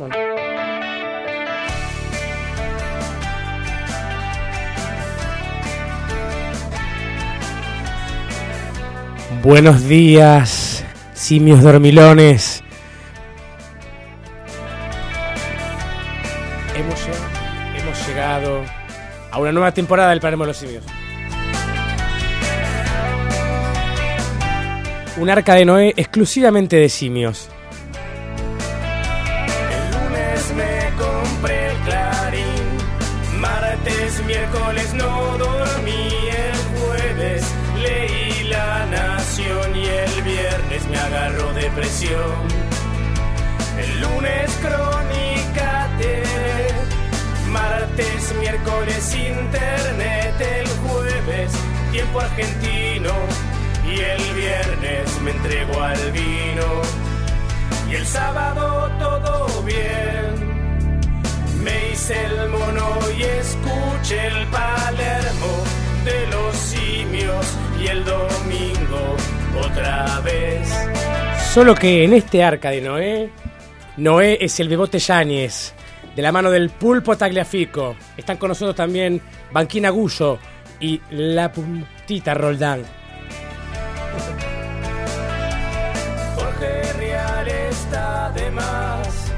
Bueno. Buenos días, simios dormilones. Hemos llegado, hemos llegado a una nueva temporada del Palermo de los Simios. Un arca de Noé exclusivamente de simios. El lunes crónica T, martes, miércoles internet, el jueves tiempo argentino y el viernes me entrego al vino. Y el sábado todo bien. Me hice el mono y escuché el Palermo de los simios. Y el domingo otra vez. Solo que en este arca de Noé, Noé es el bebote Yáñez, de la mano del pulpo Tagliafico. Están con nosotros también Banquina Gullo y la puntita Roldán. Jorge Real está de más.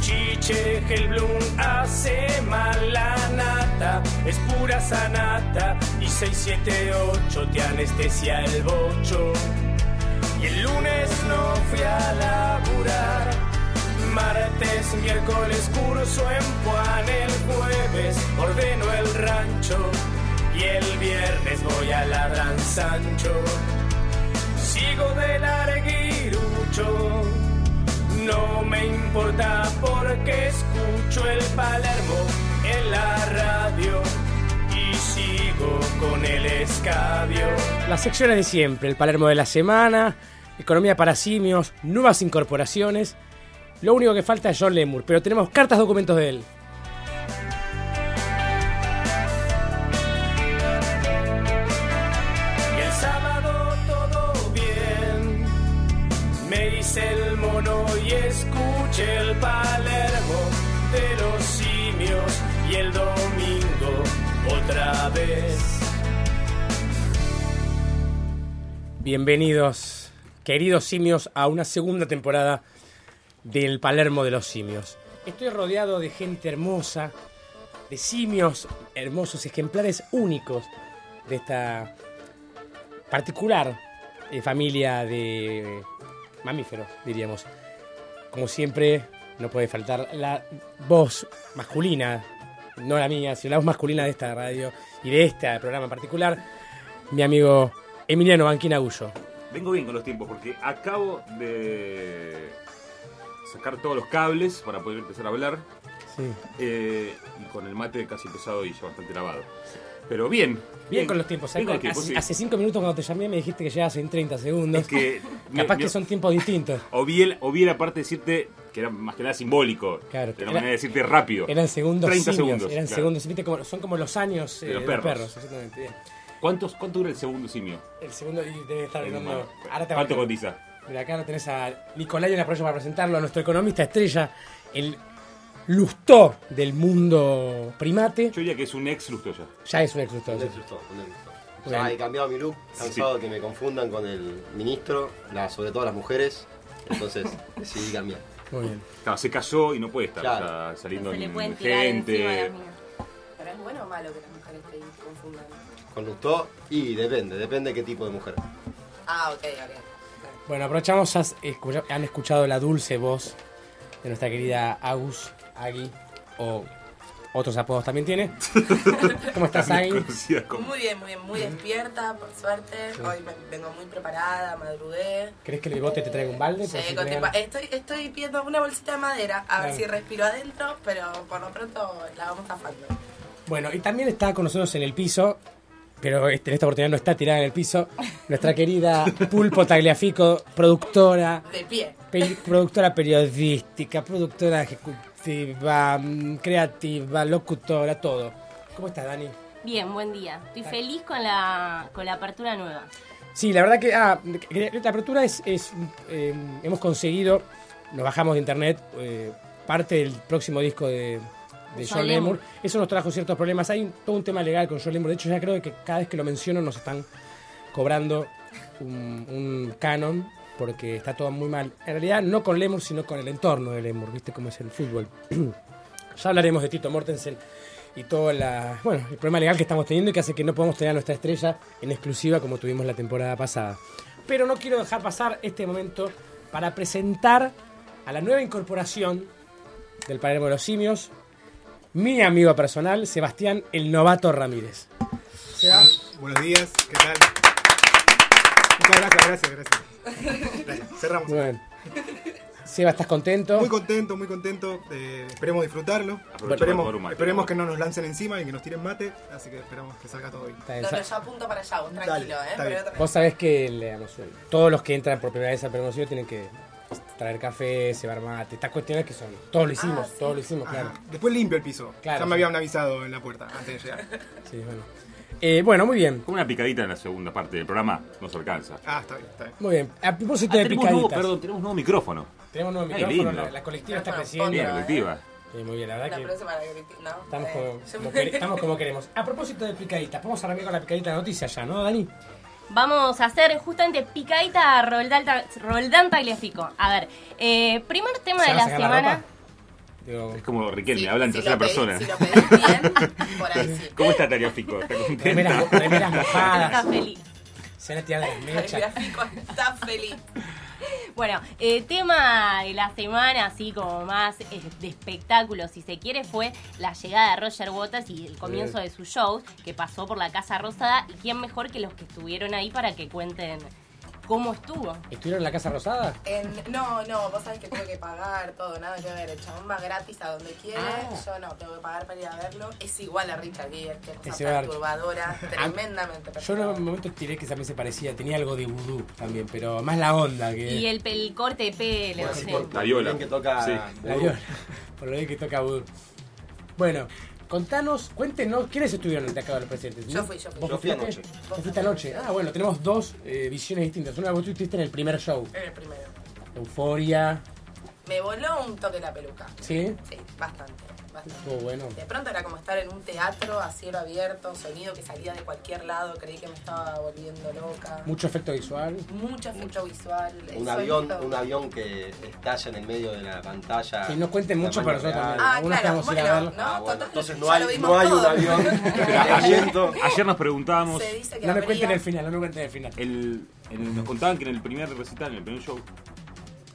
Chiche Helblum hace mal la nata. Es pura sanata. Y 678 te anestesia el bocho. Y el lunes no fui a laburar. Martes, miércoles curso en Juan. El jueves ordeno el rancho. Y el viernes voy a Ladran Sancho. Sigo de larguirucho. No me importa porque escucho el Palermo en la radio Las secciones de siempre, el Palermo de la semana, economía para simios, nuevas incorporaciones. Lo único que falta es John Lemur, pero tenemos cartas documentos de él. Bienvenidos, queridos simios, a una segunda temporada del Palermo de los Simios. Estoy rodeado de gente hermosa, de simios hermosos, ejemplares únicos de esta particular eh, familia de mamíferos, diríamos. Como siempre, no puede faltar la voz masculina, no la mía, sino la voz masculina de esta radio y de este programa particular, mi amigo Emiliano Banquina Gullo. Vengo bien con los tiempos porque acabo de sacar todos los cables para poder empezar a hablar Sí. eh, y con el mate casi empezado y ya bastante lavado. Pero bien. Bien, con los tiempos. Bien con los hace, tiempos, sí. hace cinco minutos cuando te llamé me dijiste que llegas en 30 segundos. Es que Capaz me- que son tiempos distintos. O bien, o bien aparte decirte que era más que nada simbólico. Claro, una era- manera de decirte rápido. Eran segundos 30 simios, segundos. Eran claro. segundos. Como- son como los años eh, De los perros. exactamente. bien. ¿Cuántos, ¿Cuánto dura el segundo simio? El segundo y debe estar El hablando. Ahora te ¿Cuánto voy a- cotiza? Mira, acá lo tenés a Nicolai en apoyo para presentarlo, a nuestro economista estrella, el lustó del mundo primate. Yo diría que es un ex lustó ya. Ya es un ex lustó. Un ex gustó, un ex gustó. Bien. Ya he cambiado mi look, cansado de que me confundan con el ministro, la- sobre todo las mujeres. Entonces decidí cambiar. Muy bien. Claro, se casó y no puede estar Claro. saliendo se le tirar encima gente. las minas. Pero es bueno o malo que las mujeres te confundan. Con Lustó y depende, depende qué tipo de mujer. Ah, ok, ok. Bueno, aprovechamos, has escucha- han escuchado la dulce voz de nuestra querida Agus, Agui, o otros apodos también tiene. ¿Cómo estás, Agui? Como- Muy bien, muy bien, muy despierta, por suerte. Hoy me- vengo muy preparada, madrugué. ¿Crees que el bigote te traiga un balde? Sí, si con estoy, estoy pidiendo una bolsita de madera a ver Claro. si respiro adentro, pero por lo pronto la vamos zafando. Bueno, y también está con nosotros en el piso, pero este- en esta oportunidad no está tirada en el piso, nuestra querida Pulpo Tagliafico, productora, De pie. peri- productora periodística, productora ejecutiva, creativa, locutora, todo. ¿Cómo estás, Dani? Bien, buen día. Estoy feliz con la, con la apertura nueva. Sí, la verdad que ah, la apertura es, es, eh, hemos conseguido, nos bajamos de internet, eh, parte del próximo disco de, de John Lemur. Lemur. Eso nos trajo ciertos problemas. Hay todo un tema legal con John Lemur. De hecho, ya creo que cada vez que lo menciono nos están cobrando un, un canon porque está todo muy mal. En realidad, no con Lemur, sino con el entorno de Lemur. ¿Viste cómo es el fútbol? ya hablaremos de Tito Mortensen y todo la, bueno, el problema legal que estamos teniendo y que hace que no podamos tener a nuestra estrella en exclusiva como tuvimos la temporada pasada. Pero no quiero dejar pasar este momento para presentar a la nueva incorporación del Palermo de los Simios, mi amigo personal, Sebastián el Novato Ramírez. Seba, Buenos días, ¿qué tal? Muchas gracias, gracias, gracias. Gracias, Cerramos. bueno. Seba, ¿estás contento? Muy contento, muy contento. eh, esperemos disfrutarlo. Esperemos, mate. esperemos que no nos lancen encima y que nos tiren mate. Así que esperamos que salga todo bien. No, yo apunto para allá, vos tranquilo, Dale, ¿eh? Pero yo. Vos sabés que todos los que entran por primera vez al Simios tienen que traer café, cebar mate, estas cuestiones que son. Todos lo hicimos, Ah, sí. todos lo hicimos, Ajá. claro. Después limpio el piso. Claro, ya sí. me habían avisado en la puerta antes de llegar. Sí, bueno. Eh, bueno, muy bien. Con una picadita en la segunda parte del programa nos alcanza. Ah, está bien, está bien. Muy bien. A propósito Ah, de tenemos, nuevo, picaditas. perdón, tenemos un nuevo micrófono. Tenemos un nuevo Ay, micrófono, lindo. la, la colectiva está creciendo. Bien, colectiva. Sí, muy bien, la verdad La que no, estamos, eh, como, yo como me- quere- estamos como queremos. A propósito de picaditas, vamos a arrancar con la picadita de noticias ya, ¿no, Dani? Vamos a hacer justamente picadita Roldán, Ta- Roldán Tagliafico. A ver, eh, primer tema ¿Se de a la semana. Es como Riquelme, Sí, habla en si tercera persona. Si lo pedís bien, por ahí sí. ¿Cómo está Tariafico? ¿Está contenta? remeras Está feliz. se a tirar de las mechas. gráfico está feliz. Bueno, eh, tema de la semana, así como más eh, de espectáculo, si se quiere, fue la llegada de Roger Waters y el comienzo de su show, que pasó por la Casa Rosada. Y quién mejor que los que estuvieron ahí para que cuenten cómo estuvo. ¿Estuvieron en la Casa Rosada? En- no, no, vos sabés que tuve que pagar todo, nada que ver. El chabón va gratis a donde quiere. Ah. Yo no, tengo que pagar para ir a verlo. Es igual a Richard Gere, que Es cosa igual. perturbadora, tremendamente Yo en perturbadora. un momento tiré que también se parecía, tenía algo de vudú también, pero más la onda que Y el, pel- corte de pelo, Bueno, sí. sí, por- La viola. bien que toca Sí. la viola, por lo bien que toca vudú. Bueno, contanos, cuéntenos, ¿quiénes estuvieron en el Teatro de los Presidentes? Yo fui, yo fui. ¿Vos Yo fui fuiste? anoche. ¿Vos fuiste anoche? Ah, bueno, tenemos dos eh, visiones distintas. Una vos estuviste en el primer show, En el primero. Euforia, Me voló un toque la peluca. ¿sí? Sí, bastante, bueno. De pronto era como estar en un teatro a cielo abierto, sonido que salía de cualquier lado, creí que me estaba volviendo loca. Mucho efecto visual. Mucho efecto visual. Un avión, un avión que estalla en el medio de la pantalla. Y no cuenten mucho para nosotros. Ah, Algunos claro, que vamos a ir a bueno, verlo. no, Ah, bueno, entonces no hay, no hay un avión viento. Ayer nos preguntábamos, Se dice que No me cuenten el final, no me cuenten el final. el, nos contaban que en el primer recital, en el primer show,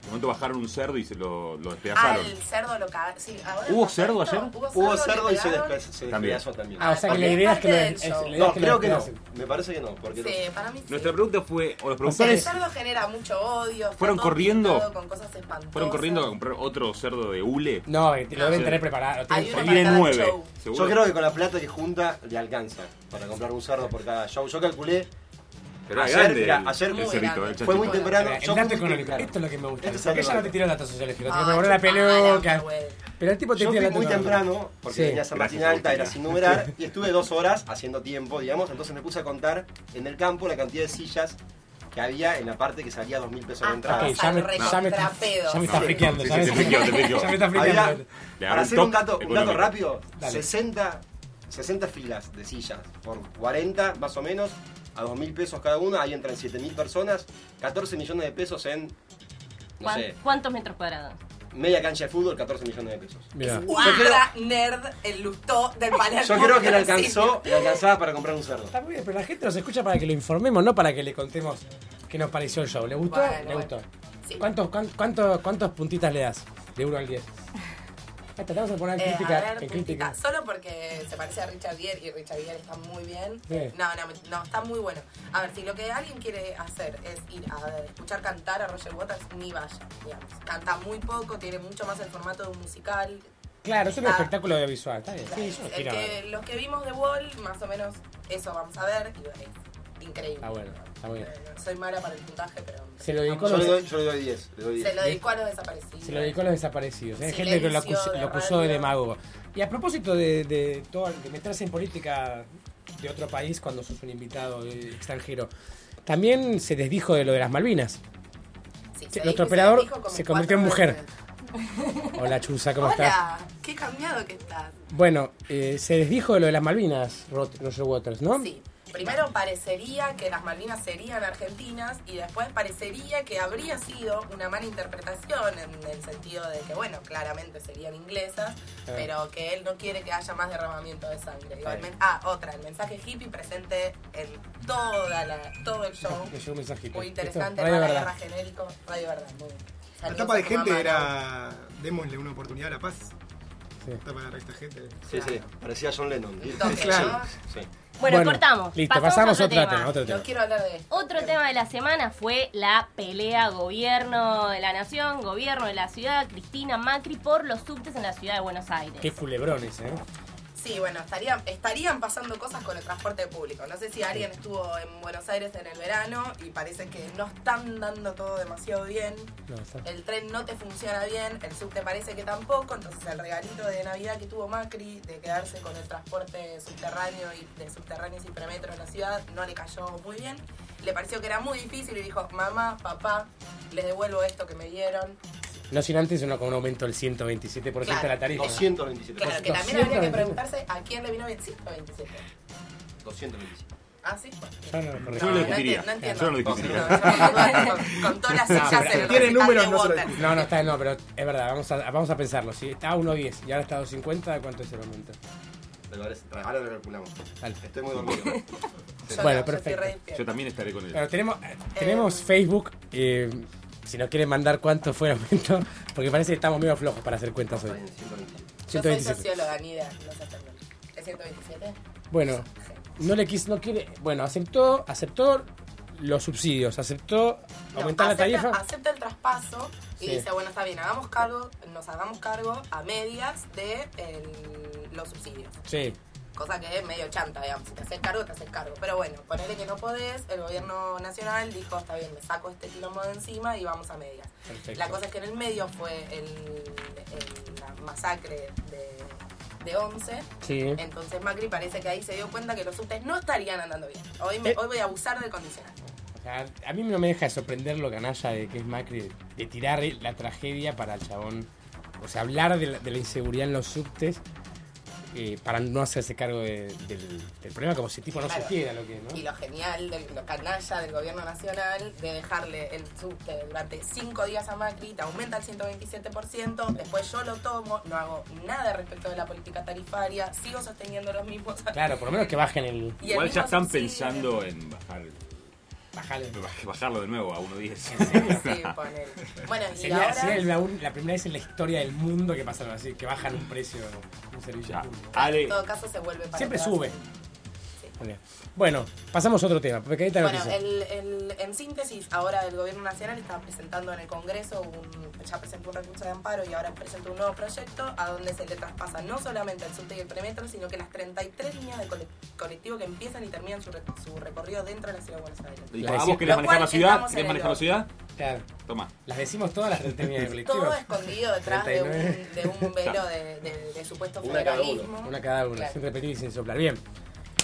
de momento bajaron un cerdo y se lo, lo Ah, despedazaron. el cerdo lo cagaron. Sí, ahora ¿Hubo cerdo ayer? Hubo cerdo y se, También. despedazó también. Ah, o sea que la idea es que lo, es- show. la idea No, es que lo creo que no. Me parece que no. Porque Sí, para mí sí. Nuestra pregunta fue, o los El productores cerdo genera mucho odio. ¿Fueron corriendo? pintado Con cosas espantosas. fueron corriendo a comprar otro cerdo de hule. No, eh, lo deben Sí. tener preparado. cada nueve. Yo creo que con la plata que junta le alcanza para comprar un cerdo por cada show. Yo calculé. Pero ayer, grande mira, ayer Muy cerdito, grande. fue muy temprano. El dato muy económico, temprano. esto es lo que me gusta. Esto es Porque ella no te tiró datos sociales, que Ay, me voló la peluca. Pero el tipo te Yo fui muy temprano, porque Sí. tenía San Martín Gracias, alta, era sin numerar, y estuve dos horas haciendo tiempo, digamos, entonces me puse a contar en el campo la cantidad de sillas que había en la parte que salía dos mil pesos de Ah, entrada. Ok, ya me, ya me, ya me está friqueando, Sí, ¿sabes? sí, te friqueó, te friqueó. Ya me está friqueando. Para hacer un dato, un dato rápido, Dale. 60, 60 filas de sillas por 40 más o menos, a dos mil pesos cada una, ahí entran 7 mil personas, 14 millones de pesos en, no ¿Cuán- sé, ¿Cuántos metros cuadrados? media cancha de fútbol, 14 millones de pesos. Mira. Ultra nerd, el lustó del Palermo. Yo creo que le alcanzó, le alcanzaba para comprar un cerdo. Está muy bien, pero la gente nos escucha para que lo informemos, no para que le contemos qué nos pareció el show. ¿Le gustó? Bueno, ¿Le bueno. gustó? Sí. ¿Cuántos, cuán- cuántos, ¿Cuántos puntitas le das? De 1 al 10. Vamos a poner Eh, crítica. a ver, en crítica. puntita. Solo porque se parece a Richard Gere y Richard Gere está muy bien. Sí. No, no, no, está muy bueno. A ver, si lo que alguien quiere hacer es ir a escuchar cantar a Roger Waters, ni vaya, digamos. Canta muy poco, tiene mucho más el formato de un musical. Claro, es un espectáculo audiovisual. Está bien. Sí, yo El que, los que vimos de Wall, más o menos eso vamos a ver. Y es increíble. Está bueno, está muy bien. Eh, Soy mala para el puntaje, pero Se lo dedicó a Yo le los, doy, yo le doy 10. Le doy 10. se lo dedicó a los desaparecidos. se lo dedicó a los desaparecidos. Hay gente que lo de lo acusó de radio. demagogo. Y a propósito de, de, todo, de meterse en política de otro país cuando sos un invitado eh, extranjero, también se desdijo de lo de las Malvinas. Sí, Sí, se nuestro dijo operador dijo como se convirtió en cuatro mujer. veces. Hola Chusa, ¿cómo estás? Hola, qué cambiado que estás. Bueno, eh, se desdijo de lo de las Malvinas, Rot- Roger Waters, ¿no? Sí. Primero parecería que las Malvinas serían argentinas y después parecería que habría sido una mala interpretación en el sentido de que, bueno, claramente serían inglesas, Ah. pero que él no quiere que haya más derramamiento de sangre. Digo, Ah. otra, el mensaje hippie presente en toda la, todo el show. Muy interesante, Radio la Verdad. guerra genérico, Radio Verdad, muy bien. La etapa de gente mamá, era. Démosle una oportunidad a la paz. Sí. La etapa de la revista gente. Sí, sí, parecía John Lennon. Toque, Claro. ¿no? Sí. Bueno, Bueno, cortamos. listo, pasamos a a otro tema, otro No tema. quiero hablar de esto. Otro tema de la semana fue la pelea gobierno de la nación, gobierno de la ciudad, Cristina Macri por los subtes en la ciudad de Buenos Aires. Qué culebrones, ¿eh? Sí, bueno, estarían, estarían pasando cosas con el transporte público. No sé si alguien estuvo en Buenos Aires en el verano y parece que no están dando todo demasiado bien. No, El tren no te funciona bien, el subte parece que tampoco, entonces el regalito de Navidad que tuvo Macri de quedarse con el transporte subterráneo y de subterráneos y premetro en la ciudad no le cayó muy bien. Le pareció que era muy difícil y dijo, mamá, papá, les devuelvo esto que me dieron. No sin antes uno con un aumento del 127% de la tarifa. 227. Claro, que también habría que preguntarse a quién le vino bien 127. 227. Ah, sí, bueno. No lo corregí. Yo no lo No, discutiría. no entiendo. Yo no lo discutiría. Con, con todas las sillas pero en el tiene números, no se lo Waters. No, no está, no, pero es verdad, vamos a, vamos a pensarlo. Si está a 1.10 y ahora está a 2.50, ¿cuánto es el aumento? Pero ahora, lo calculamos. Dale. Estoy muy dormido. Bueno, perfecto. Yo también estaré con él. Pero tenemos, eh, tenemos Facebook, eh, si nos quieren mandar cuánto fue el aumento, porque parece que estamos medio flojos para hacer cuentas hoy. bien, 127. Yo soy 127. socióloga, ni idea. No sé hacerlo. ¿Es 127? Bueno, no le quiso, no quiere, bueno, aceptó, aceptó los subsidios, aceptó No, aumentar la tarifa. acepta el traspaso y Sí. dice, bueno, está bien, hagamos cargo, nos hagamos cargo a medias de el- los subsidios. Sí, Cosa que es medio chanta, digamos. Si te haces cargo, te haces cargo. Pero bueno, ponele que no podés, el gobierno nacional dijo, está bien, me saco este quilombo de encima y vamos a medias. perfecto. La cosa es que en el medio fue el, el- la masacre de, de 11. Sí. Entonces Macri parece que ahí se dio cuenta que los subtes no estarían andando bien. Hoy, me- Eh. hoy voy a abusar del condicional. O sea, a mí no me deja de sorprender lo canalla de que es Macri, de, de tirar la tragedia para el chabón. O sea, hablar de la, de la inseguridad en los subtes eh, para no hacerse cargo de- del, del problema como si el tipo no Claro. supiera lo que es, ¿no? Y lo genial, del, lo canalla del gobierno nacional de dejarle el subte durante cinco días a Macri, te aumenta el 127%, después yo lo tomo, no hago nada respecto de la política tarifaria, sigo sosteniendo los mismos... Claro, por lo menos que bajen el... Igual ya están subsidio. pensando en bajar, Bajale. bajarlo de nuevo a 1.10. Sí, ponele. Bueno, y Sería, ahora... sería la, un- la primera vez en la historia del mundo que pasa algo así, que bajan un precio un servicio Ya. público. Ale, En todo caso se vuelve para Siempre atrás. sube. Sí. Muy bien. Bueno, pasamos a otro tema. Pequeñita Bueno, noticia. el, el- en síntesis, ahora el gobierno nacional está presentando en el Congreso, un, ya presentó un recurso de amparo y ahora presentó un nuevo proyecto a donde se le traspasa no solamente el subte y el premetro, sino que las 33 líneas de cole- colectivo que empiezan y terminan su, re- su recorrido dentro de la ciudad de Buenos Aires. Lo vamos, ¿querés manejar la ciudad? ¿Querés manejar la ciudad? Claro, Toma. las decimos todas las líneas de colectivos. Todo escondido detrás de un, 39. de un velo de, de- de supuesto Una cada uno, federalismo. Una cada Claro. sin repetir y sin soplar. Bien,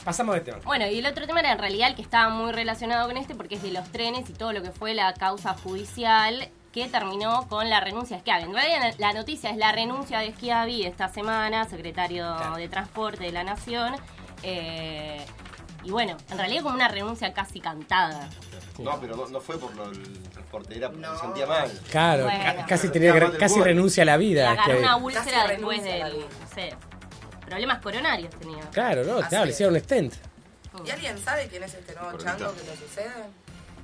pasamos de tema. Bueno, y el otro tema era en realidad el que estaba muy relacionado con este porque es de los trenes y todo lo que fue la causa judicial que terminó con la renuncia de Schiavi. En realidad la noticia es la renuncia de Schiavi esta semana, secretario Claro. de Transporte de la Nación. Eh, y bueno, en realidad como una renuncia casi cantada. No, pero no, no fue por lo del transporte, era porque No. se sentía mal. Claro, Bueno. casi tenía casi renuncia a la Le vida. agarró una úlcera después del, no sé, problemas coronarios tenía. Claro, no, Así claro, le es. hicieron un stent. ¿Y alguien sabe quién es este nuevo Por chango que le sucede?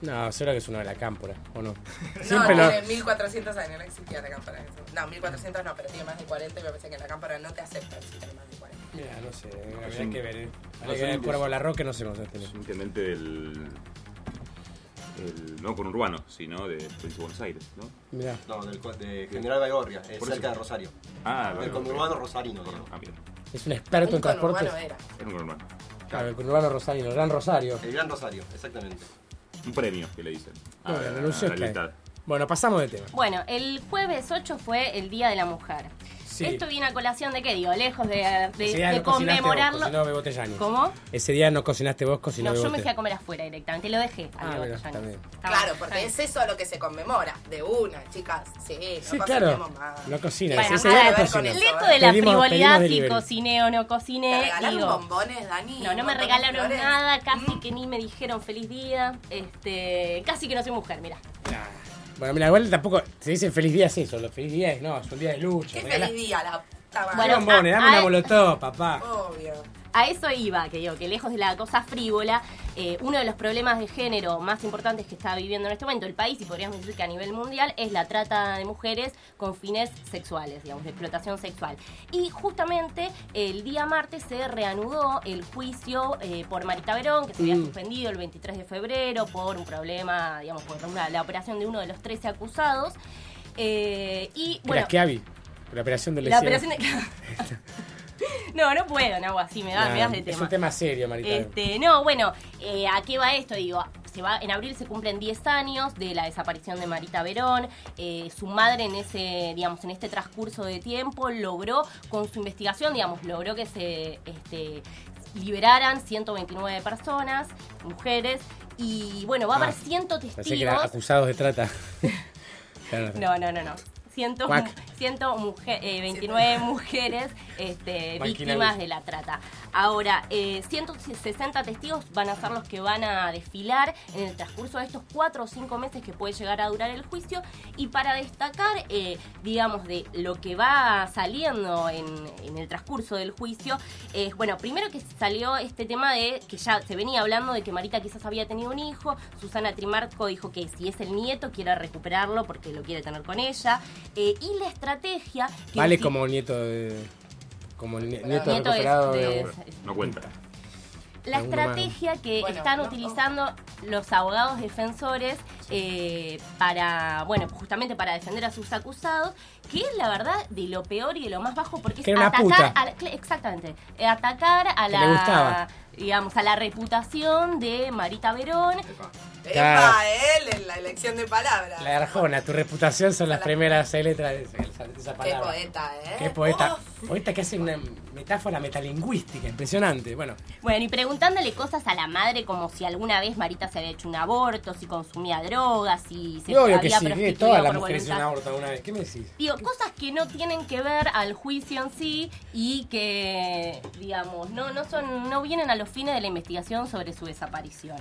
No, seguro que es uno de la cámpora, ¿o no? No, Siempre lo... tiene 1400 años, no existía la cámpara. en eso. No, 1400 no, pero tiene más de 40 y me parece que en la cámpara no te aceptan si tienes más de 40. Mira, no sé, habría que ver. ¿eh? no, Habría que ver el cuervo a la roca, no sé cómo se tiene. Es un intendente del. El- no conurbano, sino de Provincia de Buenos Aires, ¿no? Mira, No, del, de General Baigorria, eh, cerca eso. de Rosario. Ah, del bueno, conurbano rosarino, digamos. Ah, mira. es un experto Un en transportes. conurbano era. Era un conurbano. Claro, el conurbano Rosario, el Gran Rosario. El Gran Rosario, exactamente. Un premio que le dicen. A- la Schiavi. lealtad. Bueno, pasamos de tema. Bueno, el jueves 8 fue el Día de la Mujer. Sí. Esto viene a colación de qué digo, lejos de, de- Ese día de no cocinaste vos, conmemorarlo. cocinó. ¿Cómo? Ese día no cocinaste vos, cocinó No, yo me fui a comer afuera directamente, lo dejé. al Ah, Claro, porque es eso lo que se conmemora. De una, chicas. Sí, no Sí, claro. más. No cocina. Bueno, ese día no bien. Lejos de la Pedimos- frivolidad, pedimos si cociné o no ¿Te cociné, regalaron digo, bombones, Dani? No, ¿Un no me regalaron nada, casi Mm. que ni me dijeron feliz día. Este, casi que no soy mujer, mira. Bueno, mira, igual tampoco se dice feliz día, sí, solo feliz día es, no, es un día de lucha. Qué regala- feliz día, la puta madre. Bueno, bombones, a- dame a- una molotov, papá. Obvio. A eso iba, que digo, que lejos de la cosa frívola, eh, uno de los problemas de género más importantes que está viviendo en este momento el país, y podríamos decir que a nivel mundial, es la trata de mujeres con fines sexuales, digamos, de explotación sexual. Y justamente el día martes se reanudó el juicio eh, por Marita Verón, que se había Mm. suspendido el 23 de febrero por un problema, digamos, por una- la operación de uno de los 13 acusados. Eh, y Que bueno, la la operación del la operación de... No, no puedo, no, así me das, me das de es tema. un tema serio, Marita. Este, no, bueno, eh, ¿a qué va esto? Digo, se va, en abril se cumplen 10 años de la desaparición de Marita Verón. Eh, su madre en ese, digamos, en este transcurso de tiempo logró, con su investigación, digamos, logró que se este, liberaran 129 personas, mujeres, y bueno, va a Ah, haber 100 Pensé que eran testigos. acusados de trata. No, no, no, no. Ciento, ciento mujer, eh, 29 mujeres este, víctimas de la trata. Ahora, eh, 160 testigos van a ser los que van a desfilar en el transcurso de estos cuatro o cinco meses que puede llegar a durar el juicio. Y para destacar, eh, digamos, de lo que va saliendo en, en el transcurso del juicio, es, bueno, primero que salió este tema de que ya se venía hablando de que Marita quizás había tenido un hijo. Susana Trimarco dijo que si es el nieto, quiere recuperarlo porque lo quiere tener con ella. Eh, y la estrategia que Vale como nieto de. Como ni- nieto, Nieto es de- de. No cuenta. La estrategia que Bueno, están no, utilizando los abogados defensores eh, para, bueno, justamente para defender a sus acusados, que es la verdad de lo peor y de lo más bajo, porque Que es atacar puta. a la- exactamente, eh, atacar a Que la, digamos, a la reputación de Marita Verón. Claro. Epa, él en la elección de palabras. La Arjona, tu reputación son las La- primeras seis letras de esa, de esa Qué palabra. poeta, ¿eh? Qué poeta. Poeta que hace una metáfora metalingüística, impresionante. Bueno, Bueno, y preguntándole cosas a la madre como si alguna vez Marita se había hecho un aborto, si consumía drogas, si se y obvio había que sí, prostituido todas las mujeres un aborto alguna vez. ¿Qué me decís? Digo, cosas que no tienen que ver al juicio en sí y que, digamos, no, no son, no vienen a los fines de la investigación sobre su desaparición.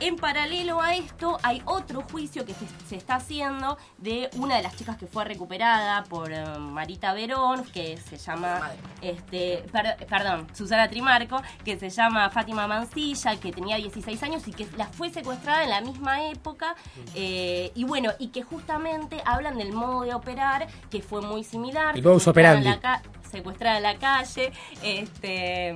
En paralelo a esto, hay otro juicio que se, se está haciendo de una de las chicas que fue recuperada por eh, Marita Verón, que se llama, Madre. este, per- perdón, Susana Trimarco, que se llama Fátima Mancilla, que tenía 16 años y que la fue secuestrada en la misma época. eh, y bueno, y que justamente hablan del modo de operar, que fue muy similar. El modus operandi. la secuestrada en la calle, este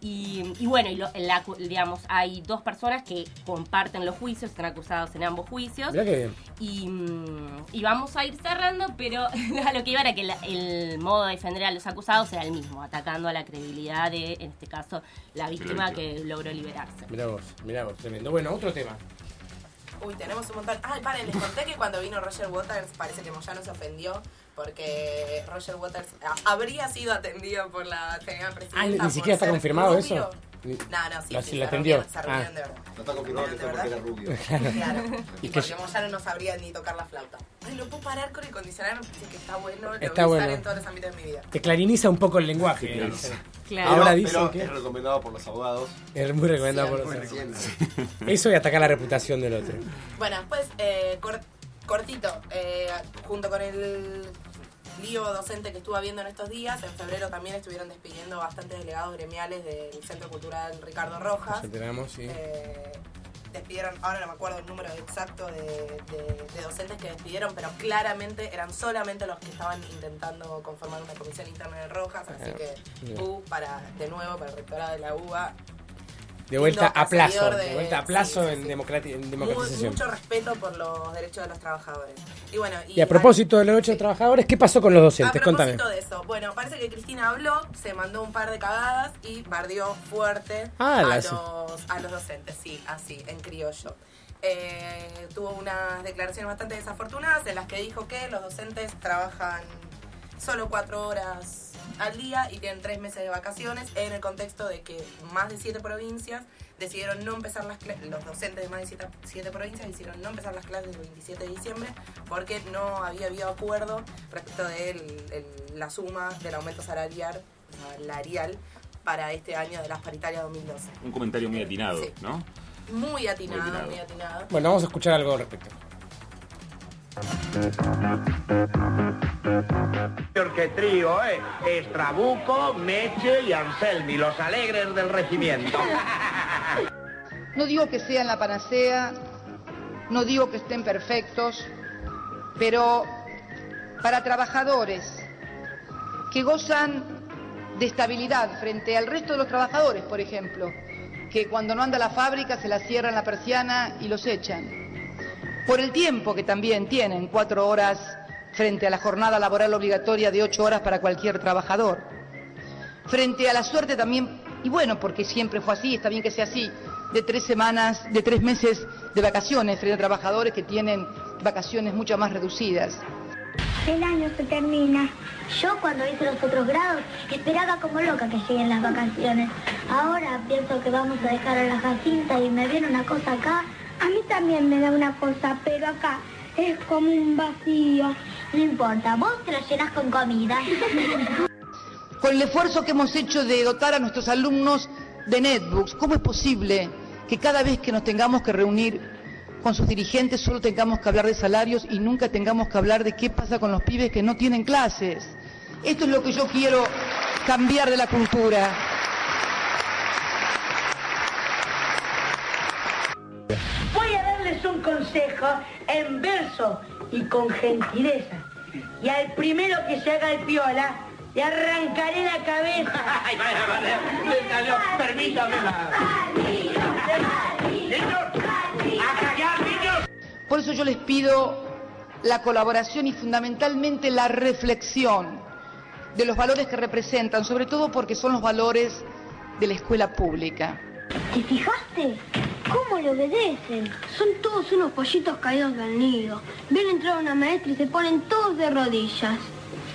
y, y bueno, y lo- la- digamos, hay dos personas que comparten los juicios, están acusados en ambos juicios. Mirá que bien. Y, mm, y vamos a ir cerrando, pero a lo que iba era que la- el modo de defender a los acusados era el mismo, atacando a la credibilidad de, en este caso, la víctima que logró liberarse. Mirá vos, mirá vos, tremendo. Bueno, otro tema. Uy, tenemos un montón. Ay, paren, les conté que cuando vino Roger Waters parece que Moyano se ofendió porque Roger Waters habría sido atendido por la señora presidenta. Ah, ni- siquiera está confirmado rubio. eso. No, no, sí, La- sí, si la se atendió. reunieron- Se Ah. de verdad. No está confirmado que ¿De fue porque era rubio. Claro. Y Y que porque Moyano no sabría ni tocar la flauta. Ay, no puedo parar con el condicionador, dice que está bueno, lo Está voy a usar bueno. en todos los ámbitos de mi vida. Te clariniza un poco el lenguaje. Sí, claro. Claro. Ahora Pero- dicen pero que- es recomendado por los abogados. Es muy recomendado por los Siempre. Eso y atacar la reputación del otro. Bueno, después, eh, cor- cortito, eh, junto con el lío docente que estuve viendo en estos días, en febrero también estuvieron despidiendo bastantes delegados gremiales del Centro Cultural Ricardo Rojas. Enteramos, sí. Eh, despidieron, ahora no me acuerdo el número exacto de, de- de docentes que despidieron, pero claramente eran solamente los que estaban intentando conformar una comisión interna de Rojas, así que bien. U para, de nuevo, para el rectorado de la UBA, De vuelta a plazo. De de- vuelta a plazo sí, sí, en, democrati- en democratización. mucho respeto por los derechos de los trabajadores. Y bueno, Y a propósito de los derechos de trabajadores, ¿qué pasó con los a docentes? propósito Contame. de eso, bueno, parece que Cristina habló, se mandó un par de cagadas y bardeó fuerte Ah, a, los, a los docentes, sí, así, en criollo. Eh, tuvo unas declaraciones bastante desafortunadas en las que dijo que los docentes trabajan solo cuatro horas al día y tienen tres meses de vacaciones en el contexto de que más de siete provincias decidieron no empezar las clases, los docentes de más de siete, siete provincias decidieron no empezar las clases el 27 de diciembre porque no había habido acuerdo respecto de el- el- la suma del aumento salarial, salarial para este año de las paritarias 2012. Un comentario muy atinado, Sí. ¿no? Muy atinado, Muy atinado. muy atinado. Bueno, vamos a escuchar algo al respecto. Porque trío, ¿eh? Estrabuco, Meche y Anselmi, los alegres del regimiento. No digo que sean la panacea, no digo que estén perfectos, pero para trabajadores que gozan de estabilidad frente al resto de los trabajadores, por ejemplo, que cuando no anda la fábrica se la cierran la persiana y los echan. Por el tiempo que también tienen, cuatro horas frente a la jornada laboral obligatoria de ocho horas para cualquier trabajador. Frente a la suerte también, y bueno, porque siempre fue así, está bien que sea así, de tres semanas, de tres meses de vacaciones frente a trabajadores que tienen vacaciones mucho más reducidas. El año se termina. Yo cuando hice los otros grados esperaba como loca que lleguen las vacaciones. Ahora pienso que vamos a dejar a la Jacinta y me viene una cosa acá. A mí también me da una cosa, pero acá es como un vacío. No importa, vos te lo llenas con comida. Con el esfuerzo que hemos hecho de dotar a nuestros alumnos de netbooks, ¿cómo es posible que cada vez que nos tengamos que reunir con sus dirigentes solo tengamos que hablar de salarios y nunca tengamos que hablar de qué pasa con los pibes que no tienen clases? Esto es lo que yo quiero cambiar de la cultura. Voy a darles un consejo en verso y con gentileza. Y al primero que se haga el piola, le arrancaré la cabeza. Ay, vaya, vaya. Permítame. Niños, a callar, niños. Por eso yo les pido la colaboración y fundamentalmente la reflexión de los valores que representan, sobre todo porque son los valores de la escuela pública. ¿Te fijaste? ¿Cómo le obedecen? Son todos unos pollitos caídos del nido. Ven entrar una maestra y se ponen todos de rodillas.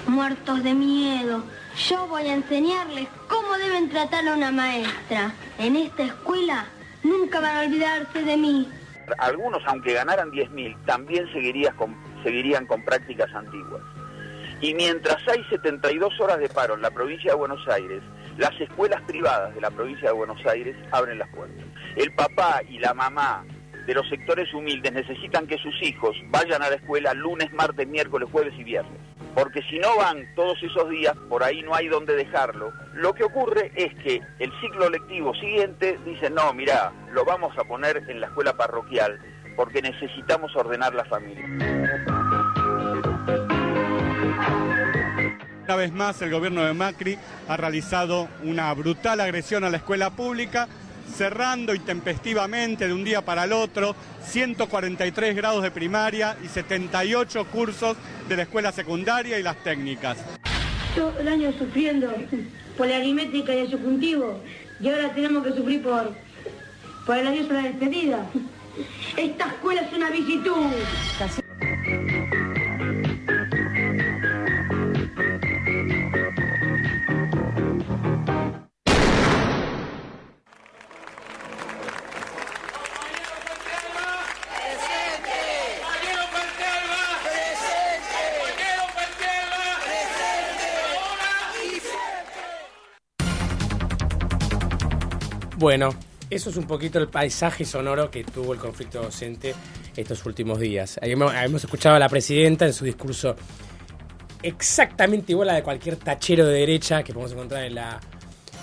Muertos de miedo. Yo voy a enseñarles cómo deben tratar a una maestra. En esta escuela nunca van a olvidarse de mí. Algunos, aunque ganaran 10.000, también seguirían con, seguirían con prácticas antiguas. Y mientras hay 72 horas de paro en la provincia de Buenos Aires, las escuelas privadas de la provincia de Buenos Aires abren las puertas. El papá y la mamá de los sectores humildes necesitan que sus hijos vayan a la escuela lunes, martes, miércoles, jueves y viernes. Porque si no van todos esos días, por ahí no hay donde dejarlo. Lo que ocurre es que el ciclo lectivo siguiente dice, no, mira, lo vamos a poner en la escuela parroquial porque necesitamos ordenar la familia. Una vez más, el gobierno de Macri ha realizado una brutal agresión a la escuela pública, cerrando intempestivamente de un día para el otro 143 grados de primaria y 78 cursos de la escuela secundaria y las técnicas. Todo el año sufriendo por la aritmética y el subjuntivo y ahora tenemos que sufrir por, por el adiós a la despedida. Esta escuela es una visitud. Bueno, eso es un poquito el paisaje sonoro que tuvo el conflicto docente estos últimos días. Hemos, escuchado a la presidenta en su discurso exactamente igual a de cualquier tachero de derecha que podemos encontrar en la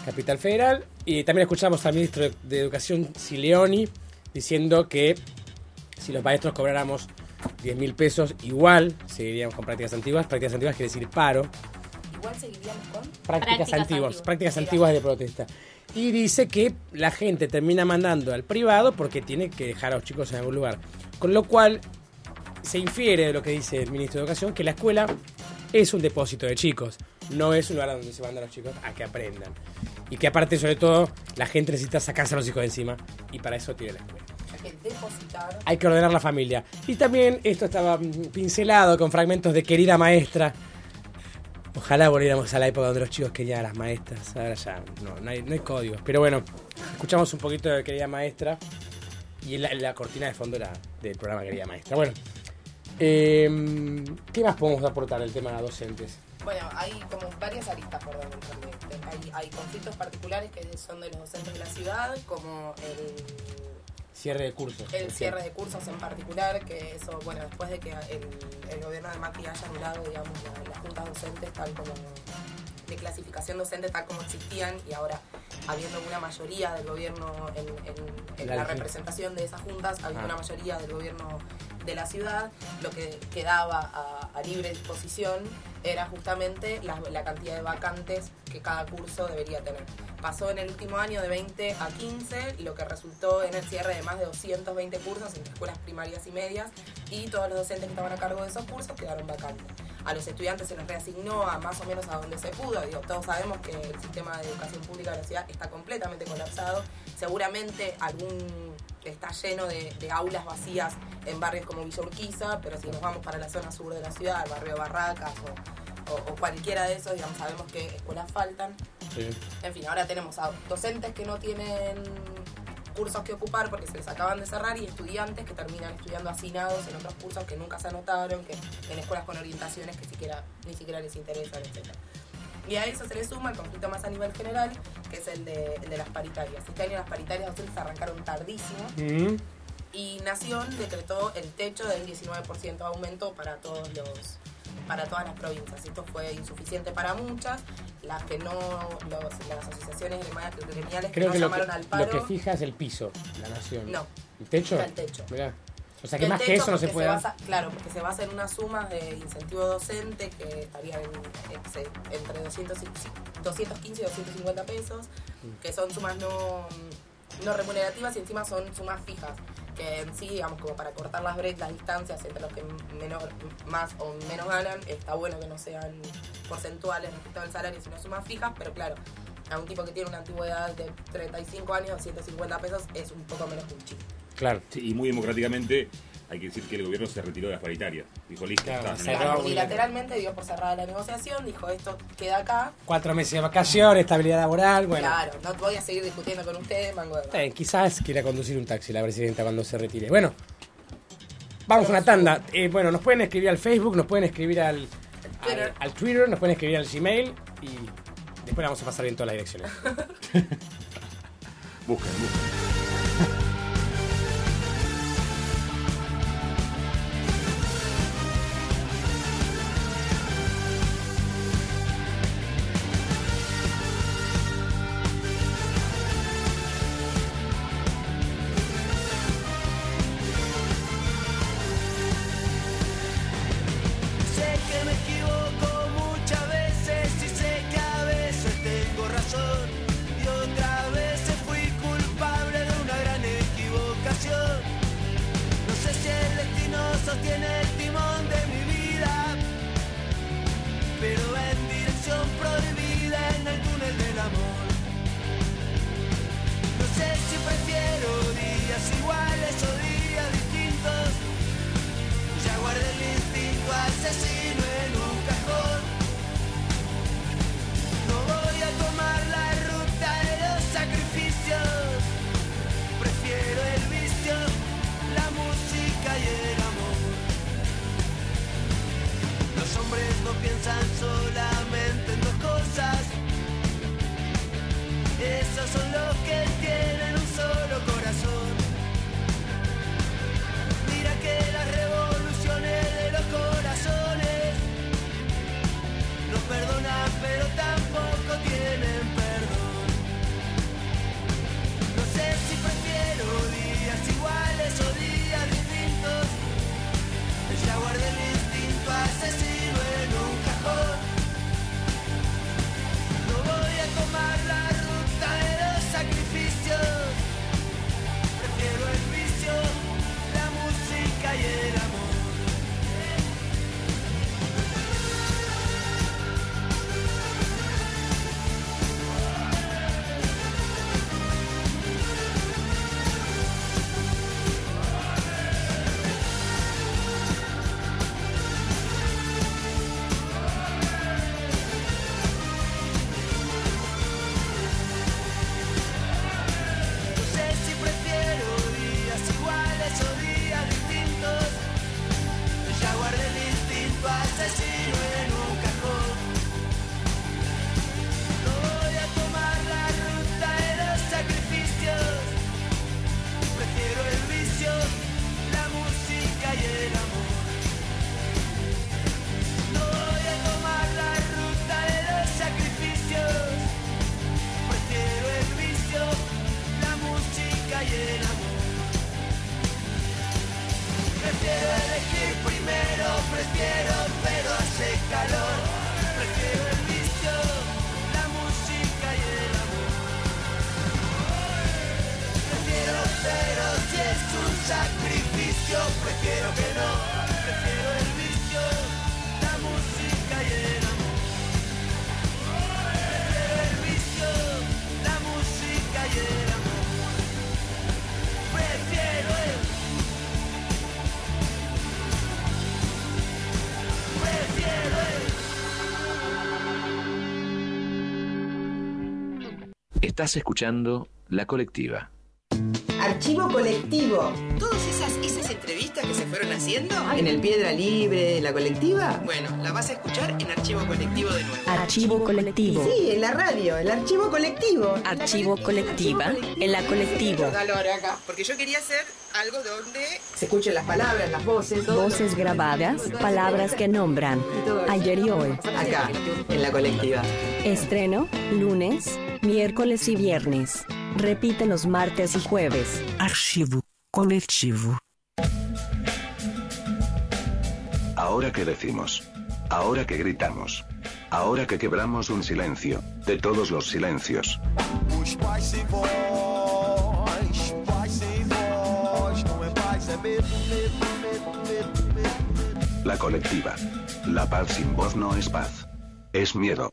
capital federal. Y también escuchamos al ministro de, Educación, Sileoni, diciendo que si los maestros cobráramos 10 mil pesos, igual seguiríamos con prácticas antiguas. Prácticas antiguas quiere decir paro. Igual seguiríamos con... Prácticas, Prácticas antiguas, antiguas. prácticas antiguas de protesta. Y dice que la gente termina mandando al privado porque tiene que dejar a los chicos en algún lugar. Con lo cual se infiere de lo que dice el ministro de Educación que la escuela es un depósito de chicos, no es un lugar donde se mandan a los chicos a que aprendan. Y que aparte, sobre todo, la gente necesita sacarse a los hijos de encima y para eso tiene la escuela. Hay que depositar. Hay que ordenar la familia. Y también esto estaba mm, pincelado con fragmentos de Querida Maestra, Ojalá volviéramos a la época donde los chicos querían a las maestras. Ahora ya no, no hay, no códigos. Pero bueno, escuchamos un poquito de Querida Maestra y la, la cortina de fondo era del programa Querida Maestra. Bueno, eh, ¿qué más podemos aportar del tema de docentes? Bueno, hay como varias aristas por donde. Hay, hay conflictos particulares que son de los docentes de la ciudad, como el Cierre de cursos. el cierre de cursos en particular, que eso, bueno, después de que el, el gobierno de Macri haya anulado, digamos, la- las juntas docentes tal como de clasificación docente tal como existían y ahora habiendo una mayoría del gobierno en, en- en La la representación de esas juntas, habiendo Ah. una mayoría del gobierno de la ciudad, lo que quedaba a, a libre disposición era justamente la, la cantidad de vacantes que cada curso debería tener. Pasó en el último año de 20 a 15, lo que resultó en el cierre de más de 220 cursos entre escuelas primarias y medias, y todos los docentes que estaban a cargo de esos cursos quedaron vacantes. A los estudiantes se los reasignó a más o menos a donde se pudo. Digo, todos sabemos que el sistema de educación pública de la ciudad está completamente colapsado. Seguramente algún está lleno de, de aulas vacías en barrios como Villa Urquiza, pero si nos vamos para la zona sur de la ciudad, el barrio Barracas o, o- o cualquiera de esos, digamos, sabemos que escuelas faltan. En fin, ahora tenemos a docentes que no tienen cursos que ocupar porque se les acaban de cerrar y estudiantes que terminan estudiando hacinados en otros cursos que nunca se anotaron, que en escuelas con orientaciones que siquiera, ni siquiera les interesan, etc. Y a eso se le suma el conflicto más a nivel general, que es el de, el de las paritarias. Este año las paritarias docentes arrancaron tardísimo Mm. y Nación decretó el techo del 19% de aumento para todos los para todas las provincias. Esto fue insuficiente para muchas, las que no, los- las asociaciones gremiales que no lo, que llamaron al lo paro. que fija es el piso, la nación. No. ¿El techo? Fija el techo. Mirá. O sea que El más que eso no se puede basa- claro, porque se basa en unas sumas de incentivo docente que estarían en, entre 200 y- 215 y 250 pesos, que son sumas no, no remunerativas y encima son sumas fijas, que en sí, digamos, como para cortar las brechas, las distancias entre los que menor, más o menos ganan, está bueno que no sean porcentuales respecto al salario, sino sumas fijas, pero claro, a un tipo que tiene una antigüedad de 35 años, 250 pesos, es un poco menos que un chico. Claro. Sí, y muy democráticamente hay que decir que el gobierno se retiró de las paritarias. Dijo, listo, Claro, está. acabó. Unilateralmente dio por cerrada la negociación, dijo esto queda acá. Cuatro meses de vacaciones, estabilidad laboral, bueno. Claro, no voy a seguir discutiendo con ustedes, mango de Eh, quizás quiera conducir un taxi la presidenta cuando se retire. Bueno, vamos a una tanda. Eh, bueno, nos pueden escribir al Facebook, nos pueden escribir al, al, Twitter. al Twitter, nos pueden escribir al Gmail y después la vamos a pasar bien todas las direcciones. Busquen, busquen. Estás escuchando La Colectiva. Archivo colectivo. Todas esas, esas entrevistas que se fueron haciendo. En el Piedra Libre, en la colectiva. Bueno, la vas a escuchar en Archivo Colectivo de nuevo. Archivo colectivo. Sí, en la radio, el archivo colectivo. Archivo colectiva, en la calor acá. Porque yo quería hacer algo donde Se escuchen las palabras, las voces. todo Voces grabadas, palabras que nombran. Ayer y hoy. Acá, en la colectiva. Estreno, lunes, miércoles y viernes. Repite los martes y jueves. Archivo coletivo. Ahora que decimos. Ahora que gritamos. Ahora que quebramos un silencio. De todos los silencios. La colectiva. La paz sin voz no es paz. Es miedo.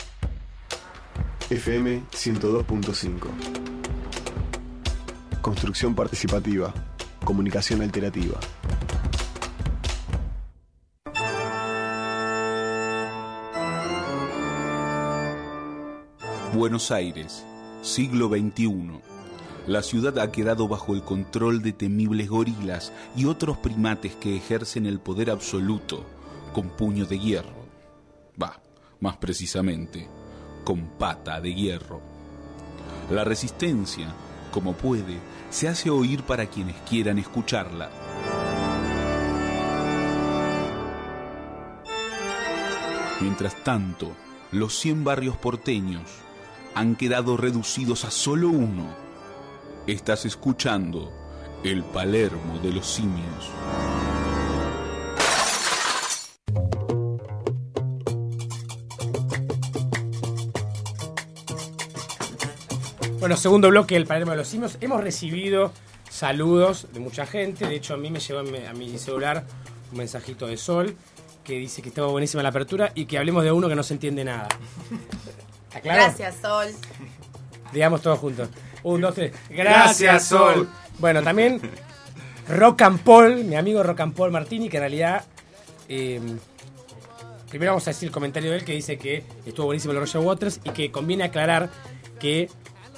FM 102.5. Construcción participativa. Comunicación alternativa. Buenos Aires, siglo XXI. La ciudad ha quedado bajo el control de temibles gorilas y otros primates que ejercen el poder absoluto con puño de hierro. Va, más precisamente, con pata de hierro. La resistencia, como puede, se hace oír para quienes quieran escucharla. Mientras tanto, los 100 barrios porteños han quedado reducidos a solo uno. Estás escuchando el Palermo de los simios. Bueno, segundo bloque del Palermo de los Simios. Hemos recibido saludos de mucha gente. De hecho, a mí me llegó a mi- celular un mensajito de Sol que dice que estaba buenísima la apertura y que hablemos de uno que no se entiende nada. ¿Está claro? Gracias, Sol. Digamos todos juntos. Un, dos, tres. Gracias, Sol. Bueno, también Rock and Paul, mi amigo Rock and Paul Martini, que en realidad. eh, primero vamos a decir el comentario de él que dice que estuvo buenísimo el Roger Waters y que conviene aclarar que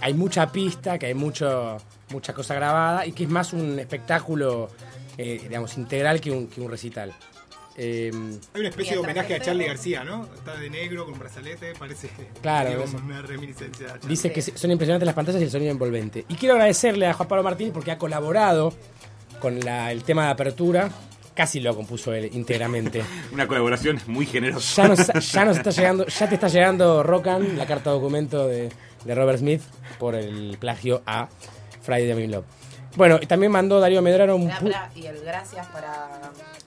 hay mucha pista, que hay mucho, mucha cosa grabada y que es más un espectáculo, eh, digamos, integral que un, que un recital. Eh, Hay una especie de homenaje a Charlie García, ¿no? Está de negro con un brazalete, parece Claro, eso. una reminiscencia. a Charlie. Dice que son impresionantes las pantallas y el sonido envolvente. Y quiero agradecerle a Juan Pablo Martínez porque ha colaborado con la- el tema de apertura. Casi lo compuso él íntegramente. Una colaboración muy generosa. Ya nos, ya nos está llegando, ya te está llegando Rocan, la carta documento de, de Robert Smith por el plagio a Friday in Love. Bueno, y también mandó Darío Medrano un y el gracias para,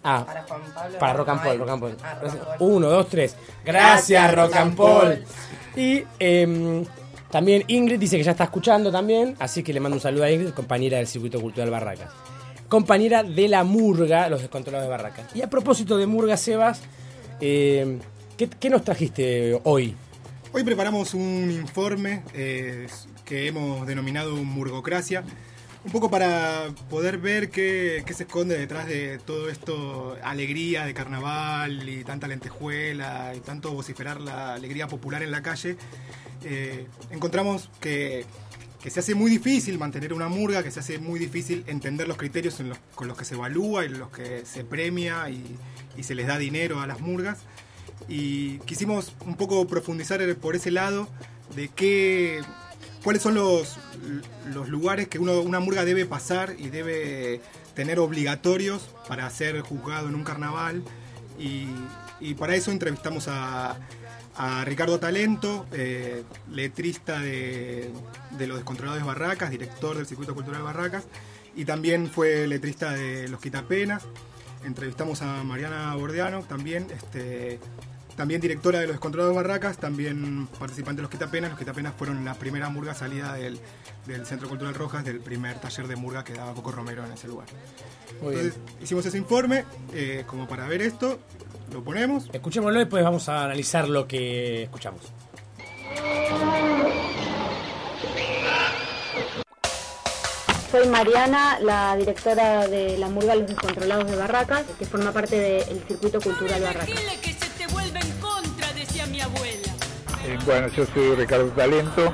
Ah, para Juan Pablo. para Rock and Paul, Noel. Rock and Paul. Ah, Rock and Paul. Uno, dos, tres. Gracias, Rock and Paul. Y em, también Ingrid dice que ya está escuchando también, así que le mando un saludo a Ingrid, compañera del Circuito Cultural Barracas. Compañera de la Murga, los descontrolados de Barracas. Y a propósito de Murga, Sebas, em, ¿qué, nos trajiste hoy? Hoy preparamos un informe eh, que hemos denominado Murgocracia, un poco para poder ver qué, qué se esconde detrás de todo esto, alegría de carnaval y tanta lentejuela y tanto vociferar la alegría popular en la calle. Eh, encontramos que, que se hace muy difícil mantener una murga, que se hace muy difícil entender los criterios con los que se evalúa y los que se premia y, se les da dinero a las murgas. Y quisimos un poco profundizar por ese lado de qué cuáles son los, los lugares que una murga debe pasar y debe tener obligatorios para ser juzgado en un carnaval. Y para eso entrevistamos a, a Ricardo Talento, eh, letrista de, de Los Descontrolados de Barracas, director del Circuito Cultural Barracas y también fue letrista de Los Quitapenas. Entrevistamos a Mariana Bordeano también, este, también directora de los Descontrolados Barracas, también participante de los Quitapenas. Los Quitapenas fueron la primera murga salida del, del Centro Cultural Rojas, del primer taller de murga que daba Coco Romero en ese lugar. Muy bien. Entonces, hicimos ese informe, eh, como para ver esto, lo ponemos. Escuchémoslo y después vamos a analizar lo que escuchamos. Soy Mariana, la directora de la Murga Los Descontrolados de Barracas, que forma parte del Circuito Cultural Barracas. que se te vuelva en contra, decía mi abuela. Eh, bueno, yo soy Ricardo Talento,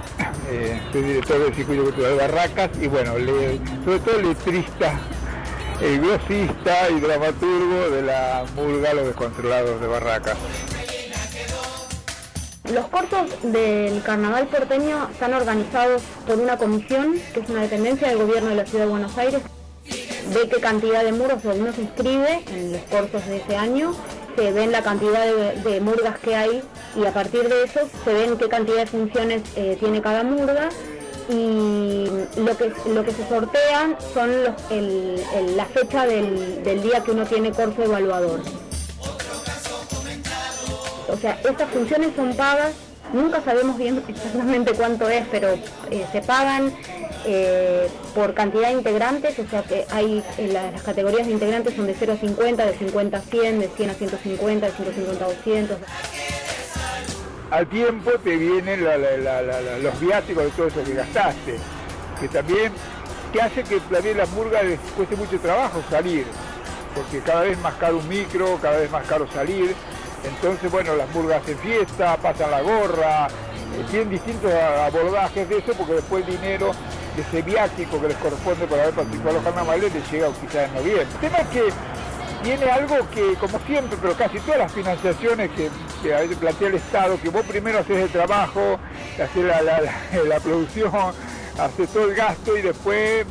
eh, soy director del Circuito Cultural Barracas y bueno, le- sobre todo letrista, eh, grosista y dramaturgo de la Murga Los Descontrolados de Barracas. Los cortos del carnaval porteño están organizados por una comisión, que es una dependencia del gobierno de la ciudad de Buenos Aires. Ve qué cantidad de murgas uno se inscribe en los cortos de ese año, se ven la cantidad de, de murgas que hay y a partir de eso se ven qué cantidad de funciones eh, tiene cada murga y lo que, lo que se sortean son los- el- el- la fecha del, del día que uno tiene corso evaluador. O sea, estas funciones son pagas, nunca sabemos bien exactamente cuánto es, pero eh, se pagan eh, por cantidad de integrantes, o sea que hay la- las categorías de integrantes son de 0 a 50, de 50 a 100, de 100 a 150, de 150 a 200. Al tiempo te vienen los viáticos de todo eso que gastaste, que también que hace que también la murga les cueste mucho trabajo salir, porque cada vez más caro un micro, cada vez más caro salir. Entonces, bueno, las murgas en fiesta, pasan la gorra, eh, tienen distintos a- abordajes de eso, porque después el dinero de ese viático que les corresponde por haber participado en los carnavales les llega quizás en noviembre. Que tiene algo que, como siempre, pero casi todas las financiaciones que, que a veces plantea el Estado, que vos primero haces el trabajo, haces la, la- producción, haces todo el gasto y después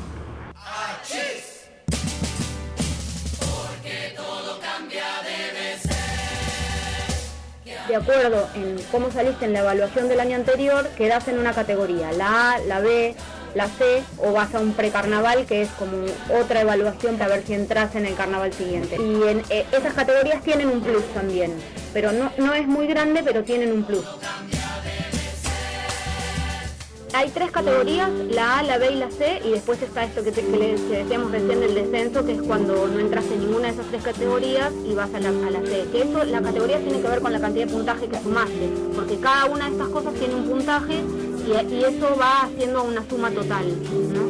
De acuerdo en cómo saliste en la evaluación del año anterior, quedás en una categoría, la A, la B, la C, o vas a un precarnaval que es como otra evaluación para ver si entras en el carnaval siguiente. Y en, eh, esas categorías tienen un plus también, pero no, no es muy grande, pero tienen un plus. Hay tres categorías, la A, la B y la C, y después está esto que, que que decíamos recién del descenso, que es cuando no entras en ninguna de esas tres categorías y vas a la, a la C. Que eso, la categoría tiene que ver con la cantidad de puntaje que sumaste, porque cada una de estas cosas tiene un puntaje y, eso va haciendo una suma total. ¿no?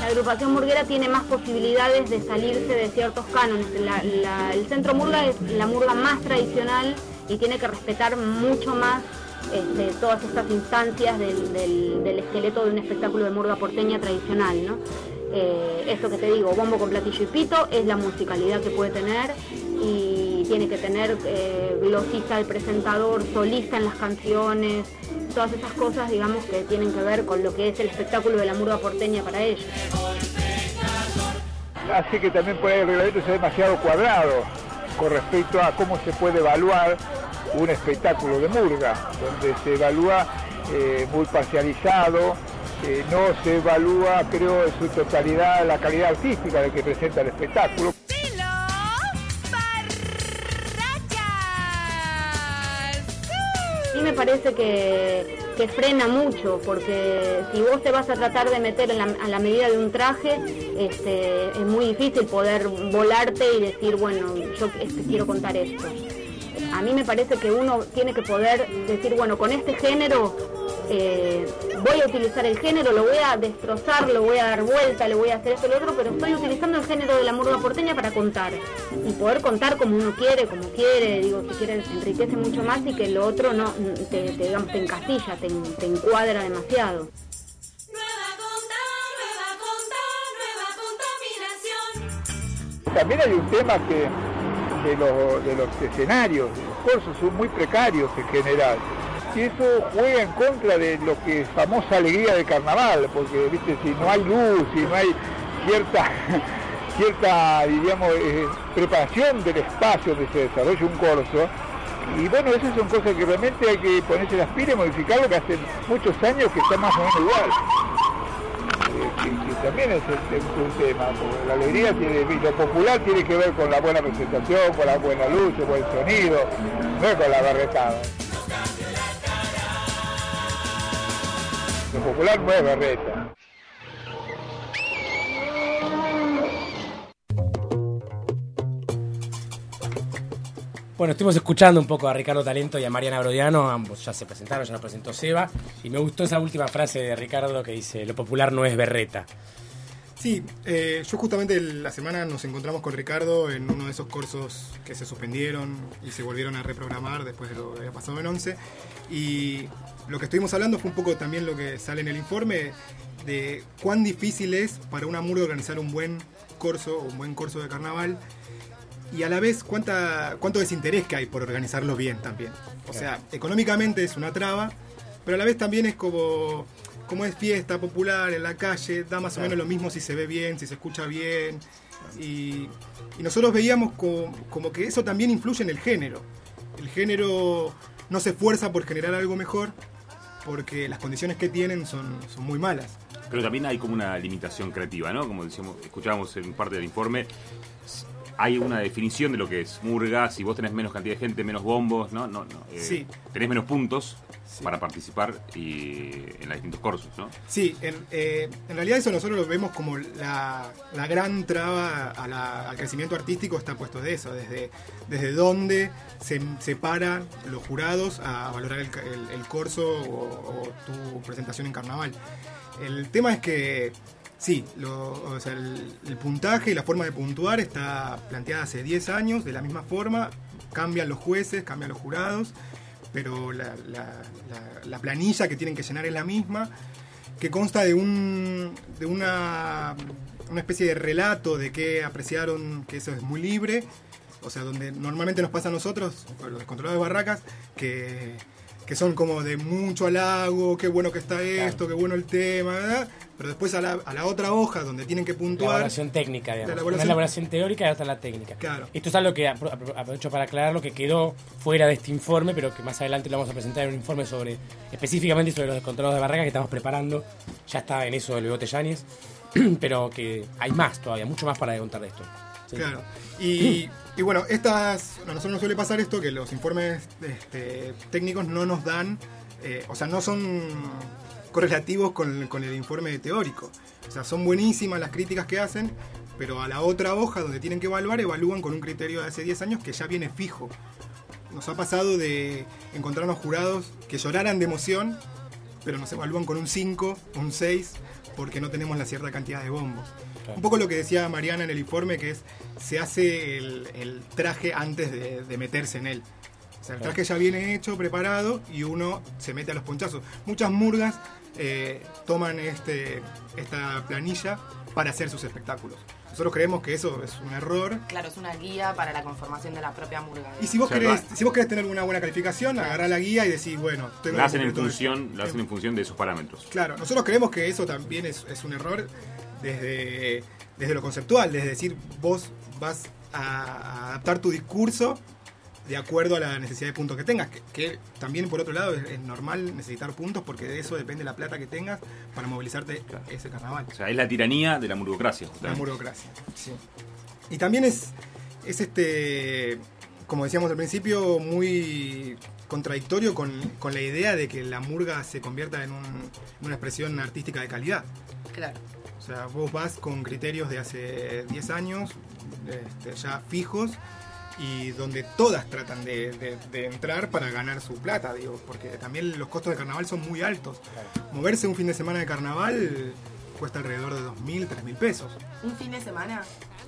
La agrupación murguera tiene más posibilidades de salirse de ciertos cánones. El centro murga es la murga más tradicional y tiene que respetar mucho más este, todas estas instancias del, esqueleto de un espectáculo de murga porteña tradicional. ¿no? Eh, esto que te digo, bombo con platillo y pito, es la musicalidad que puede tener y tiene que tener eh, glosista el presentador, solista en las canciones, todas esas cosas, digamos, que tienen que ver con lo que es el espectáculo de la murga porteña para ellos. hace que también ahí el reglamento sea demasiado cuadrado con respecto a cómo se puede evaluar un espectáculo de murga, donde se evalúa eh, muy parcializado, eh, no se evalúa, creo, en su totalidad la calidad artística de que presenta el espectáculo. Me parece que, que frena mucho, porque si vos te vas a tratar de meter a la medida de un traje, este, es muy difícil poder volarte y decir, bueno, yo este, quiero contar esto. A mí me parece que uno tiene que poder decir, bueno, con este género eh, voy a utilizar el género, lo voy a destrozar, lo voy a dar vuelta, le voy a hacer esto y lo otro, pero estoy utilizando el género de la murga porteña para contar. Y poder contar como uno quiere, como quiere, digo, si quiere, enriquece mucho más y que lo otro no te, te, digamos, te encasilla, te, te encuadra demasiado. También hay un tema que de los, de los escenarios, de los cursos son muy precarios en general. Y eso juega en contra de lo que es famosa alegría del carnaval, porque viste, si no hay luz, si no hay cierta, cierta diríamos, eh, preparación del espacio donde se desarrolla un corso, y bueno, esas son cosas que realmente hay que ponerse las pilas y modificarlo, que hace muchos años que está más o menos igual. También es, el- un tema, porque la alegría tiene, lo popular tiene que ver con la buena presentación, con la buena luz, el buen sonido, no con la berretada. Lo popular no es berreta. Bueno, estuvimos escuchando un poco a Ricardo Talento y a Mariana Brodiano, ambos ya se presentaron, ya nos presentó Seba, y me gustó esa última frase de Ricardo que dice, lo popular no es berreta. Sí, eh, yo justamente la semana nos encontramos con Ricardo en uno de esos cursos que se suspendieron y se volvieron a reprogramar después de lo que había pasado en 11. Y lo que estuvimos hablando fue un poco también lo que sale en el informe de cuán difícil es para una murga organizar un buen corso, un buen corso de carnaval y a la vez cuánta, cuánto desinterés que hay por organizarlo bien también. O sea, económicamente es una traba, pero a la vez también es como, como es fiesta popular en la calle, da más o menos lo mismo si se ve bien, si se escucha bien. Y, y nosotros veíamos como, como que eso también influye en el género. El género no se esfuerza por generar algo mejor porque las condiciones que tienen son, son muy malas. Pero también hay como una limitación creativa, ¿no? Como decíamos, escuchábamos en parte del informe, hay una definición de lo que es murga. Si vos tenés menos cantidad de gente, menos bombos, ¿no? no, no eh, Sí. Tenés menos puntos para participar y en los distintos cursos, ¿no? Sí, en, eh, en realidad eso nosotros lo vemos como la, la gran traba a la- al crecimiento artístico está puesto de eso, desde, desde dónde se separan los jurados a valorar el, el- el corso o, o tu presentación en carnaval. El tema es que sí, lo- o sea, el, puntaje y la forma de puntuar está planteada hace 10 años de la misma forma, cambian los jueces, cambian los jurados, pero la planilla que tienen que llenar es la misma, que consta de, un, de una, una especie de relato de que apreciaron que eso es muy libre, o sea, donde normalmente nos pasa a nosotros, los descontrolados de barracas, que, que son como de mucho halago, qué bueno que está esto, qué bueno el tema, ¿verdad? pero después a la, a la otra hoja donde tienen que La puntuar... elaboración técnica, digamos. La elaboración- la teórica y otra la técnica. Claro. Esto es algo que apro- apro- aprovecho para aclarar lo que quedó fuera de este informe, pero que más adelante lo vamos a presentar en un informe sobre, específicamente sobre los descontrolados de barraca que estamos preparando. Ya está en eso del Bebote Yáñez, pero que hay más todavía, mucho más para contar de esto. Sí. Claro. Y, y bueno, estas, a nosotros nos suele pasar esto, que los informes este, técnicos no nos dan, eh, o sea, no son correlativos con, con el informe teórico. O sea, son buenísimas las críticas que hacen, pero a la otra hoja donde tienen que evaluar, evalúan con un criterio de hace 10 años que ya viene fijo. Nos ha pasado de encontrarnos jurados que lloraran de emoción, pero nos evalúan con un 5, un 6, porque no tenemos la cierta cantidad de bombos. Un poco lo que decía Mariana en el informe, que es, se hace el, el traje antes de, de meterse en él. O sea, el Claro. traje ya viene hecho, preparado, y uno se mete a los ponchazos. Muchas murgas eh, toman este, esta planilla para hacer sus espectáculos. Nosotros creemos que eso es un error. Claro, es una guía para la conformación de la propia murga. Y si vos, O sea, querés, si vos querés tener una buena calificación, agarrá la guía y decís, bueno, tengo La que hacen en función, la hacen en función de esos parámetros. Claro, nosotros creemos que eso también es, es un error desde, desde lo conceptual, desde decir, vos vas a, adaptar tu discurso de acuerdo a la necesidad de puntos que tengas, que, que también por otro lado es, es normal necesitar puntos porque de eso depende la plata que tengas para movilizarte ese carnaval. O sea, es la tiranía de la murocracia, La justamente. burocracia. sí. Y también es, es este, como decíamos al principio, muy contradictorio con, con la idea de que la murga se convierta en, un- en una expresión artística de calidad. Claro. O sea, vos vas con criterios de hace 10 años, este, ya fijos, y donde todas tratan de, de- de entrar para ganar su plata, digo, porque también los costos de carnaval son muy altos. Moverse un fin de semana de carnaval cuesta alrededor de 2.000, 3.000 pesos. Un fin de semana,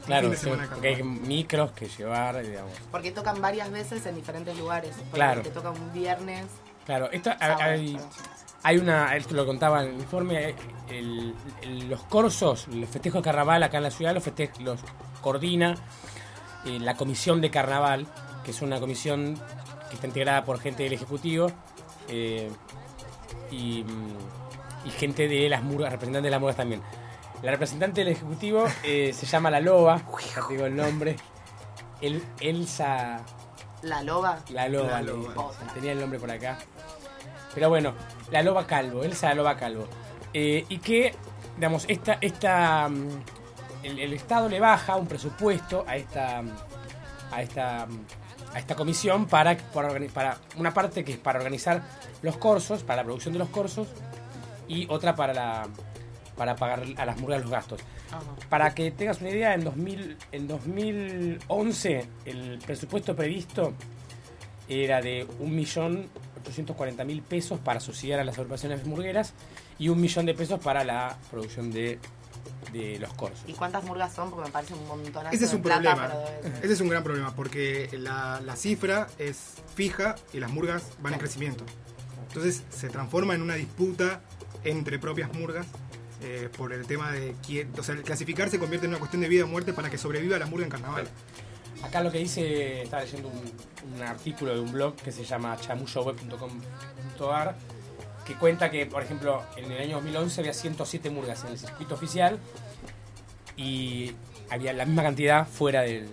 Claro, fin de sí, semana de porque hay micros que llevar, digamos. porque tocan varias veces en diferentes lugares. Claro. Te toca un viernes. Claro, esto, Sábado, hay, hay una, esto lo contaba en el informe, el- el- los corsos, los festejos de carnaval acá en la ciudad los, feste- los coordina eh, la comisión de carnaval, que es una comisión que está integrada por gente del Ejecutivo eh, y, mm, y gente de las murgas, representantes de las murgas también. La representante del Ejecutivo eh, se llama La Loba, ya te digo el nombre, El, Elsa... La loba. La loba, La le- loba. tenía el nombre por acá. Pero bueno, la loba calvo, Elsa la loba calvo. Eh, y que digamos, esta, esta, mm, el, el Estado le baja un presupuesto a esta, mm, a esta, mm, a esta comisión para, para, para una parte que es para organizar los corsos, para la producción de los corsos, y otra para la, para pagar a las murgas los gastos. Para que tengas una idea, en, 2000, en 2011 el presupuesto previsto era de 1.840.000 pesos para subsidiar a las agrupaciones murgueras y un millón de pesos para la producción de, de los corsos. ¿Y cuántas murgas son? Porque me parece un montonazo Ese es un plata, problema. debe Ese es un gran problema porque la, la cifra es fija y las murgas van en crecimiento. Entonces se transforma en una disputa entre propias murgas eh, por el tema de quién. O sea, el clasificar se convierte en una cuestión de vida o muerte para que sobreviva la murga en carnaval. Acá lo que dice, estaba leyendo un, artículo de un blog que se llama chamushoweb.com.ar que cuenta que, por ejemplo, en el año 2011 había 107 murgas en el circuito oficial y había la misma cantidad fuera del,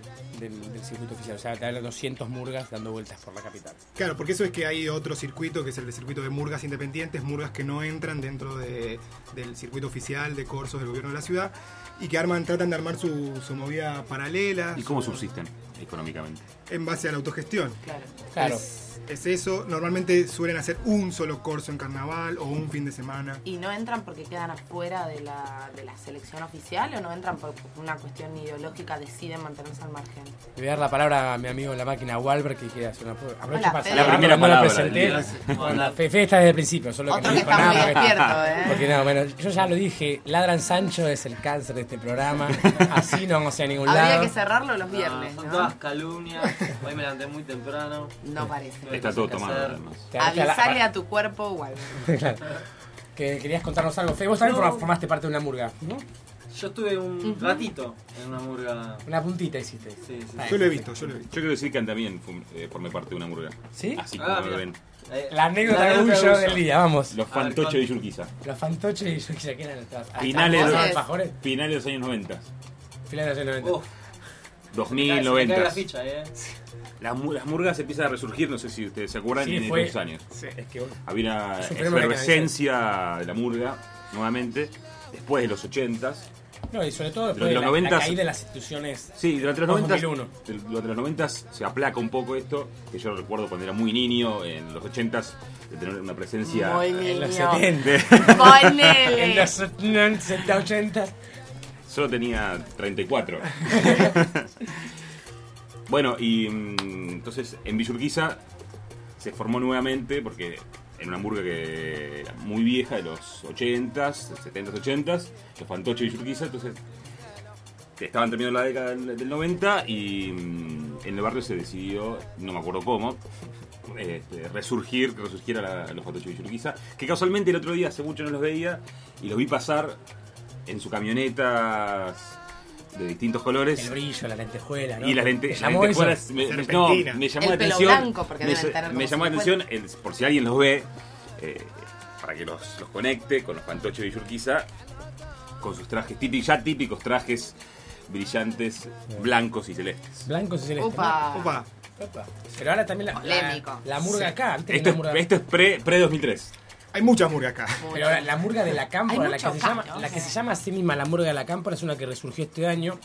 circuito oficial. O sea, había 200 murgas dando vueltas por la capital. Claro, porque eso es que hay otro circuito que es el circuito de murgas independientes, murgas que no entran dentro de- del circuito oficial de corsos del gobierno de la ciudad y que arman, tratan de armar su, su movida paralela. ¿Y cómo su- subsisten económicamente? En base a la autogestión. Claro. Claro. Es, es eso. Normalmente suelen hacer un solo corso en carnaval o un fin de semana. ¿Y no entran porque quedan afuera de la, de la selección oficial o no entran por por una cuestión ideológica, deciden mantenerse al margen? Le voy a dar la palabra a mi amigo en la máquina Walber que quiere hacer una prueba. Aprovecho Hola, para La primera no palabra, presenté. Fefe está desde el principio, solo Otro no que dijo está nada, porque- despierto, ¿eh? Porque no, bueno, yo ya lo dije, Ladran Sancho es el cáncer de este programa, así no vamos a ningún Habría lado. que cerrarlo los viernes, son ¿no? todas calumnias. Hoy me levanté muy temprano. No parece. Está todo tomado, hacer. además. Avisale a tu cuerpo igual. Claro. Que querías contarnos algo. Fe, vos también No. formaste parte de una murga, ¿no? Yo estuve un ratito en una murga. Una puntita hiciste. Sí, sí. Yo lo he visto, yo lo he visto. Yo quiero decir que también eh, formé parte de una murga. ¿Sí? Así Ah, como me mira. ven. Eh, La anécdota de de del día, vamos. Los fantoches de Yurquiza. Los fantoches y yo quise que eran los Finales de, ¿Vos los, finales de los años 90. Finales de los 90. Uf, 2000, se me cae 90. la ficha, eh. Las, mu- las murgas empiezan a resurgir, no sé si ustedes se acuerdan, Sí, en fue- esos años. Es que bueno, Había una efervescencia de la murga, nuevamente, después de los 80s. No, y sobre todo Durante después de los la, 90s la caída de las instituciones. Sí, durante los 90 2001. durante los 90 se aplaca un poco esto, que yo recuerdo cuando era muy niño, en los 80s, de tener una presencia... Muy En los niño. 70. Ponele. En los 70, 80. Solo tenía 34. bueno, y mm, entonces en Villurquiza se formó nuevamente, porque en una hamburga que era muy vieja, de los 80s, 70s, 80s, los fantoches de Villurquiza, entonces estaban terminando la década del del 90 y mm, en el barrio se decidió, no me acuerdo cómo, este, resurgir, que resurgiera la- los fantoches de Villurquiza, que casualmente el otro día hace mucho no los veía y los vi pasar en su camionetas de distintos colores. El brillo, la lentejuela, ¿no? Y las lente- ¿Te las llamó eso? lentejuelas me, me- no, me llamó El la pelo atención. blanco, porque me, tener me llamó la 50. atención, el- por si alguien los ve, eh, para que los, los conecte con los fantoches de Villurquiza, con sus trajes típicos, ya típicos trajes brillantes, blancos y celestes. Blancos y celestes. Opa, ¿no? Opa. Pero ahora también la, la, la murga acá. ¿viste que Esto, la murga- es, esto es pre, pre 2003. Hay muchas murgas acá. Pero ahora, la murga de la cámpora, la que, se llama, la que se llama así misma la murga de la cámpora, es una que resurgió este año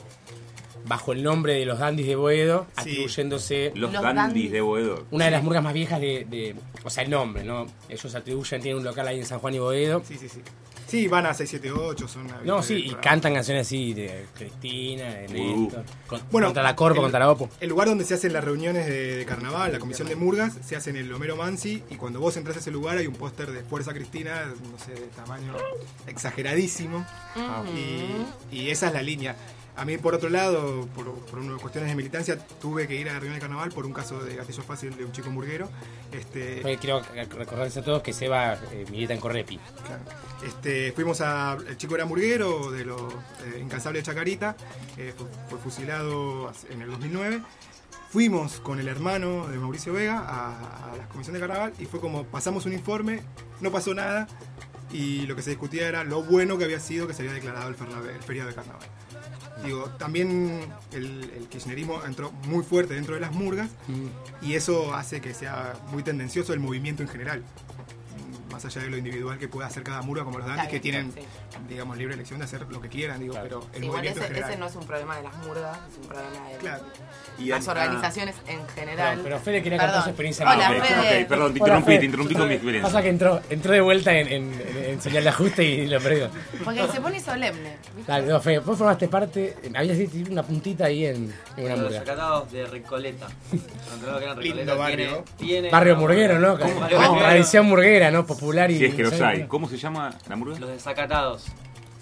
bajo el nombre de los dandis de Boedo, Sí. atribuyéndose Los, Los dandis, dandis. de Boedo. una de las murgas más viejas de, de- O sea, el nombre, ¿no? Ellos atribuyen, tienen un local ahí en San Juan y Boedo. Sí, sí, sí. Sí, van a 678, son No, sí, y cantan canciones así de Cristina, de Uh. Néstor, con- Bueno, contra la Corpo, el- contra la Opo. El lugar donde se hacen las reuniones de, de carnaval, la comisión de murgas, se hace en el Homero Mansi y cuando vos entras a ese lugar hay un póster de Fuerza Cristina, no sé, de tamaño exageradísimo. y, y esa es la línea. A mí, por otro lado, por, por unas cuestiones de militancia, tuve que ir a la reunión de carnaval por un caso de gatillo fácil de un chico murguero. Este, quiero recordarles a todos que Seba eh, milita en Correpi. Claro. Este, fuimos a. El chico era murguero de los eh, incansables de Chacarita, eh, fue, fue fusilado en el 2009. Fuimos con el hermano de Mauricio Vega a, a la comisión de carnaval y fue como pasamos un informe, no pasó nada y lo que se discutía era lo bueno que había sido que se había declarado el, el feriado de carnaval. Digo, también el, el kirchnerismo entró muy fuerte dentro de las murgas y eso hace que sea muy tendencioso el movimiento en general. Más allá de lo individual que pueda hacer cada murga, como los danis, que tienen, digamos, libre elección de hacer lo que quieran, digo, pero el Sí, movimiento ese, general. ese no es un problema de las murgas, es un problema de Claro. Y las organizaciones en general. Pero Fede quería contar su experiencia. Hola, Ah, ok, Fede. ok, perdón, te Hola, interrumpí, Fede. te interrumpí con mi experiencia. Pasa que entró, entró de vuelta en, en, en- señal de ajuste y lo perdió. Porque se pone solemne. Dale, no, Fede, vos formaste parte, habías una puntita ahí en, en una rescatados de Recoleta. Lindo barrio. Tiene, tiene Barrio murguero, ¿no? Con tradición murguera, ¿no? Popular y... Si es que los hay. ¿Cómo se llama la murga? Los desacatados.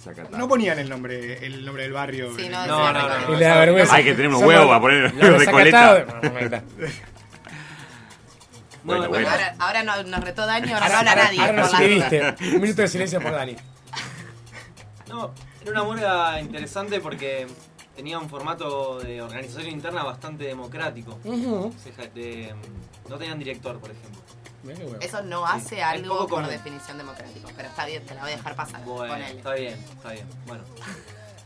Zacatá. No ponían el nombre, el nombre del barrio. Sí, no, No, no, no. Da vergüenza. Hay que tener unos huevos para poner los. Ahí está. Bueno, bueno. Ahora, ahora no- nos retó Dani, ahora Ahora, no habla nadie. ahora nos por la- escribiste. Un minuto de silencio por Dani. No, era una murga interesante porque tenía un formato de organización interna bastante democrático. De- no tenían director, por ejemplo. Eso no hace algo por común. definición democrático. Pero está bien, te la voy a dejar pasar. Bueno, Ponele. está bien, está bien. Bueno.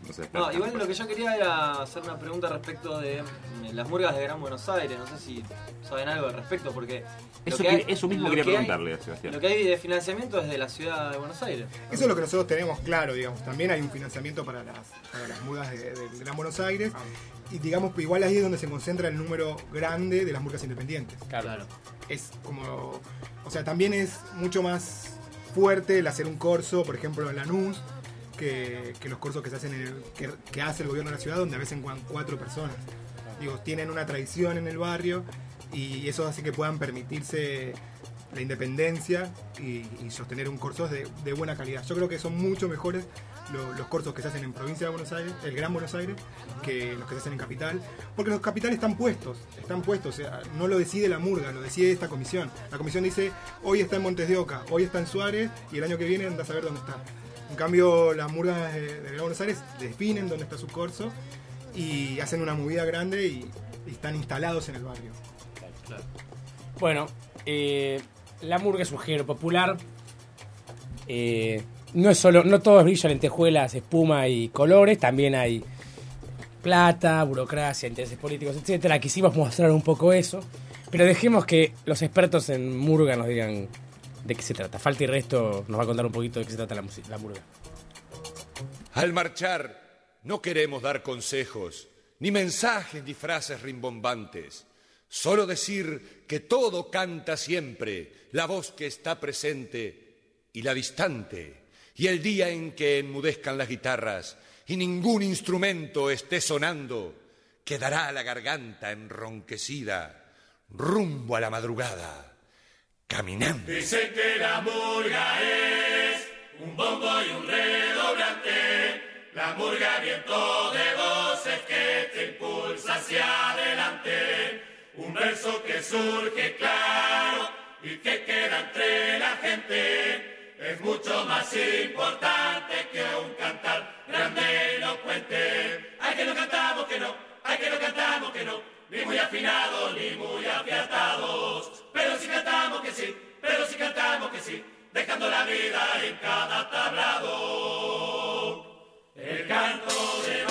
No, sé, No, igual lo que yo quería era hacer una pregunta respecto de mm, las murgas de Gran Buenos Aires. No sé si saben algo al respecto, porque. Eso, que hay- que- eso mismo lo quería que hay- preguntarle a Sebastián. Lo que hay de financiamiento es de la ciudad de Buenos Aires. Eso es lo que nosotros tenemos claro, digamos. También hay un financiamiento para las, para las murgas de, Gran Buenos Aires. Y digamos, pues, igual ahí es donde se concentra el número grande de las murgas independientes. Claro. Es como. O sea, también es mucho más fuerte el hacer un corso, por ejemplo, en Lanús, que, que los cursos que se hacen en el- que, que hace el gobierno de la ciudad, donde a veces van cuatro personas. Digo, tienen una tradición en el barrio y eso hace que puedan permitirse la independencia y, y sostener un curso de, de buena calidad. Yo creo que son mucho mejores lo- los cursos que se hacen en provincia de Buenos Aires, el Gran Buenos Aires, que los que se hacen en capital, porque los capitales están puestos, están puestos, o sea, no lo decide la murga, lo decide esta comisión. La comisión dice, hoy está en Montes de Oca, hoy está en Suárez y el año que viene anda a saber dónde está. En cambio, las murgas de, de Buenos Aires definen dónde está su corso y hacen una movida grande y, y están instalados en el barrio. Bueno, eh, la murga es un género popular. Eh, no es solo, no todo es brillo, lentejuelas, espuma y colores, también hay plata, burocracia, intereses políticos, etcétera. Quisimos mostrar un poco eso, pero dejemos que los expertos en murga nos digan de qué se trata. Falta y resto nos va a contar un poquito de qué se trata la, la murga. Al marchar, no queremos dar consejos, ni mensajes ni frases rimbombantes. Solo decir que todo canta siempre, la voz que está presente y la distante, y el día en que enmudezcan las guitarras y ningún instrumento esté sonando, quedará la garganta enronquecida, rumbo a la madrugada, Dicen que la murga es un bombo y un redoblante, la murga viento de voces que te impulsa hacia adelante, un verso que surge claro y que queda entre la gente. Es mucho más importante que un cantar grande y elocuente. Hay que no cantamos que no, hay que no cantamos que no, ni muy afinados ni muy afiatados. Pero si cantamos que sí, pero si cantamos que sí, dejando la vida en cada tablado. El canto de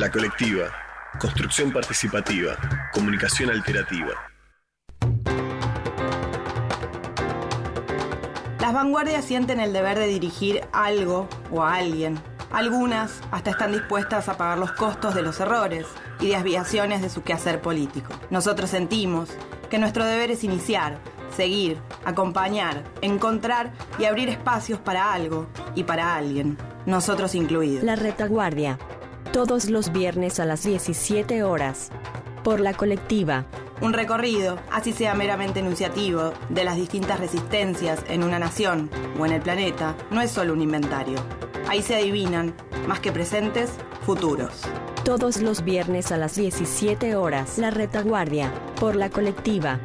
La colectiva. Construcción participativa. Comunicación alternativa. Las vanguardias sienten el deber de dirigir algo o a alguien. Algunas hasta están dispuestas a pagar los costos de los errores y desviaciones de su quehacer político. Nosotros sentimos que nuestro deber es iniciar, seguir, acompañar, encontrar y abrir espacios para algo y para alguien, nosotros incluidos. La retaguardia. Todos los viernes a las 17 horas. Por la colectiva. Un recorrido, así sea meramente enunciativo, de las distintas resistencias en una nación o en el planeta, no es solo un inventario. Ahí se adivinan, más que presentes, futuros. Todos los viernes a las 17 horas. La retaguardia. Por la colectiva.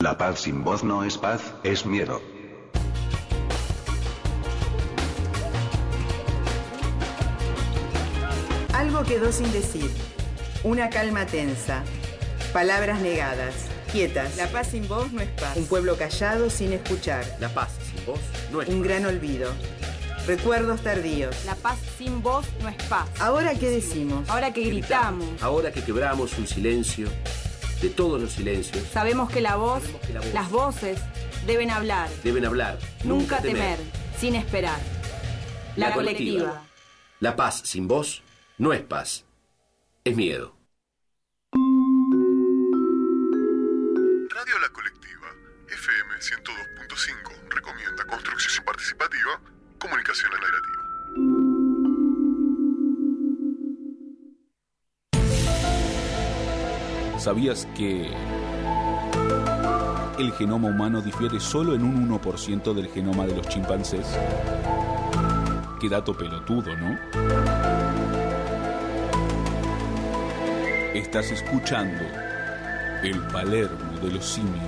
La paz sin voz no es paz, es miedo. Algo quedó sin decir. Una calma tensa. Palabras negadas. Quietas. La paz sin voz no es paz. Un pueblo callado sin escuchar. La paz sin voz no es Un gran olvido. Recuerdos tardíos. La paz sin voz no es paz. Ahora qué decimos. Ahora que gritamos. Ahora que quebramos un silencio, de todos los silencios, Sabemos que la voz, las voces, deben hablar. deben hablar. Nunca temer, sin esperar. La, colectiva. La paz sin voz no es paz, es miedo. Radio La Colectiva, FM 102.5, recomienda construcción participativa, comunicación alternativa. ¿Sabías que el genoma humano difiere solo en un 1% del genoma de los chimpancés? Qué dato pelotudo, ¿no? Estás escuchando el Palermo de los simios.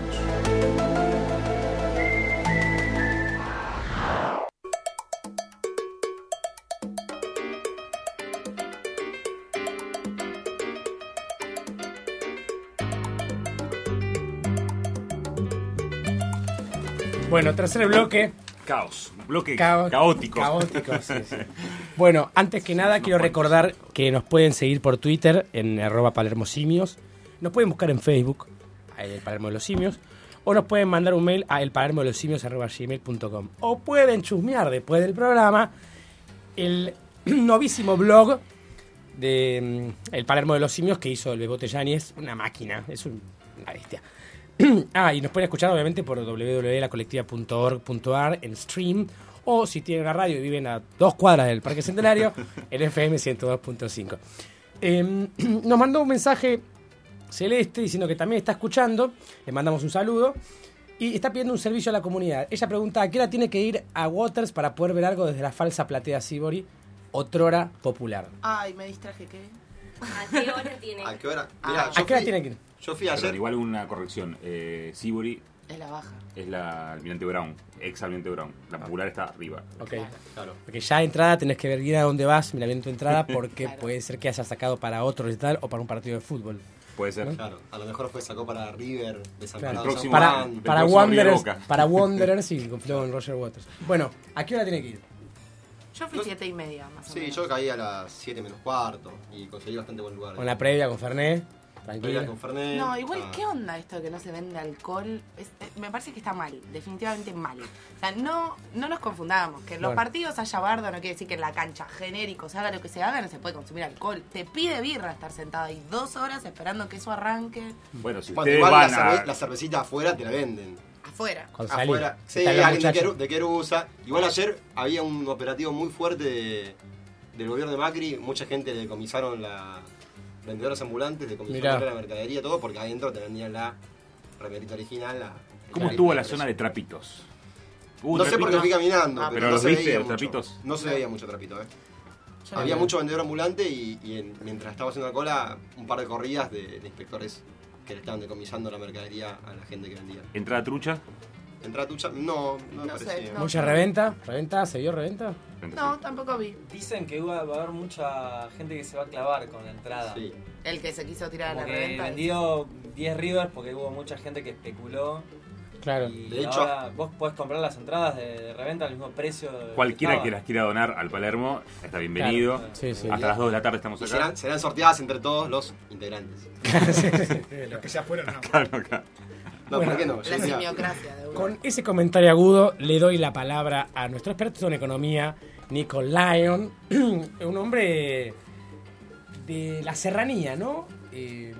Bueno, tercer bloque. Caos. Bloque caótico. Caótico, sí, sí. Bueno, antes que nada quiero recordar que nos pueden seguir por Twitter en arroba palermosimios. Nos pueden buscar en Facebook, el Palermo de los Simios. O nos pueden mandar un mail a elpalermodelsimios.gmail.com O pueden chusmear después del programa el novísimo blog de mm, El Palermo de los Simios que hizo el Bebote Yáñez. Una máquina, es un- una bestia. ah, y nos pueden escuchar obviamente por www.lacolectiva.org.ar en stream. O si tienen una radio y viven a dos cuadras del Parque Centenario, en FM 102.5. Eh, nos mandó un mensaje Celeste diciendo que también está escuchando. Le mandamos un saludo. Y está pidiendo un servicio a la comunidad. Ella pregunta a qué hora tiene que ir a Waters para poder ver algo desde la falsa platea Sibori, otrora popular. Ay, me distraje, ¿qué? ¿A qué hora tiene? ¿A qué hora? Ah, ¿A qué hora fui- tiene que ir? Yo fui ayer. igual una corrección. Eh, Sibori Es la baja. es la almirante Brown, ex almirante Brown. La popular está arriba. Ok. Porque ya de entrada tenés que ver bien a dónde vas, mira bien tu entrada, porque Claro. puede ser que hayas sacado para otro recital o para un partido de fútbol. Puede ser. Claro, a lo mejor fue sacó para River, Claro. próximo- San Para, Juan. para próximo Wanderers, para Wanderers y confió con Roger Waters. Bueno, ¿a qué hora tiene que ir? Yo fui siete y media, más o Sí, menos. yo caí a las 7 menos cuarto y conseguí bastante buen lugar. Con la previa, con Fernet, tranquila. con Fernet. No, igual, ah, ¿qué onda esto de que no se vende alcohol? Es- eh, me parece que está mal, definitivamente mal. O sea, no, no nos confundamos, que en los partidos haya bardo no quiere decir que en la cancha genérico se haga lo que se haga, no se puede consumir alcohol. Te pide birra estar sentado ahí dos horas esperando que eso arranque Bueno, si Cuando la, van cerve- a... la cervecita afuera te la venden. afuera. Con. Afuera. Sí, la alguien de, muchacha. Queru- de Querusa. Igual ayer había un operativo muy fuerte de- del gobierno de Macri. Mucha gente le decomisaron la. Vendedores ambulantes, decomisaron Mirá. la mercadería, todo, porque adentro te vendían la remerita original. La, ¿Cómo estuvo la zona de trapitos? ¿Hubo No sé por qué fui caminando, Ah, pero, pero no los se viste, veía los mucho. trapitos. No se veía mucho trapito, ¿eh? Había mucho vendedor ambulante y, y en- mientras estaba haciendo la cola, un par de corridas de, de inspectores que le estaban decomisando la mercadería a la gente que vendía. ¿Entrada trucha? ¿Entrada tuya? No, no, me No sé, parecía. no. ¿Mucha reventa? ¿Reventa? ¿Se vio reventa? No, tampoco vi. Dicen que va a haber mucha gente que se va a clavar con la entrada. Sí. El que se quiso tirar a Como la que reventa. vendió 10 Rivers porque hubo mucha gente que especuló Claro. Y De hecho- ahora vos podés comprar las entradas de, de reventa al mismo precio. de- Cualquiera estaba. que las quiera donar al Palermo está bienvenido. Claro, sí, sí. Hasta las 2 de la tarde estamos Y acá. serán, serán sorteadas entre todos los integrantes. Los que ya fueron, no. Claro, claro. No, Bueno, ¿por qué no? La simiocracia de uno. Con ese comentario agudo le doy la palabra a nuestro experto en economía, Nico Lyon, un hombre de la serranía, ¿no? Eh,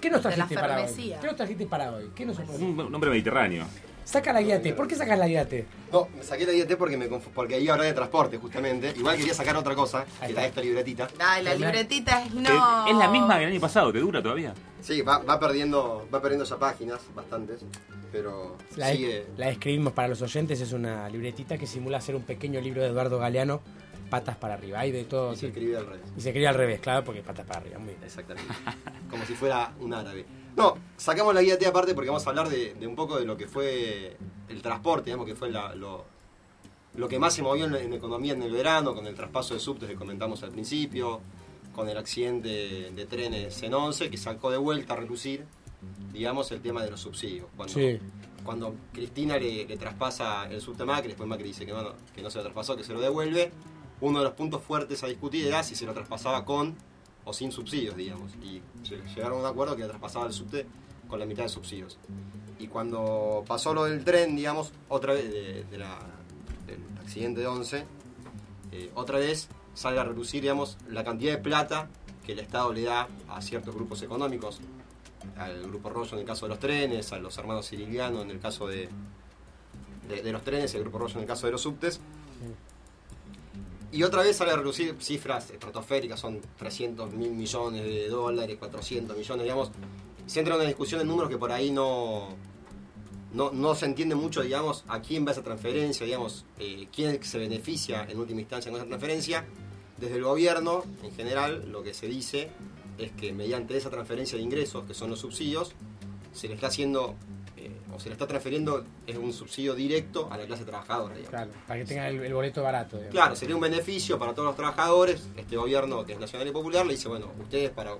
¿Qué nos trajiste para hoy? ¿Qué nos trajiste para hoy? ¿Qué nos Un, un hombre mediterráneo. Saca la guía T. ¿Por qué sacas la guía T? No, me saqué la IET porque, me porque ahí habrá de transporte, justamente. Igual quería sacar otra cosa, que era esta libretita. Ay, la libretita es no. Es la misma que el año pasado, ¿te dura todavía? Sí, va, va perdiendo va perdiendo ya páginas, bastantes, pero La, sigue... la escribimos para los oyentes, es una libretita que simula ser un pequeño libro de Eduardo Galeano, patas para arriba, hay de todo. Y se sí. escribe al revés. Y se escribe al revés, claro, porque patas para arriba, muy bien. Exactamente. Como si fuera un árabe. No, sacamos la guía T aparte porque vamos a hablar de, de un poco de lo que fue el transporte, digamos que fue la- lo, lo que más se movió en, en economía en el verano, con el traspaso de subtes que comentamos al principio, con el accidente de trenes en 11 que sacó de vuelta a relucir, digamos, el tema de los subsidios. Cuando, Sí. cuando Cristina le, le traspasa el subte a Macri, después Macri dice que no, no, que no se lo traspasó, que se lo devuelve, uno de los puntos fuertes a discutir era si se lo traspasaba con o sin subsidios, digamos. Y lle- llegaron a un acuerdo que traspasaba el subte con la mitad de subsidios. Y cuando pasó lo del tren, digamos, otra vez de, de la- del accidente de 11, eh, otra vez sale a reducir, digamos, la cantidad de plata que el Estado le da a ciertos grupos económicos, al Grupo Rollo en el caso de los trenes, a los hermanos Siriliano en el caso de, de, de los trenes, el Grupo Rollo en el caso de los subtes. Y otra vez sale a reducir cifras estratosféricas, son 300 mil millones de dólares, 400 millones, digamos. Se entra en una discusión de números que por ahí no, no, no se entiende mucho, digamos, a quién va esa transferencia, digamos, eh, quién se beneficia en última instancia con esa transferencia. Desde el gobierno, en general, lo que se dice es que mediante esa transferencia de ingresos, que son los subsidios, se le está haciendo, eh, o se le está transfiriendo, es un subsidio directo a la clase trabajadora, digamos. Claro, para que tengan el, el boleto barato. digamos. Claro, sería un beneficio para todos los trabajadores. Este gobierno, que es nacional y popular, le dice, bueno, ustedes para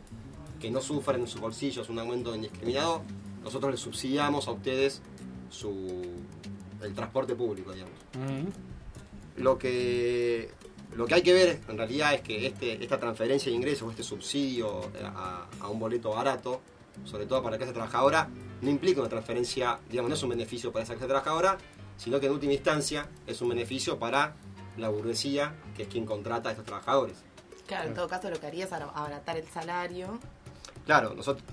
que no sufran en sus bolsillos un aumento indiscriminado, nosotros les subsidiamos a ustedes su el transporte público, digamos. Lo que lo que hay que ver en realidad es que este, esta transferencia de ingresos, este subsidio a, a un boleto barato, sobre todo para la clase trabajadora, no implica una transferencia, digamos, no es un beneficio para esa clase trabajadora, sino que en última instancia es un beneficio para la burguesía, que es quien contrata a estos trabajadores. Claro, en todo caso lo que haría es abaratar el salario. Claro, nosotros,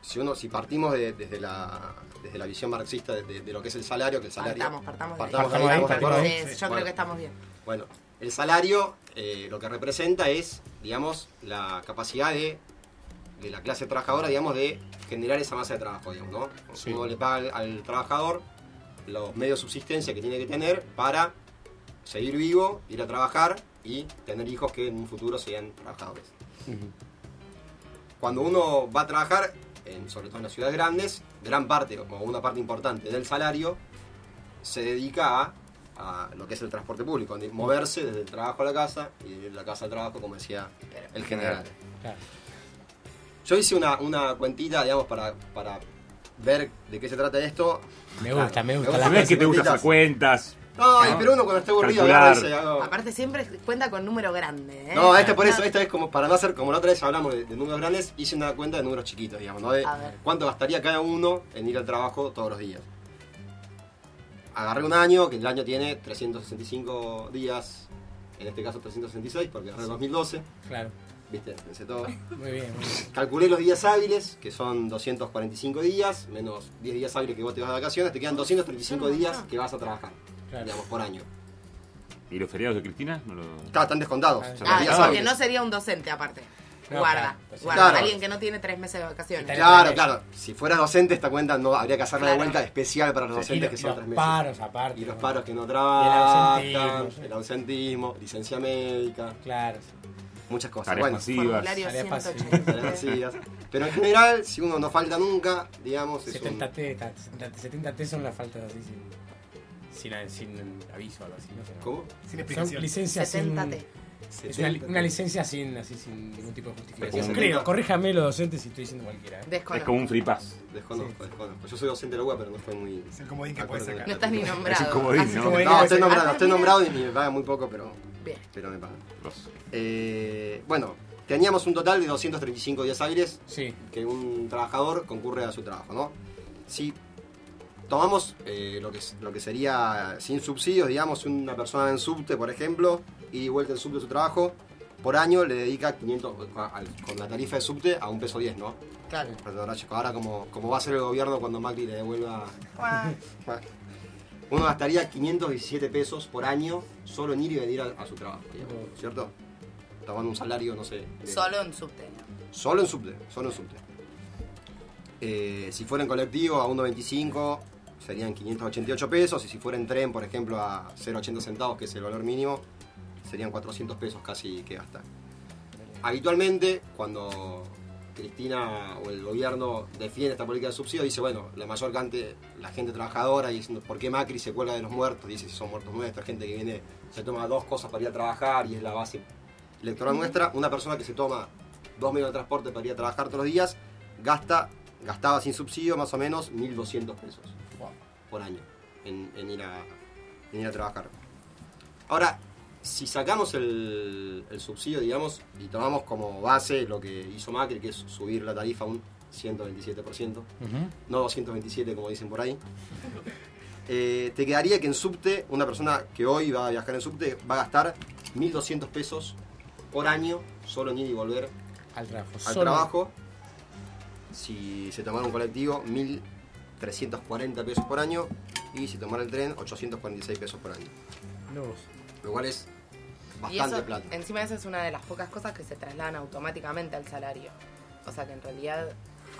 si uno, si partimos de- desde la desde la visión marxista de, de- de lo que es el salario, que el salario Partamos, partamos de ahí. partamos Partamos de ahí, partamos ahí. Yo creo que estamos bien. Bueno, el salario eh, lo que representa es, digamos, la capacidad de, de la clase trabajadora, digamos, de generar esa masa de trabajo, digamos, ¿no? Sí. Uno le paga al, al trabajador los medios de subsistencia que tiene que tener para seguir vivo, ir a trabajar y tener hijos que en un futuro sean trabajadores. Cuando uno va a trabajar, en- sobre todo en las ciudades grandes, gran parte o una parte importante del salario se dedica a, a lo que es el transporte público, moverse desde el trabajo a la casa y de la casa al trabajo, como decía el general. Claro. Yo hice una, una cuentita, digamos, para, para ver de qué se trata esto. Me gusta, me gusta. La las que te gusta hacer cuentas. No, ¿no? pero uno cuando está aburrido agarra ese, hago- Aparte siempre cuenta con número grande. ¿eh? No, este por eso, esta vez como para no hacer, como la otra vez hablamos de, de números grandes, hice una cuenta de números chiquitos, digamos, ¿no? De cuánto gastaría cada uno en ir al trabajo todos los días. Agarré un año, que el año tiene 365 días, en este caso 366, porque agarré el 2012, Claro. Viste, pensé todo. Muy bien, muy bien. Calculé los días hábiles, que son 245 días, menos 10 días hábiles que vos te vas de vacaciones, te quedan 235 días que vas a trabajar, digamos, por año. ¿Y los feriados de Cristina? No lo... Claro, están descontados. Ah, Ah, los días porque hábiles. no sería un docente aparte. No, guarda, claro, pues, guarda. claro. Alguien que no tiene tres meses de vacaciones. Claro, claro. Si fueras docente, esta cuenta no habría que hacerla de Claro. vuelta especial para los docentes y que los- son y tres los meses. paros aparte, Y los paros que no Y el trabajan, ausentismo, el ausentismo, licencia médica. Claro. Muchas cosas. Tareas bueno, pasivas. Formulario Tareas 180. tareas pasivas. Pero en general, si uno no falta nunca, digamos, es un... 70 T, 70 70 T son las faltas así sin, sin, sin aviso o algo así, no sé. ¿Cómo? Sin Son explicación. licencias sin, 70 T. Es una, una licencia sin, así, sin ningún tipo de justificación. Creo, corríjame los docentes si estoy diciendo cualquiera. ¿eh? Es como un free pass. Desconozco, desconozco. Yo soy docente de la UBA, pero no estoy muy. Es el comodín que puedes sacar. No estás ni nombrado. Es un comodín, Así ¿no? No, estoy nombrado, Ah, estoy nombrado y me pagan muy poco, pero. Bien. Pero me pagan. Eh, bueno, teníamos un total de 235 días hábiles Sí. que un trabajador concurre a su trabajo, ¿no? Si tomamos eh, lo, que, lo que sería sin subsidios, digamos, una persona en subte, por ejemplo, y vuelta en subte a su trabajo, por año le dedica 500, a- al- con la tarifa de subte a un peso 10, ¿no? Claro. Ahora como, como va a ser el gobierno cuando Macri le devuelva... Uno gastaría 517 pesos por año solo en ir y venir a, a su trabajo, digamos, ¿cierto? Tomando un salario, no sé... de- Solo en subte. Solo en subte, solo en subte. Eh, si fuera en colectivo a 1.25 serían 588 pesos y si fuera en tren, por ejemplo, a 0.80 centavos, que es el valor mínimo, serían 400 pesos casi que gasta. Habitualmente, cuando Cristina o el gobierno defiende esta política de subsidio, dice, bueno, la mayor cantidad, la gente trabajadora, y diciendo, ¿por qué Macri se cuelga de los muertos? Dice, si son muertos nuestros, gente que viene, se toma dos cosas para ir a trabajar y es la base electoral nuestra. Una persona que se toma dos medios de transporte para ir a trabajar todos los días, gasta, gastaba sin subsidio más o menos 1.200 pesos por año en, en ir a, en ir a trabajar. Ahora, si sacamos el, el subsidio, digamos, y tomamos como base lo que hizo Macri, que es subir la tarifa a un 127%, no 227 como dicen por ahí, eh, te quedaría que en subte, una persona que hoy va a viajar en subte va a gastar 1.200 pesos por año solo en ir y volver Al trabajo. al Solo- trabajo. Si se tomara un colectivo, 1.340 pesos por año. Y si tomara el tren, 846 pesos por año. No. Lo cual es Y bastante eso, plata. encima esa es una de las pocas cosas que se trasladan automáticamente al salario. O sea que en realidad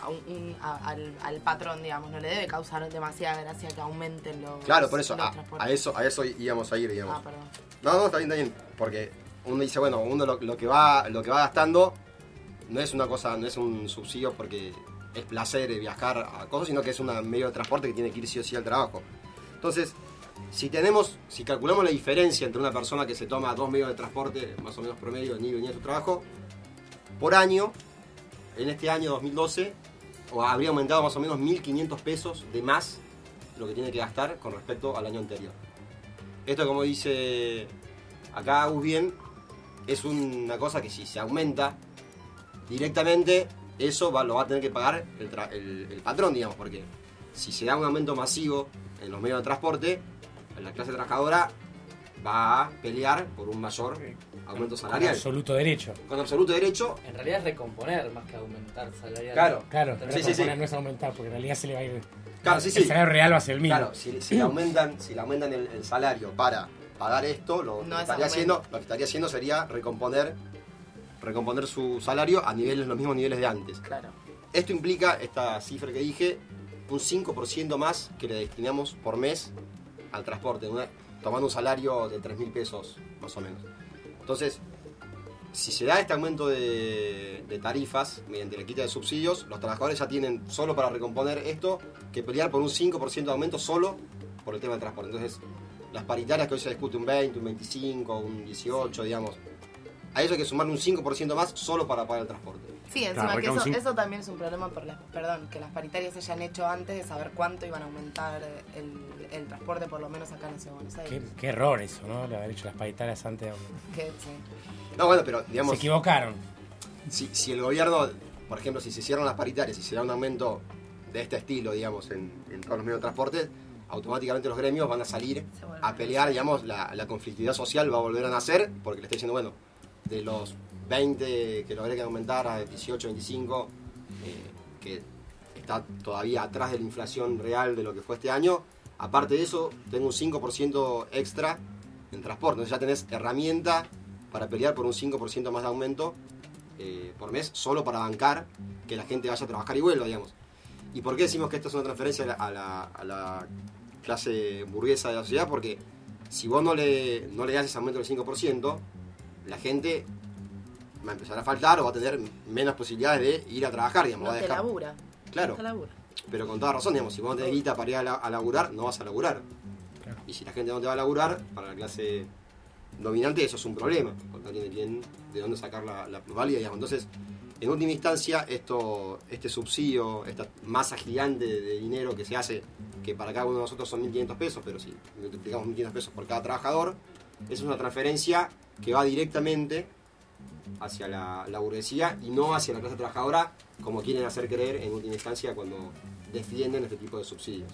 a un- un- a- al, al patrón, digamos, no le debe causar demasiada gracia que aumenten los Claro, por eso, a, eso, a eso íbamos a ir, digamos. Ah, perdón. No, no, está bien, está bien. Porque uno dice, bueno, uno lo, lo que va, lo que va gastando no es una cosa, no es un subsidio porque es placer viajar a cosas, sino que es un medio de transporte que tiene que ir sí o sí al trabajo. Entonces, si tenemos, si calculamos la diferencia entre una persona que se toma dos medios de transporte, más o menos promedio, y venir a su trabajo, por año, en este año 2012, o habría aumentado más o menos 1.500 pesos de más lo que tiene que gastar con respecto al año anterior. Esto, como dice acá es una cosa que si se aumenta directamente, eso lo va a tener que pagar el- el patrón, digamos, porque si se da un aumento masivo en los medios de transporte, la clase trabajadora va a pelear por un mayor aumento Con salarial. absoluto derecho. Con absoluto derecho. En realidad es recomponer más que aumentar salarial. Claro. Claro, Pero no, Sí, es sí, sí. aumentar, no es aumentar, porque en realidad se le va a ir. Claro, sí, el salario real va a ser el mismo. Claro, si, si le aumentan, si le aumentan el, el salario para pagar esto, lo, No que es estaría haciendo, lo que estaría haciendo sería recomponer, recomponer su salario a niveles, los mismos niveles de antes. Claro. Esto implica, esta cifra que dije, un 5% más que le destinamos por mes al transporte, tomando un salario de 3 mil pesos más o menos. Entonces, si se da este aumento de, de tarifas mediante la quita de subsidios, los trabajadores ya tienen solo para recomponer esto que pelear por un 5% de aumento solo por el tema del transporte. Entonces, las paritarias que hoy se discute un 20, un 25, un 18, digamos, a eso hay que sumarle un 5% más solo para pagar el transporte. Sí, encima Claro, que eso, eso también es un problema por las, perdón, que las paritarias se hayan hecho antes de saber cuánto iban a aumentar el, el transporte, por lo menos acá en la Ciudad de Buenos Qué, Aires. qué error eso, ¿no? Lo haber hecho las paritarias antes. Que, sí. No, bueno, pero digamos. Se equivocaron. Si, si el gobierno, por ejemplo, si se cierran las paritarias y se da un aumento de este estilo, digamos, en, en todos los medios de transporte, automáticamente los gremios van a salir a pelear, digamos, la, la conflictividad social va a volver a nacer, porque le está diciendo, bueno, de los 20 que logré que aumentara, a 18, 25, eh, que está todavía atrás de la inflación real de lo que fue este año, aparte de eso, tengo un 5% extra en transporte, entonces ya tenés herramienta para pelear por un 5% más de aumento eh, por mes, solo para bancar que la gente vaya a trabajar y vuelva, digamos. ¿Y por qué decimos que esto es una transferencia a la- a la clase burguesa de la sociedad? Porque si vos no le, no le das ese aumento del 5%, la gente va a empezar a faltar o va a tener menos posibilidades de ir a trabajar, digamos. No va a te dejar- labura. Claro. No te labura. Pero con toda razón, digamos, si vos no tenés guita para ir a, la- a laburar, no vas a laburar. Y si la gente no te va a laburar, para la clase dominante, eso es un problema, porque no tiene bien de dónde sacar la, la digamos. Entonces, en última instancia, esto, este subsidio, esta masa gigante de dinero que se hace, que para cada uno de nosotros son 1.500 pesos, pero si multiplicamos 1.500 pesos por cada trabajador, es una transferencia que va directamente hacia la, la burguesía y no hacia la clase trabajadora, como quieren hacer creer en última instancia cuando defienden este tipo de subsidios.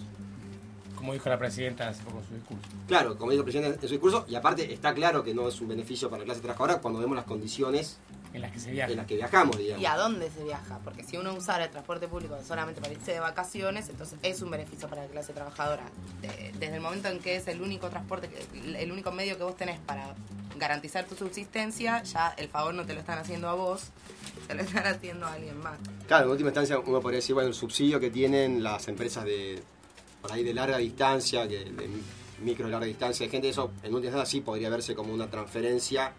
Como dijo la presidenta hace poco en su discurso. Claro, como dijo el presidente en su discurso, y aparte está claro que no es un beneficio para la clase trabajadora cuando vemos las condiciones en las que se viaja. En las que viajamos, digamos. ¿Y a dónde se viaja? Porque si uno usara el transporte público solamente para irse de vacaciones, entonces es un beneficio para la clase trabajadora. De- desde el momento en que es el único transporte, el único medio que vos tenés para garantizar tu subsistencia, ya el favor no te lo están haciendo a vos, se lo están haciendo a alguien más. Claro, en última instancia uno podría decir, bueno, el subsidio que tienen las empresas de por ahí de larga distancia, que de micro y larga distancia, de gente, eso en última instancia sí podría verse como una transferencia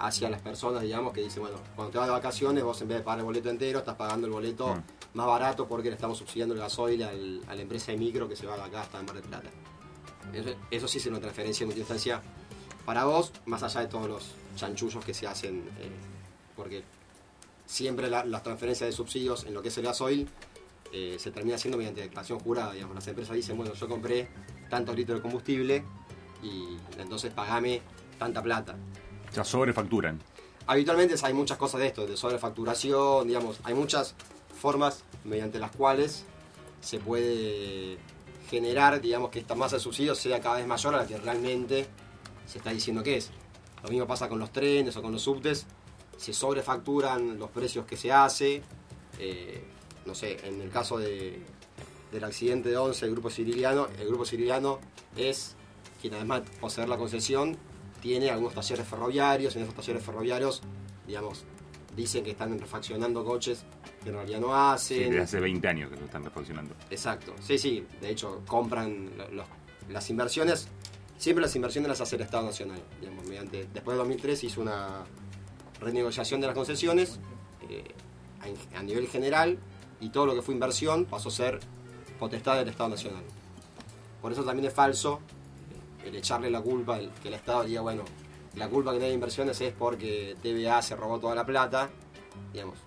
hacia las personas, digamos, que dicen, bueno, cuando te vas de vacaciones, vos en vez de pagar el boleto entero, estás pagando el boleto más barato porque le estamos subsidiando el gasoil al- a la empresa de micro que se va de acá hasta en Mar del Plata. Eso, eso sí es una transferencia en última instancia para vos, más allá de todos los chanchullos que se hacen, eh, porque siempre la- las transferencias de subsidios en lo que es el gasoil eh, se termina haciendo mediante declaración jurada. Digamos. Las empresas dicen, bueno, yo compré tantos litros de combustible y entonces pagame tanta plata. Sobrefacturan. Habitualmente hay muchas cosas de esto, de sobrefacturación, digamos, hay muchas formas mediante las cuales se puede generar, digamos, que esta masa de subsidios sea cada vez mayor a la que realmente se está diciendo que es. Lo mismo pasa con los trenes o con los subtes, se sobrefacturan los precios que se hace. eh, no sé, en el caso de, del accidente de 11, el grupo siciliano, el grupo siciliano es quien además de poseer la concesión, tiene algunos talleres ferroviarios, en esos talleres ferroviarios, digamos, dicen que están refaccionando coches que en realidad no Sí, hacen. desde hace 20 años que lo están refaccionando. Exacto, sí, sí, de hecho compran los- las inversiones, siempre las inversiones las hace el Estado Nacional, digamos, mediante, después de 2003 hizo una renegociación de las concesiones eh, a, a nivel general y todo lo que fue inversión pasó a ser potestad del Estado Nacional. Por eso también es falso el echarle la culpa, el- que el Estado diga, bueno, la culpa que no hay inversiones es porque TVA se robó toda la plata, digamos,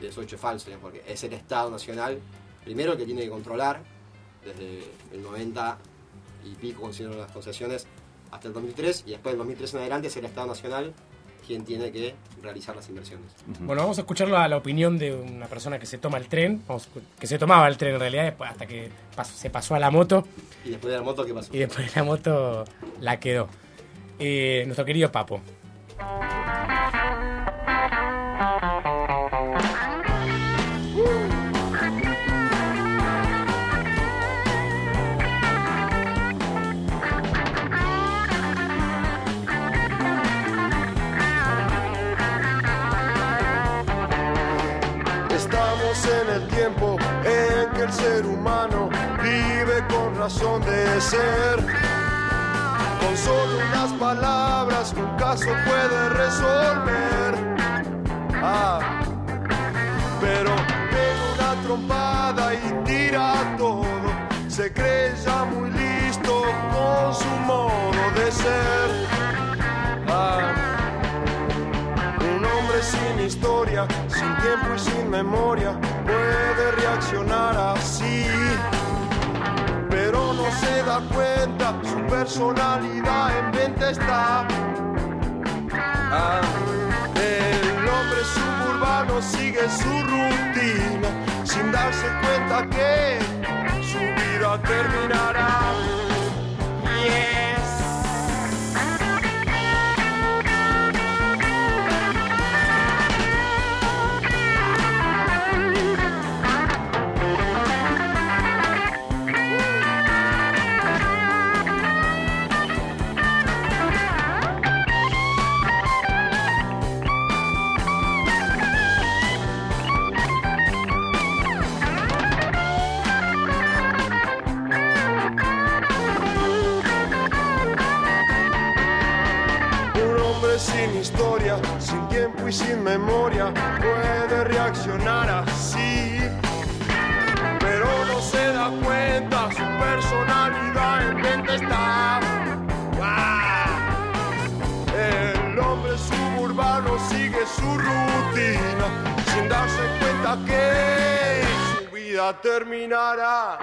y eso es falso, digamos, porque es el Estado Nacional, primero el que tiene que controlar, desde el 90 y pico considero las concesiones, hasta el 2003, y después del 2003 en adelante es el Estado Nacional quien tiene que realizar las inversiones. Bueno, vamos a escucharlo a la opinión de una persona que se toma el tren, vamos, que se tomaba el tren en realidad, después hasta que pas- se pasó a la moto Y después de la moto, ¿qué pasó? y después la moto la quedó. Eh, nuestro querido Papo. Tiempo en que el ser humano vive con razón de ser. Con solo unas palabras un caso puede resolver. Ah, pero pega una trompada y tira todo. Se cree ya muy listo con su modo de ser. Ah, historia, sin tiempo y sin memoria puede reaccionar así. Pero no se da cuenta, su personalidad en venta está. Ah, el hombre suburbano sigue su rutina sin darse cuenta que su vida terminará. fui sin memoria puede reaccionar así. Pero no se da cuenta, su personalidad en mente está. El hombre suburbano sigue su rutina sin darse cuenta que su vida terminará.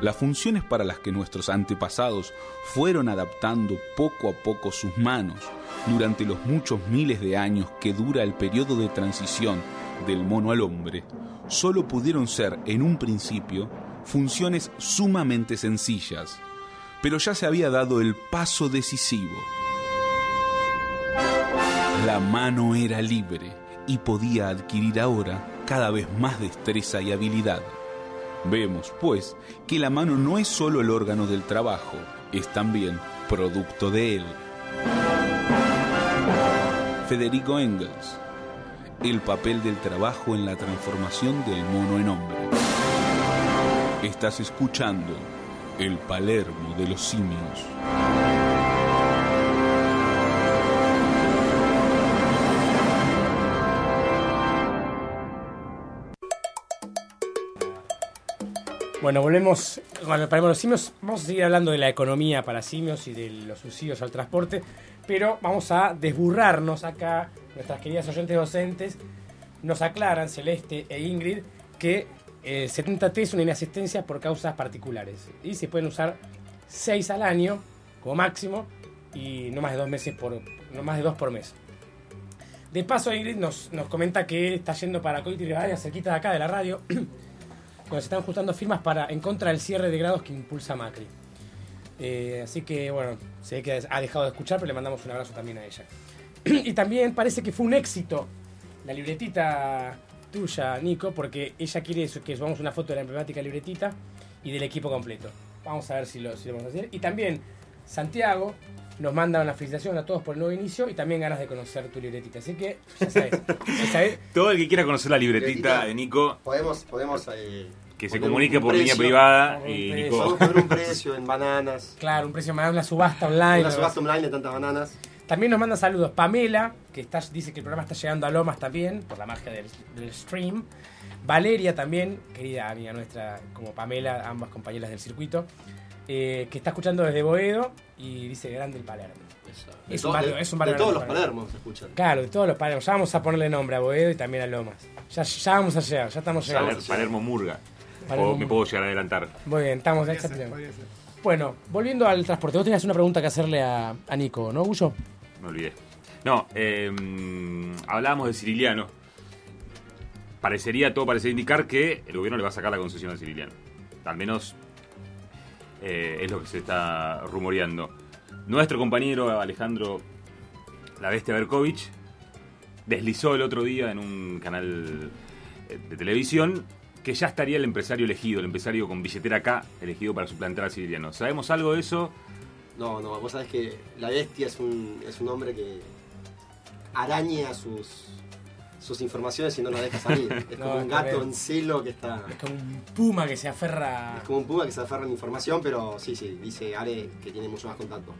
Las funciones para las que nuestros antepasados fueron adaptando poco a poco sus manos durante los muchos miles de años que dura el periodo de transición del mono al hombre, solo pudieron ser en un principio funciones sumamente sencillas, pero ya se había dado el paso decisivo. La mano era libre y podía adquirir ahora cada vez más destreza y habilidad. Vemos, pues, que la mano no es solo el órgano del trabajo, es también producto de él. Federico Engels. El papel del trabajo en la transformación del mono en hombre. Estás escuchando el Palermo de los simios. Bueno, volvemos con los simios. Vamos a seguir hablando de la economía para simios y de los subsidios al transporte, pero vamos a desburrarnos acá. Nuestras queridas oyentes docentes nos aclaran, Celeste e Ingrid, que el 70T es una inasistencia por causas particulares y se pueden usar 6 al año como máximo y no más de dos meses por no más de dos por mes. De paso, Ingrid nos, nos comenta que está yendo para Coiti Rivadavia, cerquita de acá de la radio, cuando se están juntando firmas para en contra del cierre de grados que impulsa Macri. Eh, así que bueno, ve que ha dejado de escuchar, pero le mandamos un abrazo también a ella. y también parece que fue un éxito la libretita tuya, Nico, porque ella quiere que subamos una foto de la emblemática libretita y del equipo completo. Vamos a ver si lo, si lo vamos a hacer. Y también Santiago nos manda una felicitación a todos por el nuevo inicio y también ganas de conocer tu libretita. Así que ya sabes. ya sabes. Todo el que quiera conocer la libretita de Nico, Podemos, podemos eh, que se comunique un por línea privada y precio. Nico. Podemos poner un precio en bananas. Claro, un precio más, una subasta online. Una subasta online de tantas bananas. También nos manda saludos Pamela, que está, dice que el programa está llegando a Lomas también, por la magia del, del stream. Valeria también, querida amiga nuestra, como Pamela, ambas compañeras del circuito, eh, que está escuchando desde Boedo y dice grande el Palermo. De Es un barrio, de- es un de barrio todos los Palermo. Palermos se escuchan. Claro, de todos los Palermos. Ya vamos a ponerle nombre a Boedo y también a Lomas. Ya, ya vamos a llegar, ya estamos llegando. Paler- Palermo Murga. Palermo O me puedo llegar a adelantar. Muy bien, estamos ya tenemos. Bueno, volviendo al transporte, vos tenías una pregunta que hacerle a, a Nico, ¿no, Gullo? Me olvidé. No, eh, hablábamos de Ciriliano. Parecería, todo parecería indicar que el gobierno le va a sacar la concesión a Ciriliano. Al menos eh, es lo que se está rumoreando. Nuestro compañero Alejandro La Bestia Berkovich deslizó el otro día en un canal eh, de televisión que ya estaría el empresario elegido, el empresario con billetera acá elegido para suplantar a Ciriliano. ¿Sabemos algo de eso? No, no, vos sabés que la bestia es un, es un hombre que araña sus, sus informaciones y no las deja salir. Es No, como un gato tremendo. en celo que está. Es como un puma que se aferra. Es como un puma que se aferra en información, pero sí, sí, dice Ale que tiene mucho más contactos.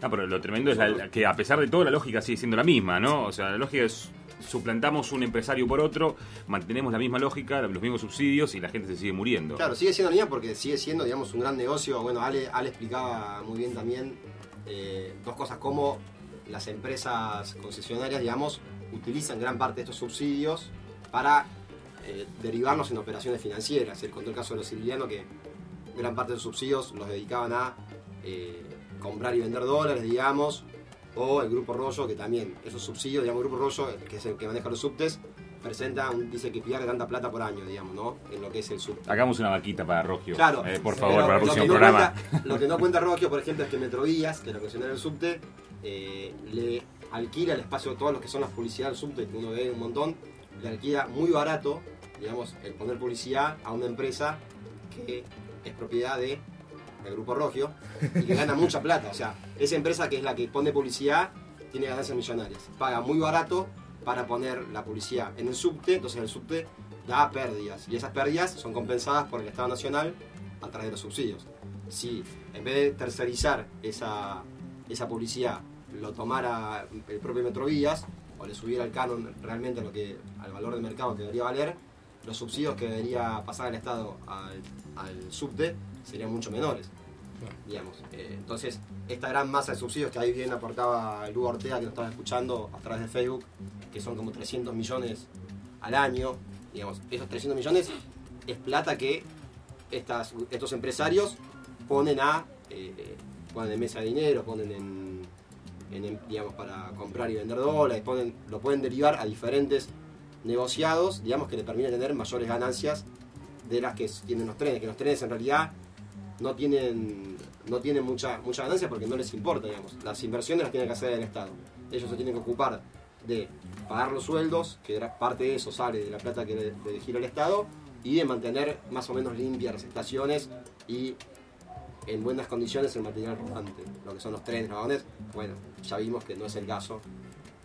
No, pero lo tremendo es la- que a pesar de todo la lógica sigue siendo la misma, ¿no? O sea, la lógica es suplantamos un empresario por otro, mantenemos la misma lógica, los mismos subsidios y la gente se sigue muriendo. Claro, sigue siendo línea porque sigue siendo, digamos, un gran negocio. Bueno, Ale, Ale explicaba muy bien también eh, dos cosas, cómo las empresas concesionarias, digamos, utilizan gran parte de estos subsidios para eh, derivarlos en operaciones financieras. Contó el caso de los sicilianos que gran parte de los subsidios los dedicaban a eh, comprar y vender dólares, digamos, o el Grupo Rollo, que también esos subsidios, digamos, el Grupo Rollo, que es el que maneja los subtes, presenta, un- dice que pierde tanta plata por año, digamos, ¿no? En lo que es el subte. Hagamos una vaquita para Rogio. Claro. Eh, por favor, para el lo próximo no programa. cuenta- lo que no cuenta Rogio, por ejemplo, es que Metrovías, que es la concesionaria del subte, eh, le alquila el espacio de todos los que son las publicidades del subte, que uno ve un montón, le alquila muy barato, digamos, el poner publicidad a una empresa que es propiedad de el Grupo Rogio y que gana mucha plata. O sea, esa empresa que es la que pone publicidad tiene ganancias millonarias. Paga muy barato para poner la publicidad en el subte, entonces el subte da pérdidas y esas pérdidas son compensadas por el Estado Nacional a través de los subsidios. Si en vez de tercerizar esa, esa publicidad lo tomara el propio Metrovías o le subiera el canon realmente lo que, al valor de mercado que debería valer, los subsidios que debería pasar el Estado al, al subte serían mucho menores. Digamos. Eh, entonces, esta gran masa de subsidios que ahí bien aportaba Lugo Ortega, que nos estaba escuchando a través de Facebook, que son como 300 millones al año, digamos, esos 300 millones es plata que estas, estos empresarios ponen a eh, ponen en mesa de dinero, ponen en, digamos para comprar y vender dólares, lo pueden derivar a diferentes negociados, digamos que le permiten tener mayores ganancias de las que tienen los trenes, que los trenes en realidad no tienen no tienen mucha mucha ganancia porque no les importa, digamos. Las inversiones las tiene que hacer el Estado. Ellos se tienen que ocupar de pagar los sueldos, que parte de eso sale de la plata que le gira el Estado, y de mantener más o menos limpias las estaciones y en buenas condiciones el material rodante, lo que son los trenes, vagones. Bueno, ya vimos que no es el caso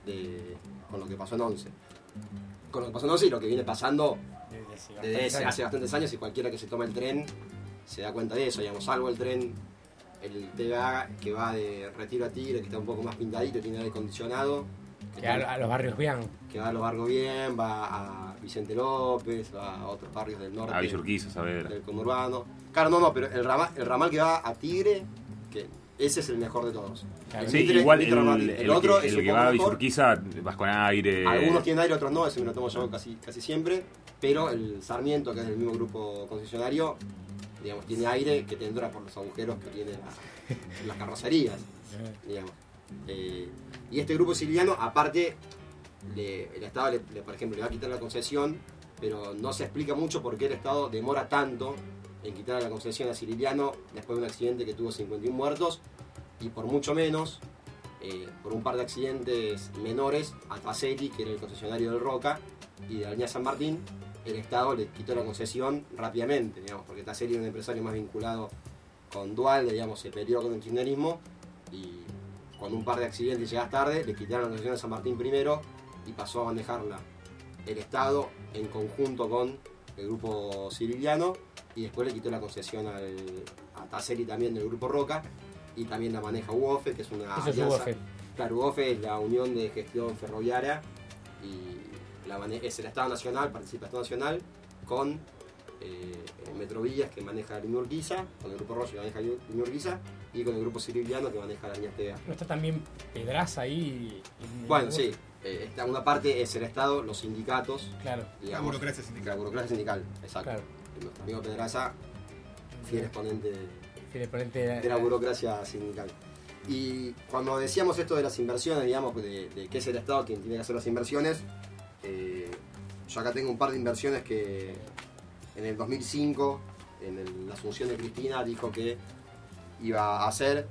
de, con lo que pasó en 11. Con lo que pasó en 11 y lo que viene pasando desde hace bastantes años y cualquiera que se toma el tren se da cuenta de eso, digamos, salvo el tren, el TVA que va de Retiro a Tigre, que está un poco más pintadito, tiene aire acondicionado. Que a, a los barrios bien. que va a los Bargos Bien, va a Vicente López, va a otros barrios del norte. A Villa Urquiza, Saavedra. Del conurbano. Claro, no, no, pero el ramal, el ramal que va a Tigre, que ese es el mejor de todos. El Sí, Mitre- igual Mitre el, ramal. el el otro que, es el un que poco va a. Villurquiza vas con aire. Algunos tienen aire, otros no, ese me lo tomo yo casi, casi siempre. Pero el Sarmiento, que es del mismo grupo concesionario, digamos, tiene aire que te entra por los agujeros que tiene la- las carrocerías. digamos. Eh, y este grupo siciliano, aparte, el Estado, por ejemplo, le va a quitar la concesión, pero no se explica mucho por qué el Estado demora tanto en quitar la concesión a Siciliano después de un accidente que tuvo 51 muertos y por mucho menos, eh, por un par de accidentes menores, a Tacelli, que era el concesionario del Roca, y de la línea San Martín, el Estado le quitó la concesión rápidamente, digamos, porque Tacelli era un empresario más vinculado con Dual, digamos, se peleó con el kirchnerismo y cuando un par de accidentes llegas tarde, le quitaron la concesión a San Martín primero y pasó a manejarla el Estado en conjunto con el grupo siciliano y después le quitó la concesión al, a Tacelli también del grupo Roca y también la maneja UOFE, que es una Eso es alianza- UOFE. Claro, UOFE es la Unión de Gestión Ferroviaria y la es el Estado Nacional, participa el Estado Nacional con eh, Metrovías que maneja línea Urquiza, con el grupo Rosso que maneja línea Urquiza y con el grupo siciliano que maneja la línea. ¿No está también Pedraza ahí? Bueno, sí. eh, está- una parte es el Estado, los sindicatos. Claro. digamos, La burocracia sindical. La burocracia sindical, exacto. Claro. Y Nuestro amigo Pedraza, fiel exponente de, Fiel exponente de- de la burocracia sindical. Y cuando decíamos esto de las inversiones, digamos, de, de que es el Estado quien tiene que hacer las inversiones, eh, yo acá tengo un par de inversiones que en el 2005, en la asunción de Cristina, dijo que iba a hacer.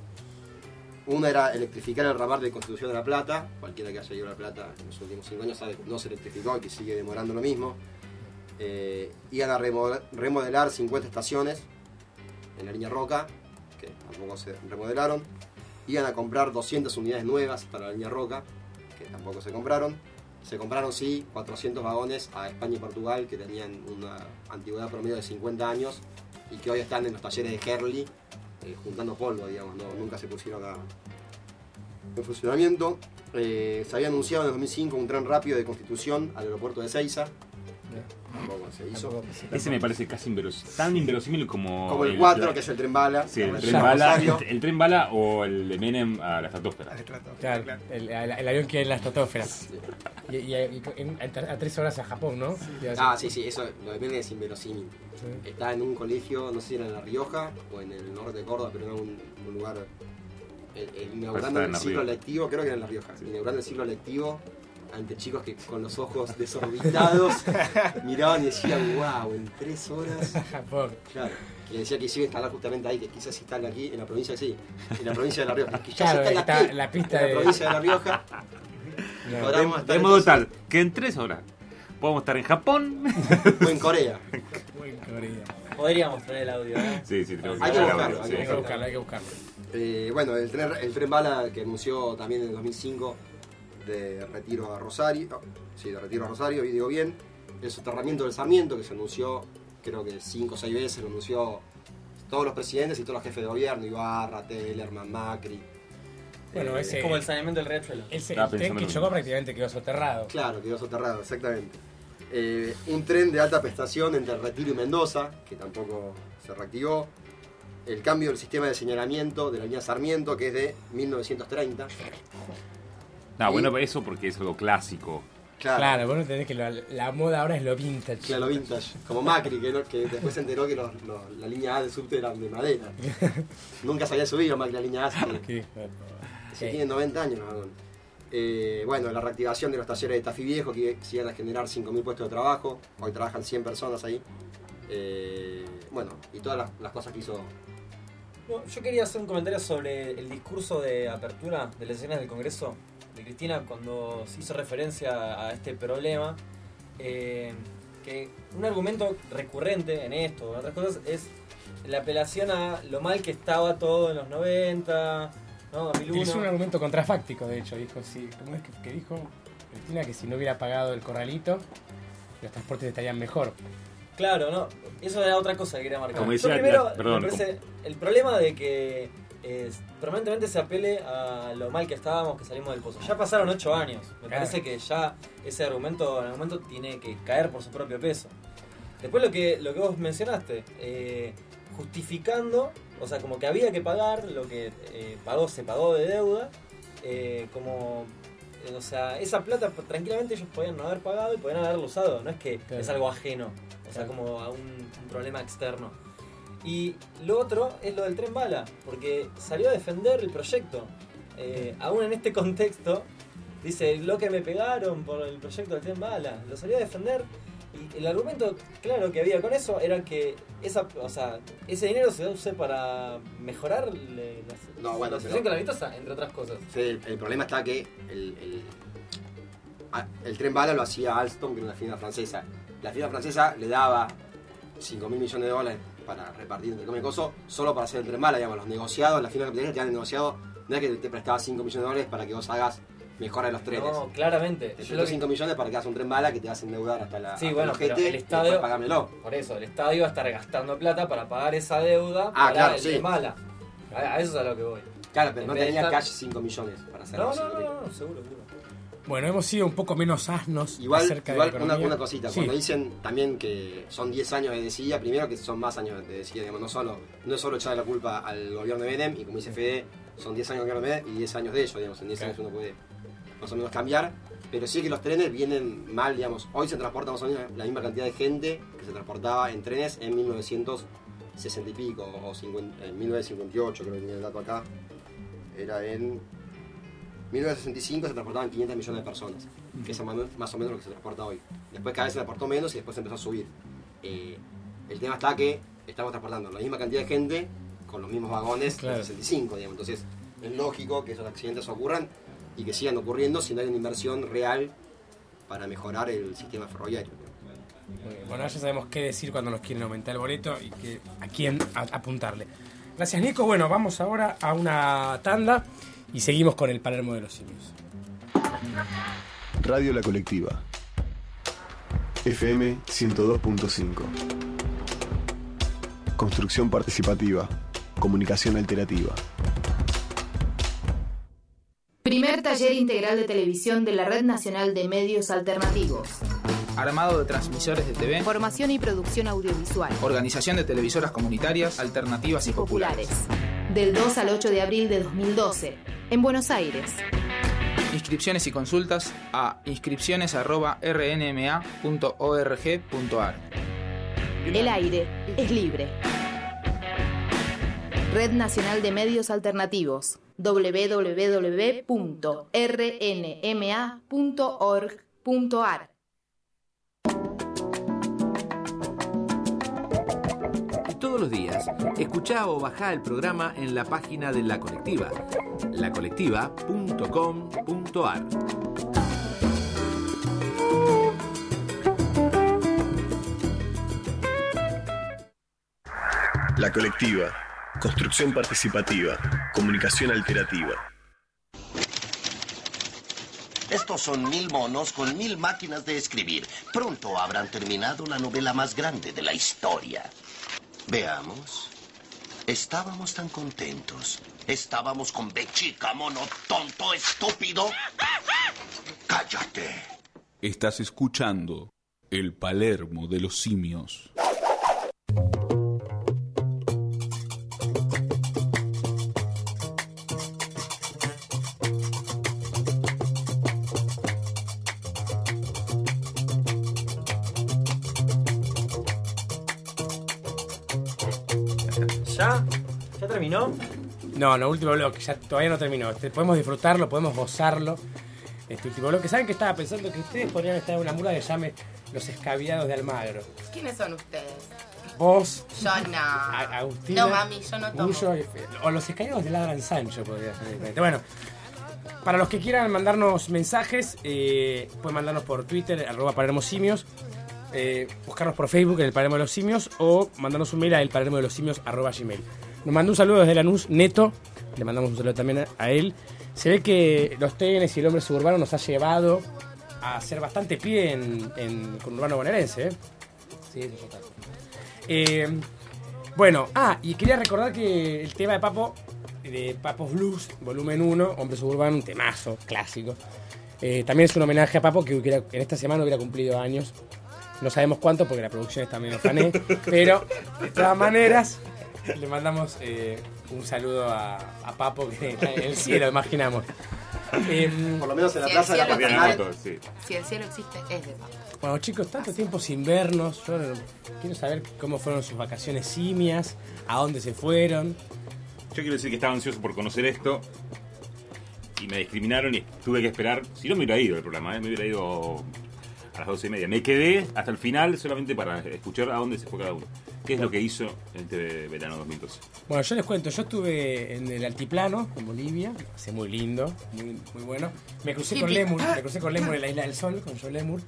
Una era electrificar el ramal de Constitución de La Plata. Cualquiera que haya ido a La Plata en los últimos cinco años sabe que no se electrificó y que sigue demorando lo mismo. Eh, iban a remodel- remodelar 50 estaciones en la línea Roca, que tampoco se remodelaron. Iban a comprar 200 unidades nuevas para la línea Roca, que tampoco se compraron. Se compraron, sí, 400 vagones a España y Portugal, que tenían una antigüedad promedio de 50 años y que hoy están en los talleres de Herley, eh, juntando polvo, digamos, nunca se pusieron a, en funcionamiento. Eh, se había anunciado en el 2005 un tren rápido de Constitución al aeropuerto de Seiza. Tampoco se hizo. Ese me parece casi inverosímil, tan inverosímil como. Como el 4, que es el tren bala. Sí, el tren bala, Rosario. el, el tren bala o el de Menem a la estratosfera. Claro, el, avión que en la estratosfera. Y, y- y en- a, tres horas a Japón, ¿no? Ah, sí, sí, eso lo de Menem es inverosímil. Está en un colegio, no sé si era en La Rioja o en el norte de Córdoba, pero en un, un lugar. eh, inaugurando el Rioja. lectivo, creo que era en La Rioja. Inaugurando el ciclo lectivo ante chicos que con los ojos desorbitados miraban y decían, wow, en tres horas. Japón. Claro. Que decía que se iba a instalar justamente ahí, que quizás se instala aquí, en la provincia, sí, en la provincia de La Rioja. Que ya Claro, se instala está aquí, la pista en de- la provincia de La Rioja. De, Podríamos estar de modo tal que en tres horas podemos estar en Japón o en Corea. Podríamos traer el audio, ¿eh? Sí, sí, tenemos Hay que buscarlo, hay que buscarlo, hay que buscarlo. Eh, bueno, el tren, el tren bala que anunció también en el 2005 de retiro a Rosario, oh, sí, de retiro a Rosario, y digo bien, el soterramiento del Sarmiento que se anunció, creo que cinco o seis veces, lo anunció todos los presidentes y todos los jefes de gobierno, Ibarra, Tellerman, Macri. Bueno, Eh, ese- saneamiento del riachuelo. Ese, el tren que chocó prácticamente quedó soterrado. Claro, quedó soterrado, exactamente. Eh, un tren de alta prestación entre Retiro y Mendoza, que tampoco se reactivó. El cambio del sistema de señalamiento de la línea Sarmiento, que es de 1930. No, bueno, eso porque es algo clásico. Claro, vos no entendés que lo- la moda ahora es lo vintage. Claro, vintage. Como Macri, que, no- que después se enteró que los- los- la línea A del subte era de madera. Nunca se había subido Macri la línea A. así que- Sí, tiene 90 años, ¿no? Eh, bueno, la reactivación de los talleres de Tafí Viejo, que se iban a generar 5.000 puestos de trabajo. Hoy trabajan 100 personas ahí. Eh, bueno, y todas las, las cosas que hizo. No, yo quería hacer un comentario sobre el discurso de apertura de las escenas del Congreso de Cristina cuando se hizo referencia a este problema. eh, que un argumento recurrente en esto, en otras cosas, es la apelación a lo mal que estaba todo en los 90, ¿no? 2001. Hizo un argumento contrafáctico, de hecho. Dijo, sí, ¿cómo es que, que dijo Cristina? Que si no hubiera pagado el corralito, los transportes estarían mejor. Claro, no, eso era otra cosa que quería marcar. Como Yo decía, primero, la- perdón, me parece, el problema de que eh, permanentemente se apele a lo mal que estábamos, que salimos del pozo. Ya pasaron ocho años. Me Claro. parece que ya ese argumento en algún momento tiene que caer por su propio peso. Después lo que, lo que vos mencionaste, eh, justificando, o sea, como que había que pagar lo que eh, pagó, se pagó de deuda, eh, como, o sea, esa plata tranquilamente ellos podían no haber pagado y podían haberlo usado, no es que Claro. es algo ajeno, o sea, Claro. como a un, un problema externo. Y lo otro es lo del tren bala, porque salió a defender el proyecto. Eh, aún en este contexto, dice, lo que me pegaron por el proyecto del tren bala, lo salió a defender. Y el argumento claro que había con eso era que esa, o sea, ese dinero se use para mejorar la, No, bueno, la situación calamitosa, entre otras cosas. Sí, el, el problema está que el, el, el tren bala lo hacía Alstom, que era una firma francesa. La firma francesa le daba 5 mil millones de dólares para repartir y coso, solo para hacer el tren bala, digamos, los negociados, la firma capitalista te han negociado, no es que te prestaba 5 millones de dólares para que vos hagas mejora de los trenes. No, claramente. Te que- 5 millones para que hagas un tren bala que te vas a endeudar hasta la Sí, hasta bueno, el pero el estadio. pagármelo. Por eso, el estadio va a estar gastando plata para pagar esa deuda Ah, para claro, el sí. tren bala. A, a eso es a lo que voy. Claro, pero En no tenía estar- cash 5 millones para hacer No, no, 5.000. no, no, seguro, seguro. Bueno, hemos sido un poco menos asnos Igual, acerca igual de una, una cosita, Sí. cuando dicen también que son 10 años de decía, primero que son más años de decía, digamos, no solo, no es solo echarle la culpa al gobierno de Menem, y como dice Fede, son 10 años del gobierno de Menem y 10 años de ellos, digamos, en 10 años uno puede más o menos cambiar, pero sí que los trenes vienen mal, digamos, hoy se transporta más o menos la misma cantidad de gente que se transportaba en trenes en 1960 y pico, o 50 en 1958 creo que tenía el dato acá, era en 1965 se transportaban 500 millones de personas, que es más o menos lo que se transporta hoy. Después cada vez se transportó menos y después empezó a subir. Eh, el tema está que estamos transportando la misma cantidad de gente con los mismos vagones Claro. de 65, digamos. Entonces es lógico que esos accidentes ocurran y que sigan ocurriendo si no hay una inversión real para mejorar el sistema ferroviario. Bueno, ya sabemos qué decir cuando nos quieren aumentar el boleto y que, a quién a- apuntarle. Gracias, Nico. Bueno, vamos ahora a una tanda y seguimos con el Palermo de los Simios. Radio La Colectiva. FM 102.5. Construcción participativa. Comunicación alternativa. Primer taller integral de televisión de la Red Nacional de Medios Alternativos. Armado de transmisores de TV. Formación y producción audiovisual. Organización de televisoras comunitarias, alternativas y populares. Del 2 al 8 de abril de 2012. En Buenos Aires. Inscripciones y consultas a inscripciones.rnma.org.ar. El aire es libre. Red Nacional de Medios Alternativos. www.rnma.org.ar todos los días, escuchá o bajá el programa en la página de La Colectiva, lacolectiva.com.ar. La Colectiva. Construcción participativa. Comunicación alternativa. Estos son mil monos con mil máquinas de escribir. Pronto habrán terminado la novela más grande de la historia. Veamos. Estábamos tan contentos. Estábamos con Bechica, mono tonto, estúpido. Cállate. Estás escuchando El Palermo de los simios. Terminó? No, no, último bloque, ya todavía no terminó. Este, podemos disfrutarlo, podemos gozarlo. Este último bloque. ¿Saben que estaba pensando que ustedes podrían estar en una murga que llame Los Escabiados de Almagro? ¿Quiénes son ustedes? Vos, Yo no. Agustina, No, mami, yo no tomo. O Los Escabiados de Ladran Sancho podría ser diferente. Bueno, para los que quieran mandarnos mensajes, eh, pueden mandarnos por Twitter, arroba Palermo Simios, eh, buscarnos por Facebook en el Palermo de los Simios o mandarnos un mail a el Palermo de los Simios arroba gmail. Nos mandó un saludo desde Lanús, Neto, le mandamos un saludo también a, él. Se ve que los TNs y el hombre suburbano nos ha llevado a hacer bastante pie en, en con urbano bonaerense. ¿eh? Sí, eso está. Eh, bueno, ah, y quería recordar que el tema de Papo, de Papos Blues, volumen 1, Hombre Suburbano, un temazo clásico. Eh, también es un homenaje a Papo que hubiera- en esta semana hubiera cumplido años. No sabemos cuánto porque la producción está medio fané, pero de todas maneras le mandamos eh, un saludo a, a Papo que está en el cielo, imaginamos. Em, Por lo menos en la Si plaza de la patronal. existe- Si el cielo existe, es de papo. Bueno, chicos, tanto tiempo sin vernos. Yo quiero saber cómo fueron sus vacaciones simias, a dónde se fueron. Yo quiero decir que estaba ansioso por conocer esto y me discriminaron y tuve que esperar. Si no me hubiera ido el programa, ¿eh? me hubiera ido a las doce y media. Me quedé hasta el final solamente para escuchar a dónde se fue cada uno. ¿Qué es lo que hizo este verano 2012? Bueno, yo les cuento, yo estuve en el altiplano, en Bolivia, hace muy lindo, muy, muy bueno. Me crucé con. Lemur, me crucé con Lemur en la Isla del Sol, con Joe Lemur.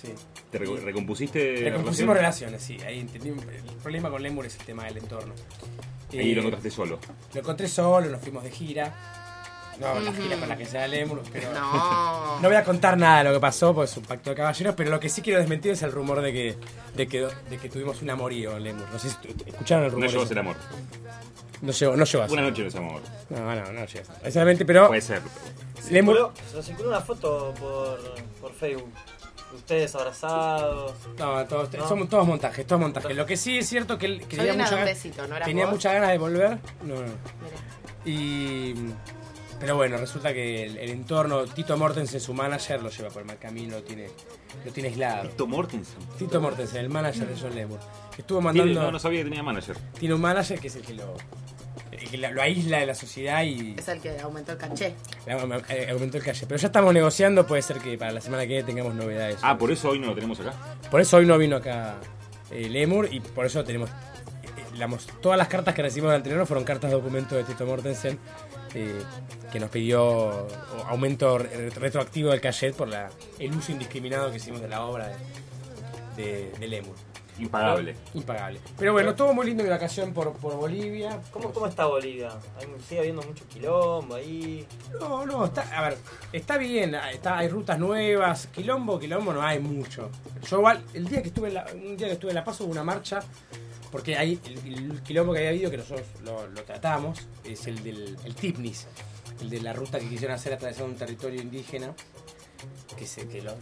Sí. ¿Te reco- recompusiste? Recompusimos relaciones, sí. Ahí entendí. El problema con Lemur es el tema del entorno. Eh, lo encontraste solo. Lo encontré solo, nos fuimos de gira. No, la gira con la que se da Lemur, pero. No. No voy a contar nada de lo que pasó, porque es un pacto de caballeros, pero lo que sí quiero desmentir es el rumor de que, de que, de que tuvimos un amorío en Lemur. No sé si escucharon el No rumor. llegó a ese? ser amor. No llegó, no llegó a ser. Una noche no es amor. No, no, no llegó a. Exactamente, pero. Puede ser. Lemur. Circuló- Se circuló una foto por, por Facebook. Ustedes abrazados. No, todos, ¿No? somos todos montajes, todos montajes. Lo que sí es cierto que él que Yo tenía, vine a mucha, un besito, ¿no tenía vos? muchas ganas de volver. No, no. Mira. Y. Pero bueno, resulta que el, el entorno, Tito Mortensen, su manager, lo lleva por el mal camino, lo tiene, lo tiene aislado. Tito Mortensen. Tito Mortensen, el manager de John Lemur. Estuvo Tiene- mandando. no, no sabía que tenía manager. Tiene un manager que es el que lo, el que lo aísla de la sociedad y Es el que aumentó el caché. eh, aumentó el calle. Pero ya estamos negociando, puede ser que para la semana que viene tengamos novedades. Ah, por eso hoy no lo tenemos acá. Por eso hoy no vino acá eh, Lemur y por eso tenemos. eh, digamos, todas las cartas que recibimos del anterior fueron cartas documento de Tito Mortensen eh, que nos pidió aumento re- retroactivo del cachet por la, el uso indiscriminado que hicimos de la obra de, de, de Lemur. Impagable. Impagable. Pero bueno, estuvo muy lindo mi vacación por, por Bolivia. ¿Cómo, ¿Cómo está Bolivia? Sigue habiendo mucho quilombo ahí. No, no, está, a ver, está bien, está, hay rutas nuevas, quilombo, quilombo no hay mucho. Yo igual, el día que estuve en la, un día que estuve en La Paz hubo una marcha, porque hay el, el quilombo que había habido que nosotros lo, lo tratamos, es el del el Tipnis, el de la ruta que quisieron hacer atravesando un territorio indígena, que se, que lo,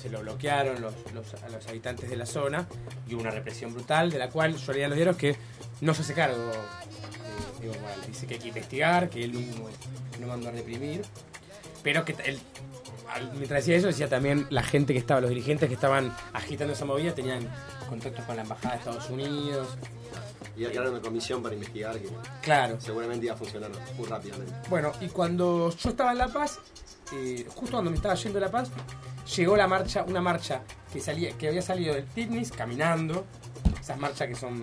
se lo bloquearon los, los- a los habitantes de la zona, y hubo una represión brutal, de la cual yo leía los diarios que no se hace cargo eh. Dice que hay que investigar, que él no, no mandó a reprimir, pero que él, mientras decía eso, decía también la gente que estaba, los dirigentes que estaban agitando esa movida tenían contactos con la Embajada de Estados Unidos. Y ya crearon una comisión para investigar que Claro. seguramente iba a funcionar muy rápidamente. Bueno, y cuando yo estaba en La Paz, eh, justo cuando me estaba yendo a La Paz, llegó la marcha, una marcha que salía, que había salido del Tipnis caminando, esas marchas que son,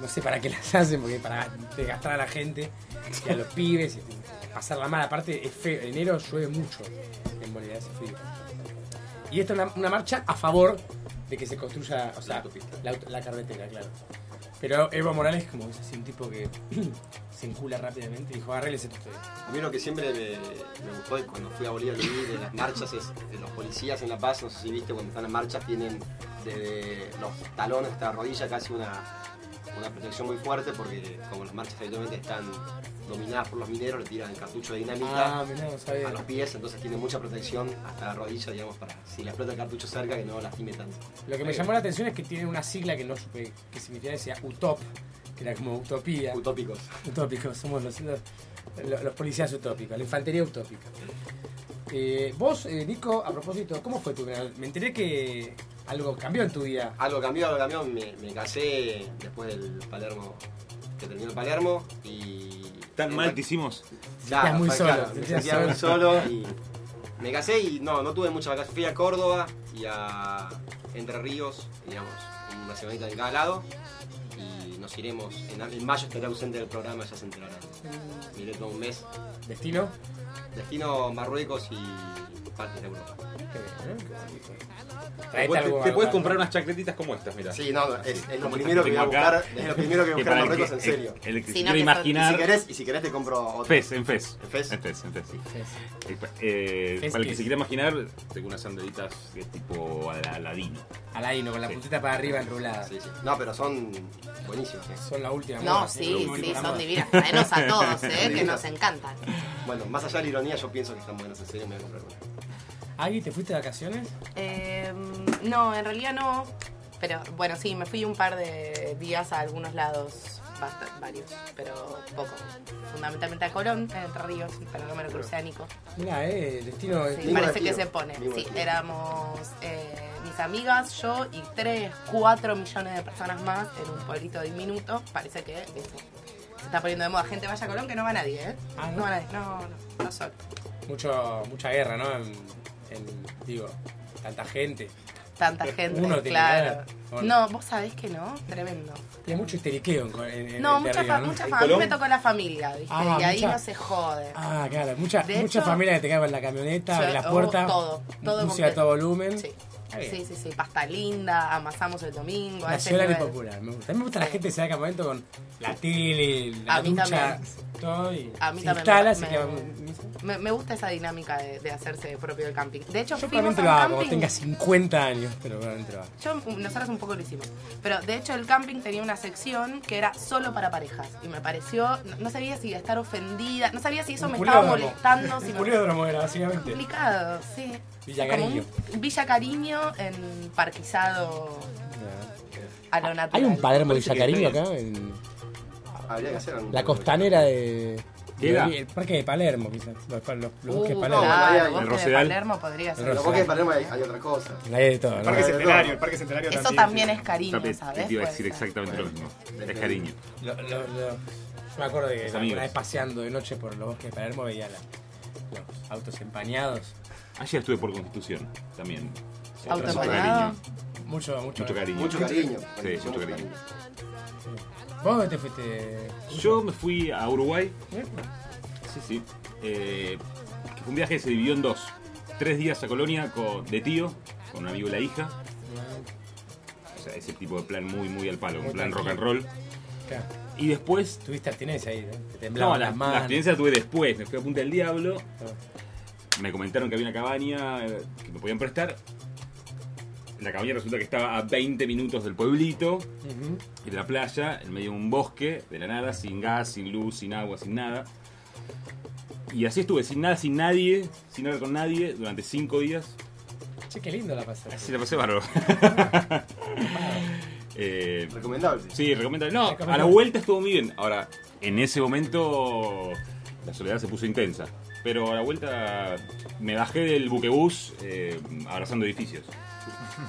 no sé para qué las hacen, porque para desgastar a la gente y a los pibes, y pasarla mal, aparte es feo, en enero llueve mucho en Bolivia, hace frío. Y esta es una, una marcha a favor de que se construya, o sea, la, auto- la carretera, claro. Pero Evo Morales, como es así un tipo que se encula rápidamente, dijo, arregles esto ustedes. A mí lo que siempre me, me gustó de cuando fui a Bolivia lo de las marchas es de los policías en La Paz, no sé si viste cuando están en marchas tienen desde los talones hasta la rodilla casi una una protección muy fuerte porque como las marchas habitualmente están dominadas por los mineros, le tiran el cartucho de dinamita Ah, mirá, no sabía. a los pies, entonces tiene mucha protección hasta la rodilla, digamos, para si le explota el cartucho cerca que no lastime tanto. Lo que me llamó la atención es que tiene una sigla que no supe qué significaba, decía UTOP, que era como utopía. Utópicos. Utópicos, somos los, los, los policías utópicos, la infantería utópica. Eh, vos, eh, Nico, a propósito, ¿cómo fue tu verano? Me enteré que algo cambió en tu vida. Algo cambió, algo cambió, me, me casé después del Palermo, que terminó el Palermo y... Tan mal te hicimos. Claro, muy solo, claro, me sentía muy solo. y me casé y no, no tuve muchas vacaciones. Fui a Córdoba y a Entre Ríos, digamos, una semanita de cada lado. Y nos iremos, en, en mayo estaré ausente del programa, ya se enterarán. Miré todo un mes. ¿Destino? Destino Marruecos y partes de Europa. Te, puedes- te puedes comprar unas chacletitas como estas, mira. Sí, no, es, es lo primero que voy a buscar, es lo primero que voy a buscar en Marruecos que- en serio. El, el que Si se no, imaginar. Y si querés, y si querés te compro otro. Fez, en Fez. ¿En Fez? En Fez, en Fez, sí. Fez. Eh, Fez para el que se quiera imaginar, tengo unas sandalitas que es tipo Ala- Aladino. Alaino, con la puntita para arriba enrulada. Sí, sí. No, pero son buenísimas. ¿eh? Son la última No, moda, sí, sí, son divinas. Traenos a todos, eh, que nos encantan. Bueno, más allá de la ironía, yo pienso que están buenas en serio, me voy a comprar una. Agui, ¿te fuiste de vacaciones? Eh, no, en realidad no. Pero bueno, sí, me fui un par de días a algunos lados, bast- varios, pero poco. Fundamentalmente a Colón, en Entre Ríos, para no me lo crucé a Nico. Mira, eh, el destino es. Sí, parece que se pone. Sí, éramos eh, mis amigas, yo y 3, 4 millones de personas más en un pueblito diminuto. Parece que eso, se está poniendo de moda. Gente vaya a Colón que no va nadie, ¿eh? Ah, ¿no? ¿no? va nadie, no, no, no solo. Mucho, mucha guerra, ¿no? En, en- digo, tanta gente. Tanta gente, Uno tiene claro. que ver. Bueno, No, vos sabés que no, tremendo. Tiene mucho histeriqueo en, en, en No, mucha, arriba, fa- ¿no? mucha ¿En fa- A mí me tocó la familia, ¿viste? Ah, y ahí no se jode. Ah, claro, mucha, mucha hecho- familia que te cae en la camioneta, Sí, abre las oh, puertas, todo, todo música a todo volumen. Sí. Sí, sí, sí, pasta linda, amasamos el domingo. Nacional y popular. Me gusta. A mí me gusta la gente que se da campamento con la tele, la A ducha, todo y A mí se también instala, me, gusta esa dinámica de, de hacerse propio del camping. De hecho, Yo probablemente lo camping. tenga 50 años, pero probablemente lo haga. Yo, nosotros un poco lo hicimos. Pero de hecho el camping tenía una sección que era solo para parejas. Y me pareció, no, no sabía si estar ofendida, no sabía si eso Un me estaba molestando. Si Un me... era, básicamente. Complicado, sí. Villa Cariño. Villa Cariño en parquizado a lo natural. Hay un Palermo Villa Cariño acá, en Habría que hacer algún la costanera de... ¿Qué era? El parque de Palermo, quizás. Los, los, los bosques de Uh, Palermo. ahí hay- claro, el bosque de Rosedal. Palermo podría ser. El Pero porque en Palermo hay, hay otra cosa. Ahí de todo. El ¿no? Parque no, Centenario, no. el Parque Centenario Eso también. es cariño, ¿sabes? Te iba a Puede decir ser. exactamente lo mismo. Es cariño. Lo- lo- lo- yo me acuerdo de que Los amigos. vez paseando de noche por los bosques de Palermo veía la- los autos empañados. Ayer estuve por Constitución también. Mucho empañado. Mucho, mucho. Mucho cariño. Mucho cariño. Sí, mucho cariño. ¿Vos dónde te fuiste? Yo me fui a Uruguay. Sí, sí. Eh, fue un viaje que se dividió en dos. Tres días a Colonia con, de tío, con un amigo y la hija. O sea, ese tipo de plan muy, muy al palo. Un plan rock and roll. Claro. Y después... Tuviste abstinencia ahí, ¿no? Te No, las la manos. experiencia la tuve después. Me fui a Punta del Diablo. Ah. Me comentaron que había una cabaña eh, que me podían prestar. La cabaña resulta que estaba a 20 minutos del pueblito y de la playa, en medio de un bosque, de la nada, sin gas, sin luz, sin agua, sin nada. Y así estuve, sin nada, sin nadie, sin hablar con nadie, durante cinco días. Che, qué lindo la pasaste. Así la pasé bárbaro. Eh, Recomendable. sí, recomendable. No, Recomendable. a la vuelta estuvo muy bien. Ahora, en ese momento la soledad se puso intensa. Pero a la vuelta me bajé del buquebús eh, abrazando edificios.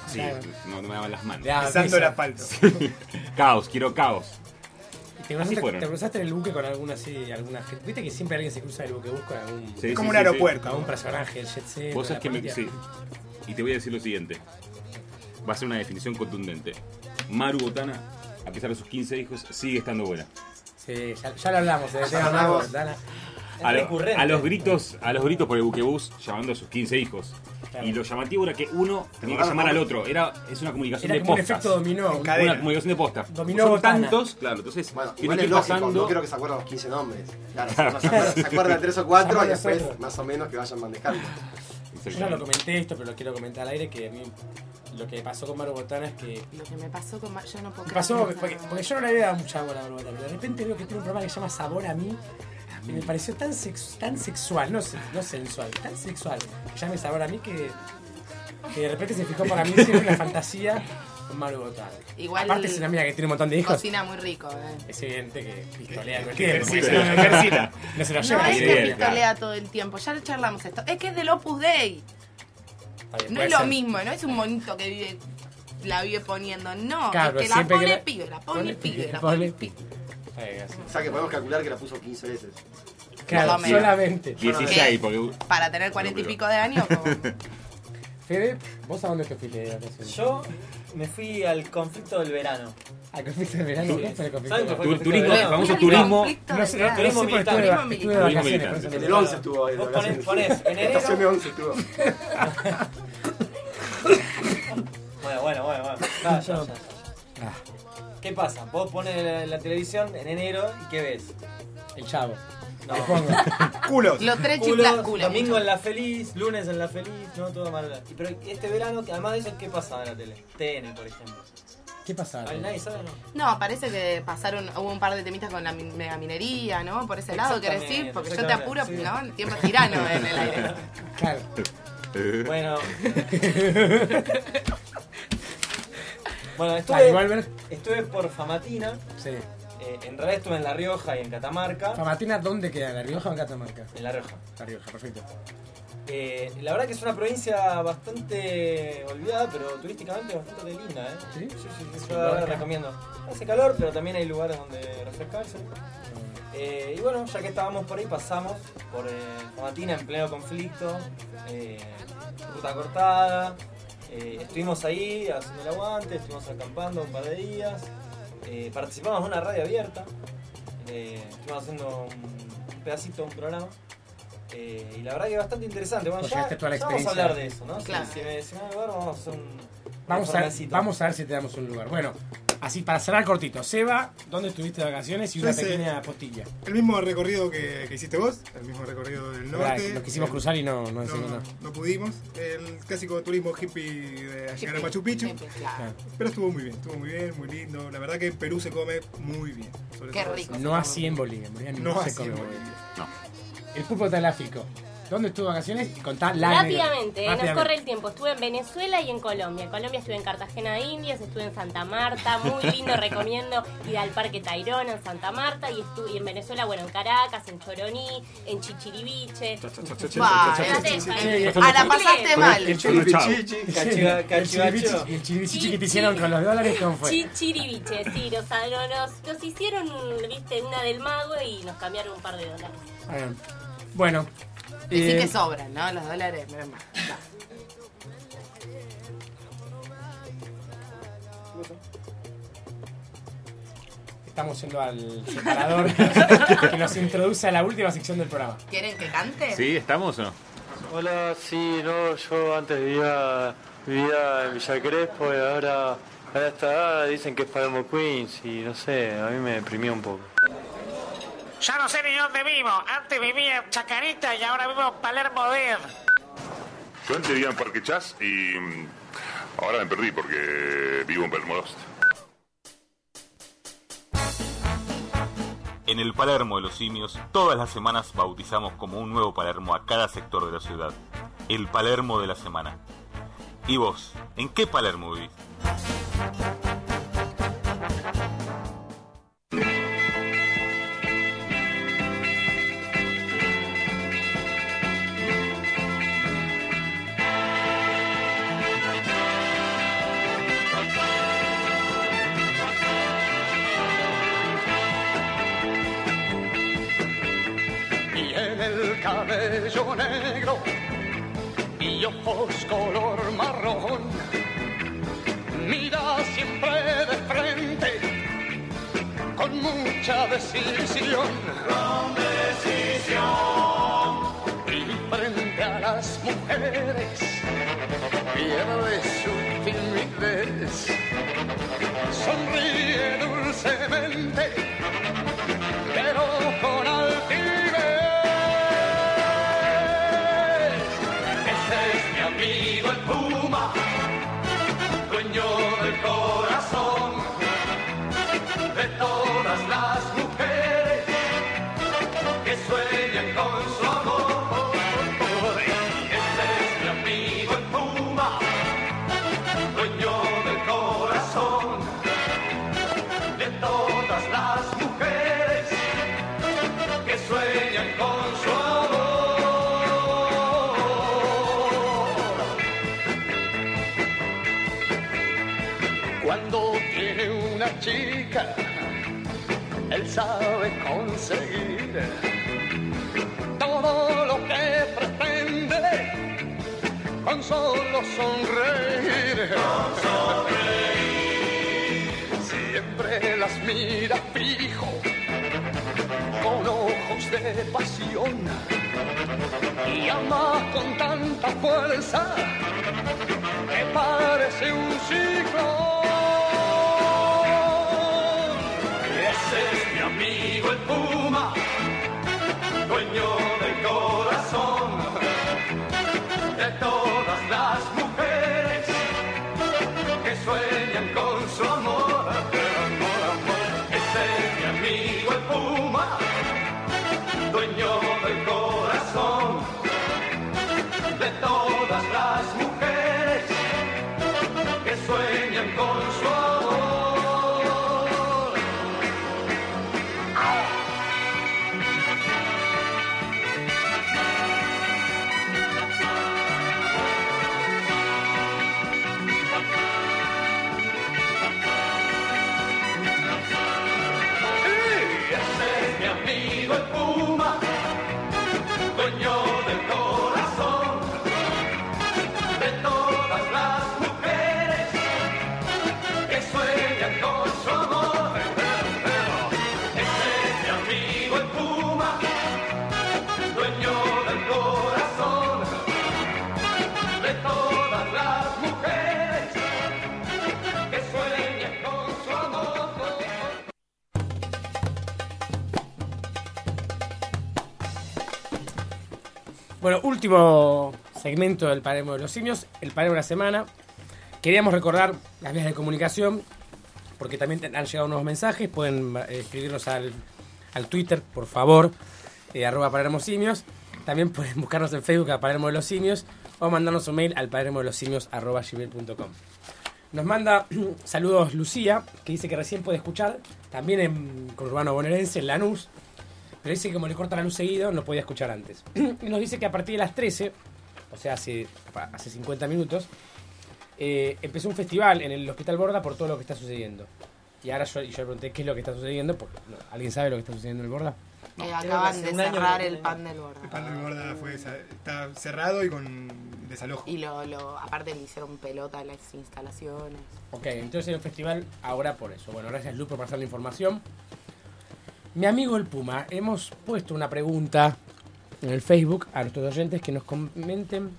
Sí, Claro. no, no me daban las manos. Ya, Pisando el asfalto. caos, quiero caos. ¿Y ¿Te Así cruzaste, fueron. te cruzaste en el buque con alguna así, alguna gente? Viste que siempre alguien se cruza en el buquebús con algún, Sí, Es como sí, un sí, aeropuerto. con algún personaje del jet set. Vos de sabés la que me. Sí. Y te voy a decir lo siguiente. Va a ser una definición contundente. Maru Botana, a pesar de sus 15 hijos, sigue estando buena. Sí, ya, ya lo hablamos. del Ya tema hablamos. Marco, Dana. A, lo- recurrente. a los gritos, a los gritos por el buquebús llamando a sus 15 hijos. Claro. Y lo llamativo era que uno tenía que llamar al otro. Era, es una comunicación Era de como un postas. efecto dominó. Una comunicación de posta. Dominó Son tantos, claro, entonces Bueno, igual que es lógico, pasando. no creo que se acuerden los 15 nombres. Claro, se acuerda, se 3 o 4 y después más o menos que vayan manejando. Yo ya lo comenté esto, pero lo quiero comentar al aire que a mí lo que pasó con Maru Botana es que. Lo que me pasó con... Ma- Yo no puedo pasó que porque, porque- yo no le había dado mucha bola a Maru Botana, pero de repente veo que tiene un programa que se llama Sabor a mí. Y me pareció tan, sex- tan sexual, no, no sensual, tan sexual. Que llame Sabor a mí que, que de repente se fijó para mí siempre una fantasía con Maru Botana. Igual Aparte es una amiga que tiene un montón de hijos. Cocina muy rico, eh. Es evidente que pistolea todo el tiempo. ejercita. porque si no, no ejercita. No se lo No lleva. es ni que pistolea todo el tiempo, ya lo charlamos esto. Es que es del Opus Dei. Está bien, No puede es lo ser. mismo, no es un monito que vive la vive poniendo, no, Claro, es que la siempre pone que la- pibe, la pone pone pibe, pibe, la pone pibe. O sea que podemos calcular que la puso 15 veces. Claro, Más o menos. solamente. 16, porque. Para tener cuarenta y pico de años, Fede, ¿vos a dónde te fuiste de vacaciones? Yo me fui al conflicto del verano. ¿Al conflicto del verano? ¿Qué fue el conflicto ¿Saben del qué el turismo, el famoso turismo. No sé, no, no Turismo militar. Turismo militar. En el 11 estuvo Vos ponés, en enero. Estación de 11 estuvo. Bueno, bueno, bueno, bueno. Ya, ya, ya, ya. Ah, ¿Qué pasa? Vos pones la, la televisión en enero y ¿qué ves? el chavo. No. Culos. los tres Culos, chiflas culo. domingo en la feliz, lunes en la feliz, no todo mal. Y Pero este verano, además de eso, ¿qué pasaba en la tele? TN, por ejemplo. ¿Qué pasaba? Ay, nadie sabe, ¿no? No, parece que pasaron, hubo un par de temitas con la mi- megaminería, ¿no? Por ese lado, ¿querés decir? Porque yo te apuro, exactamente, ¿no? El tiempo es tirano en el aire. Claro. Bueno. bueno, Dale, estuve, por Famatina. Sí. eh, en realidad estuve en La Rioja y en Catamarca. Famatina, ¿dónde queda? ¿En La Rioja o en Catamarca? En La Rioja. La Rioja, perfecto. Eh, la verdad que es una provincia bastante olvidada, pero turísticamente bastante linda, ¿eh? ¿Sí? Sí, sí, sí, ¿Se yo la recomiendo. Hace calor, pero también hay lugares donde refrescarse. Eh, y bueno, ya que estábamos por ahí, pasamos por Famatina en pleno conflicto, ruta cortada. Eh, estuvimos ahí haciendo el aguante, estuvimos acampando un par de días. eh, participamos en una radio abierta. eh, estuvimos haciendo un pedacito, un programa. eh, y la verdad que es bastante interesante. Bueno, Pues ya, llegaste toda la ya vamos a hablar de eso, ¿no? Si- Claro. Si, me, si me dan lugar, vamos a hacer un. Vamos a, informecito. vamos a ver si te damos un lugar. Bueno, así para cerrar cortito. Seba, ¿dónde estuviste de vacaciones? Y una pequeña postilla. El mismo recorrido que, que hiciste vos, el mismo recorrido del norte. Lo quisimos El- cruzar y no, no, No, no, no pudimos. El clásico turismo hippie de llegar a Machu Picchu. Hippie, claro. Pero estuvo muy bien, estuvo muy bien, muy lindo. La verdad que en Perú se come muy bien. sobre Qué todo rico. No así en Bolivia. En Bolivia no, No se así come en Bolivia. Bolivia. El pulpo taláfico. ¿Dónde estuvo de vacaciones? Contá la Rápidamente, anécdota. nos corre el tiempo. Estuve en Venezuela y en Colombia. En Colombia estuve en Cartagena de Indias, estuve en Santa Marta, muy lindo, recomiendo ir al Parque Tayrona en Santa Marta y estuve y en Venezuela, bueno, en Caracas, en Choroní, en Chichiriviche. Va, Espérate, sí, espérate. sí. Ah, la pasaste mal. El chiribichi- que te hicieron con los dólares, ¿cómo fue? Chichiriviche, sí, nos, nos, nos hicieron, viste, una del mago y nos cambiaron un par de dólares. Bueno. Decí eh, que sobran, ¿no? Los dólares, menos mal. Va. Estamos yendo al separador que nos introduce a la última sección del programa. ¿Quieren que cante? ¿Sí? ¿Estamos o no? Hola, sí, no, yo antes vivía, vivía en Villa Crespo y ahora a esta edad dicen que es Palermo Queens y no sé, a mí me deprimió un poco. Ya no sé ni dónde vivo. Antes vivía en Chacarita y ahora vivo en Palermo Dead. Yo antes vivía en Parque Chas y mm, ahora me perdí porque vivo en Palermo Lost. En el Palermo de los Simios, todas las semanas bautizamos como un nuevo Palermo a cada sector de la ciudad. El Palermo de la semana. ¿Y vos? ¿En qué Palermo vivís? Cabello negro y ojos color marrón. Mira siempre de frente con mucha decisión. Con decisión. Y frente a las mujeres pierde su timidez. Sonríe dulcemente Ese es mi amigo el Puma, corazón de todas las mujeres que sueñan con su chica, él sabe conseguir todo lo que pretende con solo sonreír. Siempre las mira fijo, con ojos de pasión, y ama con tanta fuerza que parece un ciclón. Amigo el Puma, dueño del corazón de todas las mujeres que sueñan con su amor. Amor, amor. Ese es mi amigo el Puma, dueño Bueno, último segmento del Palermo de los Simios, el Palermo de la semana. Queríamos recordar las vías de comunicación, porque también han llegado nuevos mensajes. Pueden eh, escribirnos al, al Twitter, por favor, eh, arroba Palermo Simios. También pueden buscarnos en Facebook a Palermo de los Simios o mandarnos un mail al palermo de los simios arroba gmail.com. Nos manda saludos Lucía, que dice que recién puede escuchar, también en Urbano Bonaerense, en Lanús, pero dice que como le corta la luz seguido, no podía escuchar antes. y nos dice que a partir de las 13, o sea, hace, hace 50 minutos, eh, empezó un festival en el Hospital Borda por todo lo que está sucediendo. Y ahora yo, yo le pregunté qué es lo que está sucediendo, porque no, ¿alguien sabe lo que está sucediendo en el Borda? Eh, acaban de cerrar el pan del Borda. El pan del Borda fue, está cerrado y con desalojo. Y lo, lo, aparte le hicieron pelota a las instalaciones. Ok, entonces hay un festival ahora por eso. Bueno, gracias Lu por pasar la información. Mi amigo el Puma, hemos puesto una pregunta en el Facebook a nuestros oyentes que nos comenten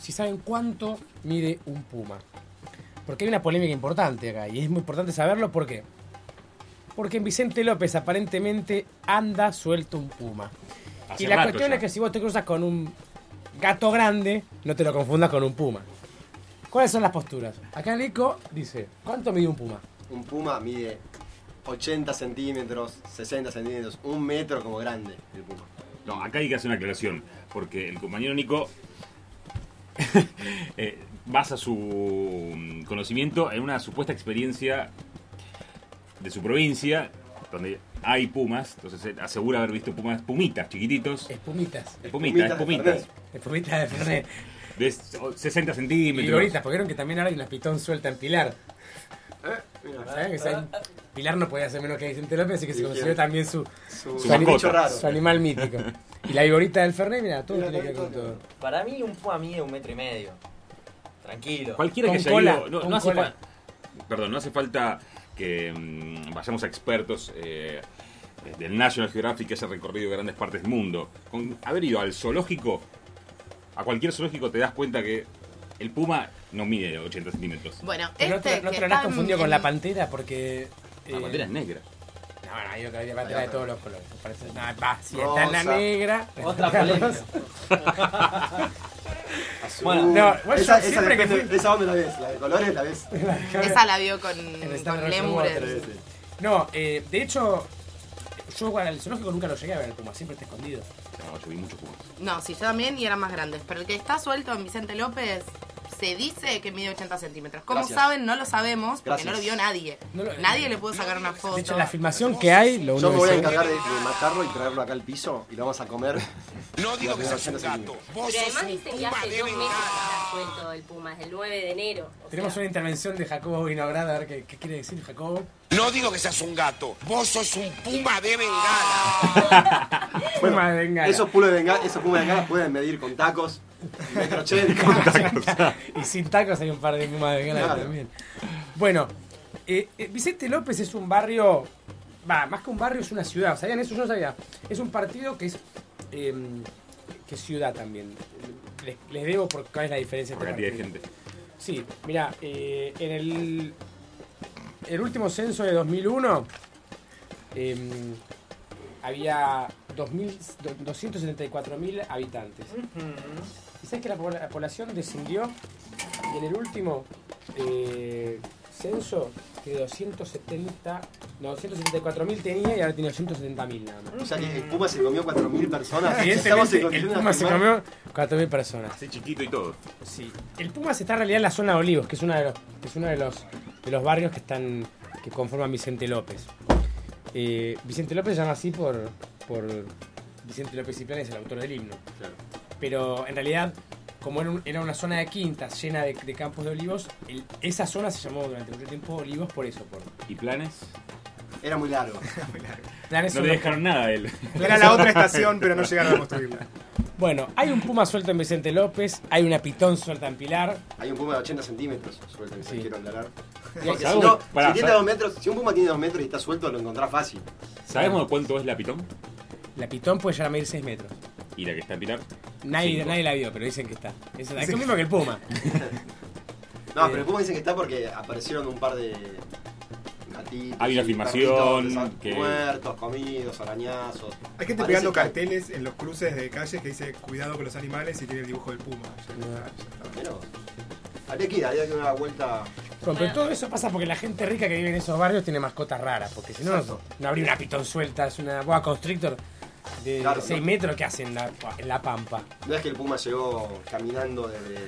si saben cuánto mide un puma. Porque hay una polémica importante acá y es muy importante saberlo ¿por qué? Porque en Vicente López aparentemente anda suelto un puma. Hace y la cuestión ya. es que si vos te cruzas con un gato grande, no te lo confundas con un puma. ¿Cuáles son las posturas? Acá Nico dice, ¿cuánto mide un puma? Un puma mide 80 centímetros, 60 centímetros, un metro como grande el puma. No, acá hay que hacer una aclaración, porque el compañero Nico eh, basa su mm, conocimiento en una supuesta experiencia de su provincia, donde hay pumas, entonces asegura haber visto pumas, pumitas, chiquititos. Espumitas. Espumitas, espumitas. Espumitas de Fernet. De 60 Y centímetros. ahorita, porque vieron que también ahora hay una pitón suelta en Pilar. Eh, ¿Saben que saben? Pilar no podía ser menos que Vicente López, así que se consiguió también su, Su- su, su ani- bicho raro. su animal mítico. Y la vigorita del Fernet, mira, todo tiene que ver con todo. Para mí un puma mide un metro y medio. Tranquilo. Cualquiera Con que haya cola, ido- no, hace perdón, no hace falta que mm, vayamos a expertos eh, del National Geographic que haya recorrido grandes partes del mundo. Con haber ido al zoológico, a cualquier zoológico te das cuenta que el puma no mide 80 centímetros. Bueno, Pero no este no te lo está confundido en- con la pantera porque. La eh, bandera es negra. No, no, yo creo que la pantera de todos los colores. parece. No, va, si Rosa. está en la negra. Otra polémica. Azul. Bueno, no, esa, esa, siempre que fui- esa dónde la ves, la de colores la ves. Esa la vio con, con Lemures. No, eh, de hecho, yo al zoológico nunca lo llegué a ver el puma, siempre está escondido. No, yo vi muchos pumas. No, sí, yo también y eran más grandes. Pero el que está suelto en Vicente López se dice que mide 80 centímetros. ¿Cómo Gracias. saben? No lo sabemos porque Gracias. no lo vio nadie. nadie le pudo sacar una foto. De hecho, la filmación que hay, lo Yo único me voy a que se- encargar de, de matarlo y traerlo acá al piso y lo vamos a comer. No digo que seas un Pero además dicen que hace dos meses que está suelto el Puma, es el 9 de enero. O Tenemos sea, una intervención de Jacobo Vinograd, a ver qué, qué quiere decir Jacobo. No digo que seas un gato, vos sos un puma de bengala. Puma de bengala. Esos pumas de bengala, esos pumas de bengala pueden medir con tacos, metro ochenta. y sin tacos hay un par de pumas de bengala Claro. también. Bueno, eh, eh, Vicente López es un barrio, va, más que un barrio es una ciudad. ¿Sabían eso? Yo no sabía. Es un partido que es, eh, que es ciudad también. Les, les debo por cuál es la diferencia. Por entre cantidad de partidos. Sí, mira, eh, en el, el último censo de 2001 eh, había 2000 do- 274.000 habitantes. ¿Y sabes que la población descendió? Y en el último eh, censo, que 270, no, 274.000 tenía y ahora tiene 270.000 nada más. O sea que el puma se comió 4.000 personas. Estamos Evidentemente, en el Puma se comió 4.000 personas. Así chiquito y todo. Sí. El Pumas está en realidad en la zona de Olivos, que es uno de los, que es uno de los, de los barrios que están que conforman Vicente López. Eh, Vicente López se llama así por, por Vicente López y Planes, el autor del himno. Pero en realidad, como era, un- era una zona de quintas llena de, de campos de olivos, el- esa zona se llamó durante mucho tiempo Olivos por eso. Por, ¿Y planes? Era muy largo. Planes No son le dejaron nada a él. Era la otra estación, pero no llegaron a construirla. Bueno, hay un puma suelto en Vicente López, hay una pitón suelta en Pilar. Hay un puma de 80 centímetros, suelto que se quiero aclarar. Porque si, no, Pará, si tiene ¿sabes? dos metros, si un puma tiene dos metros y está suelto, lo encontrás fácil. ¿Sabemos cuánto es la pitón? La pitón puede llegar a medir 6 metros. ¿Y la que está en Pilar? Nadie, nadie la vio, pero dicen que está. Es, es lo mismo que el puma. No, pero el puma dicen que está porque aparecieron un par de gatitos. Hay una filmación que- Muertos, comidos, arañazos. Hay gente pegando que- carteles en los cruces de calles que dice cuidado con los animales y tiene el dibujo del puma. Pero, habría que ir, habría que dar una vuelta. Bueno, pero todo eso pasa porque la gente rica que vive en esos barrios tiene mascotas raras, porque si no, no, no habría una pitón suelta, es una boa constrictor de Claro, 6 no. metros que hace en la, en la pampa. No es que el puma llegó caminando desde,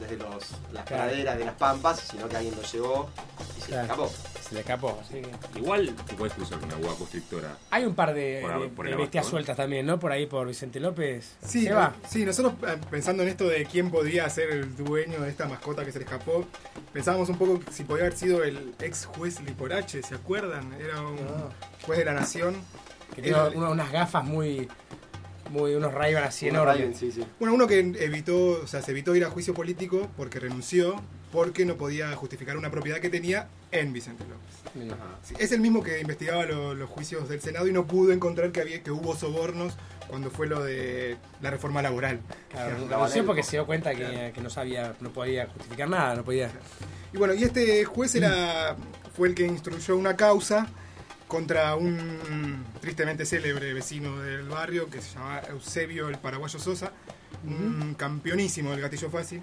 desde los, las Claro. praderas de las pampas, sino que alguien lo llevó y se le Claro. escapó. Se le escapó, así que... Igual te puedes cruzar con una boa constrictora. Hay un par de, Por- de- por de bestias sueltas también, ¿no? Por ahí, por Vicente López. Sí, ¿Se va? sí, nosotros eh, pensando en esto de quién podría ser el dueño de esta mascota que se le escapó, pensábamos un poco si podía haber sido el ex juez Liporache, ¿se acuerdan? Era un juez de la nación. Que tiene unas gafas muy... muy unos ray así Unos enormes. Ray-Ban, sí, sí. Bueno, uno que evitó, o sea, se evitó ir a juicio político porque renunció, porque no podía justificar una propiedad que tenía en Vicente López. Sí, es el mismo que investigaba lo- los juicios del Senado y no pudo encontrar que había que hubo sobornos cuando fue lo de la reforma laboral. Claro, renunció porque se dio cuenta que, que no sabía, no podía justificar nada, no podía. Y bueno, y este juez era, fue el que instruyó una causa contra un tristemente célebre vecino del barrio que se llama Eusebio el Paraguayo Sosa, un campeonísimo del gatillo fácil.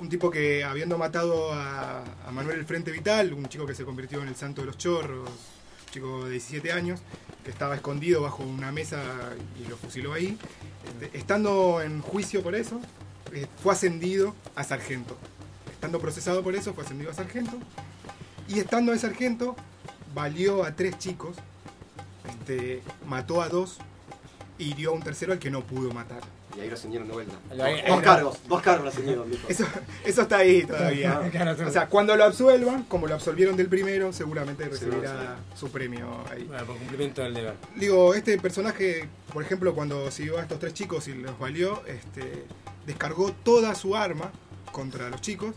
Un tipo que habiendo matado a, a Manuel el Frente Vital, un chico que se convirtió en el santo de los chorros, un chico de 17 años, que estaba escondido bajo una mesa y lo fusiló ahí. Este, estando en juicio por eso, eh, fue ascendido a sargento. Estando procesado por eso, fue ascendido a sargento. Y estando de sargento, valió a tres chicos, este, mató a dos, y hirió a un tercero al que no pudo matar. Y ahí lo ascendieron de vuelta. Dos cargos, dos cargos lo ascendieron. Eso, eso está ahí todavía. O sea, cuando lo absuelvan, como lo absolvieron del primero, seguramente Sí, recibirá su premio ahí. Bueno, por cumplimiento del deber. Digo, este personaje, por ejemplo, cuando siguió a estos tres chicos y los valió, este, descargó toda su arma contra los chicos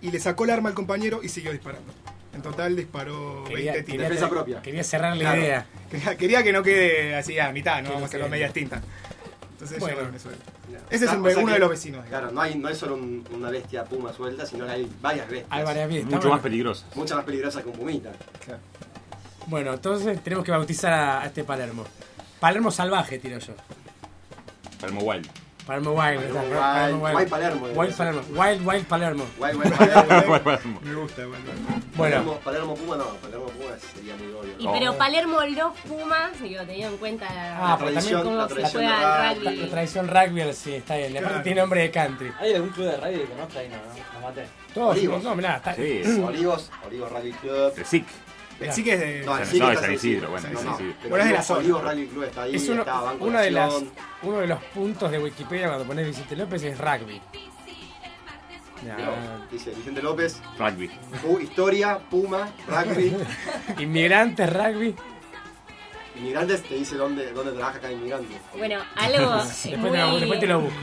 y le sacó el arma al compañero y siguió disparando. En total disparó Quería, 20 tiros. Defensa propia. quería cerrar la Claro. idea. Quería, quería que no quede así a mitad, no vamos a hacerlo quede- medias tintas. Entonces Bueno. llevaron eso. Ese es Ah, un- o sea uno que- de los vecinos. Claro, no hay, no hay solo un- una bestia puma suelta, sino que hay varias bestias. Hay varias bestias. Mucho más peligroso. Muchas más peligrosas que un pumita. Bueno, entonces tenemos que bautizar a, a este Palermo. Palermo salvaje, tiro yo. Palmo Wild. Palermo Wild. Wild, Palermo Wild Palermo, Wild debe Palermo. Wild Wild Palermo. Wild Wild Palermo. Me gusta, bueno. Bueno. Palermo, Palermo Puma no, Palermo Puma sería muy obvio. Y pero Palermo los Pumas, digo, teniendo en cuenta Ah, pero también cómo la se tradición juega rugby. La, rugby. la tradición rugby, sí, está bien. Aparte Claro. tiene nombre de country. ¿Hay algún club de rugby que conozca ahí? No, no, no maté. Todos, Olivos. no, mirá, está. Sí. Olivos, Olivos Rally Club. El SIC. Sí que es de. No, el No, es San Isidro, bueno, No, San no, Isidro. pero Bueno, es de la zona. Rally Club está ahí, Es uno, está Banco una de las, uno de los puntos de Wikipedia cuando pones Vicente López es rugby. Ya, Dice Vicente López, Rugby. Pu- historia, Puma, rugby. Inmigrantes, rugby. Inmigrantes te dice dónde, dónde trabaja cada inmigrante. Bueno, algo Después, muy, te lo, después te lo busco.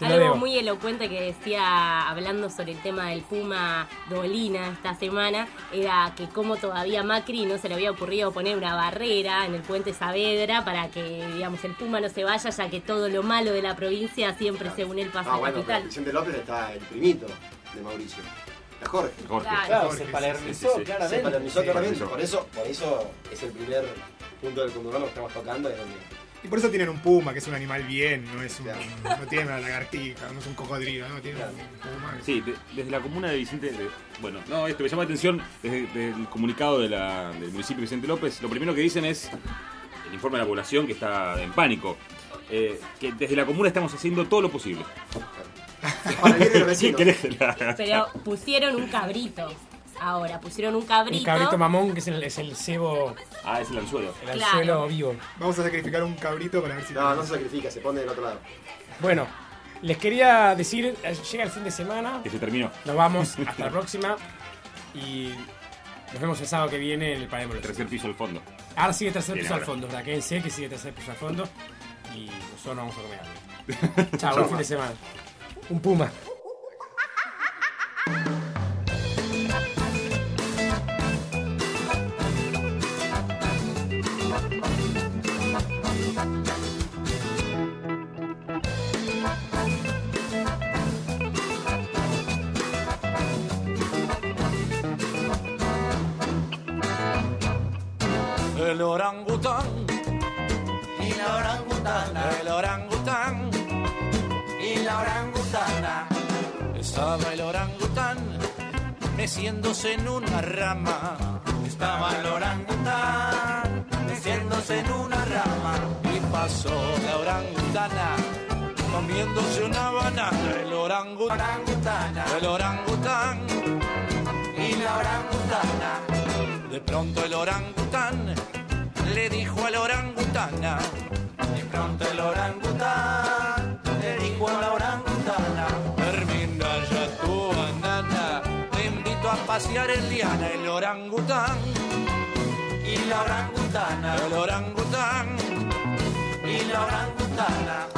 Algo muy elocuente que decía, hablando sobre el tema del Puma Dolina esta semana, era que como todavía Macri no se le había ocurrido poner una barrera en el puente Saavedra para que, digamos, el Puma no se vaya, ya que todo lo malo de la provincia siempre según él pasa Ah, a bueno, pero capital. Vicente López está el primito de Mauricio. La Jorge. Jorge. Claro. Claro, Jorge, se sí, palernizó, sí, sí. claramente. Se palernizó Sí, claramente. sí. Por eso, por eso es el primer punto del conurbano que estamos tocando. Es donde Y por eso tienen un puma, que es un animal bien, no es un. Claro. No tiene una lagartija, no es un cocodrilo, no tiene un puma. Sí, de- desde la comuna de Vicente. de- bueno, no, esto me llama la atención desde, desde el comunicado de la- del municipio de Vicente López. Lo primero que dicen es el informe de la población que está en pánico. eh, que desde la comuna estamos haciendo todo lo posible. Para el. Pero pusieron un cabrito. Ahora, pusieron un cabrito. Un cabrito mamón que es el, es el cebo, Ah, es el anzuelo. el Claro. anzuelo vivo. Vamos a sacrificar un cabrito para ver si. No, no se sacrifica, se pone del otro lado. Bueno, les quería decir, eh, llega el fin de semana, Que se terminó. nos vamos hasta la próxima y nos vemos el sábado que viene en el Palermo. Tercer piso al fondo. Ahora sigue tercer Bien, piso al ahora. fondo, ¿verdad? Quédense que sigue tercer piso al fondo y nosotros nos vamos a comer algo. Chao, buen fin de semana. Un puma. El orangután y la orangutana, el orangután y la orangutana. Estaba el orangután meciéndose en una rama. Estaba el orangután meciéndose en una rama. Y pasó la orangutana comiéndose una banana. El orangután, el orangután y la orangutana. De pronto el orangután le dijo a la orangutana. De pronto el orangután le dijo a la orangutana. Termina ya tu banana, te invito a pasear en liana. El orangután y la orangutana. El orangután y la orangutana.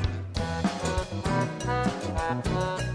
Thank you.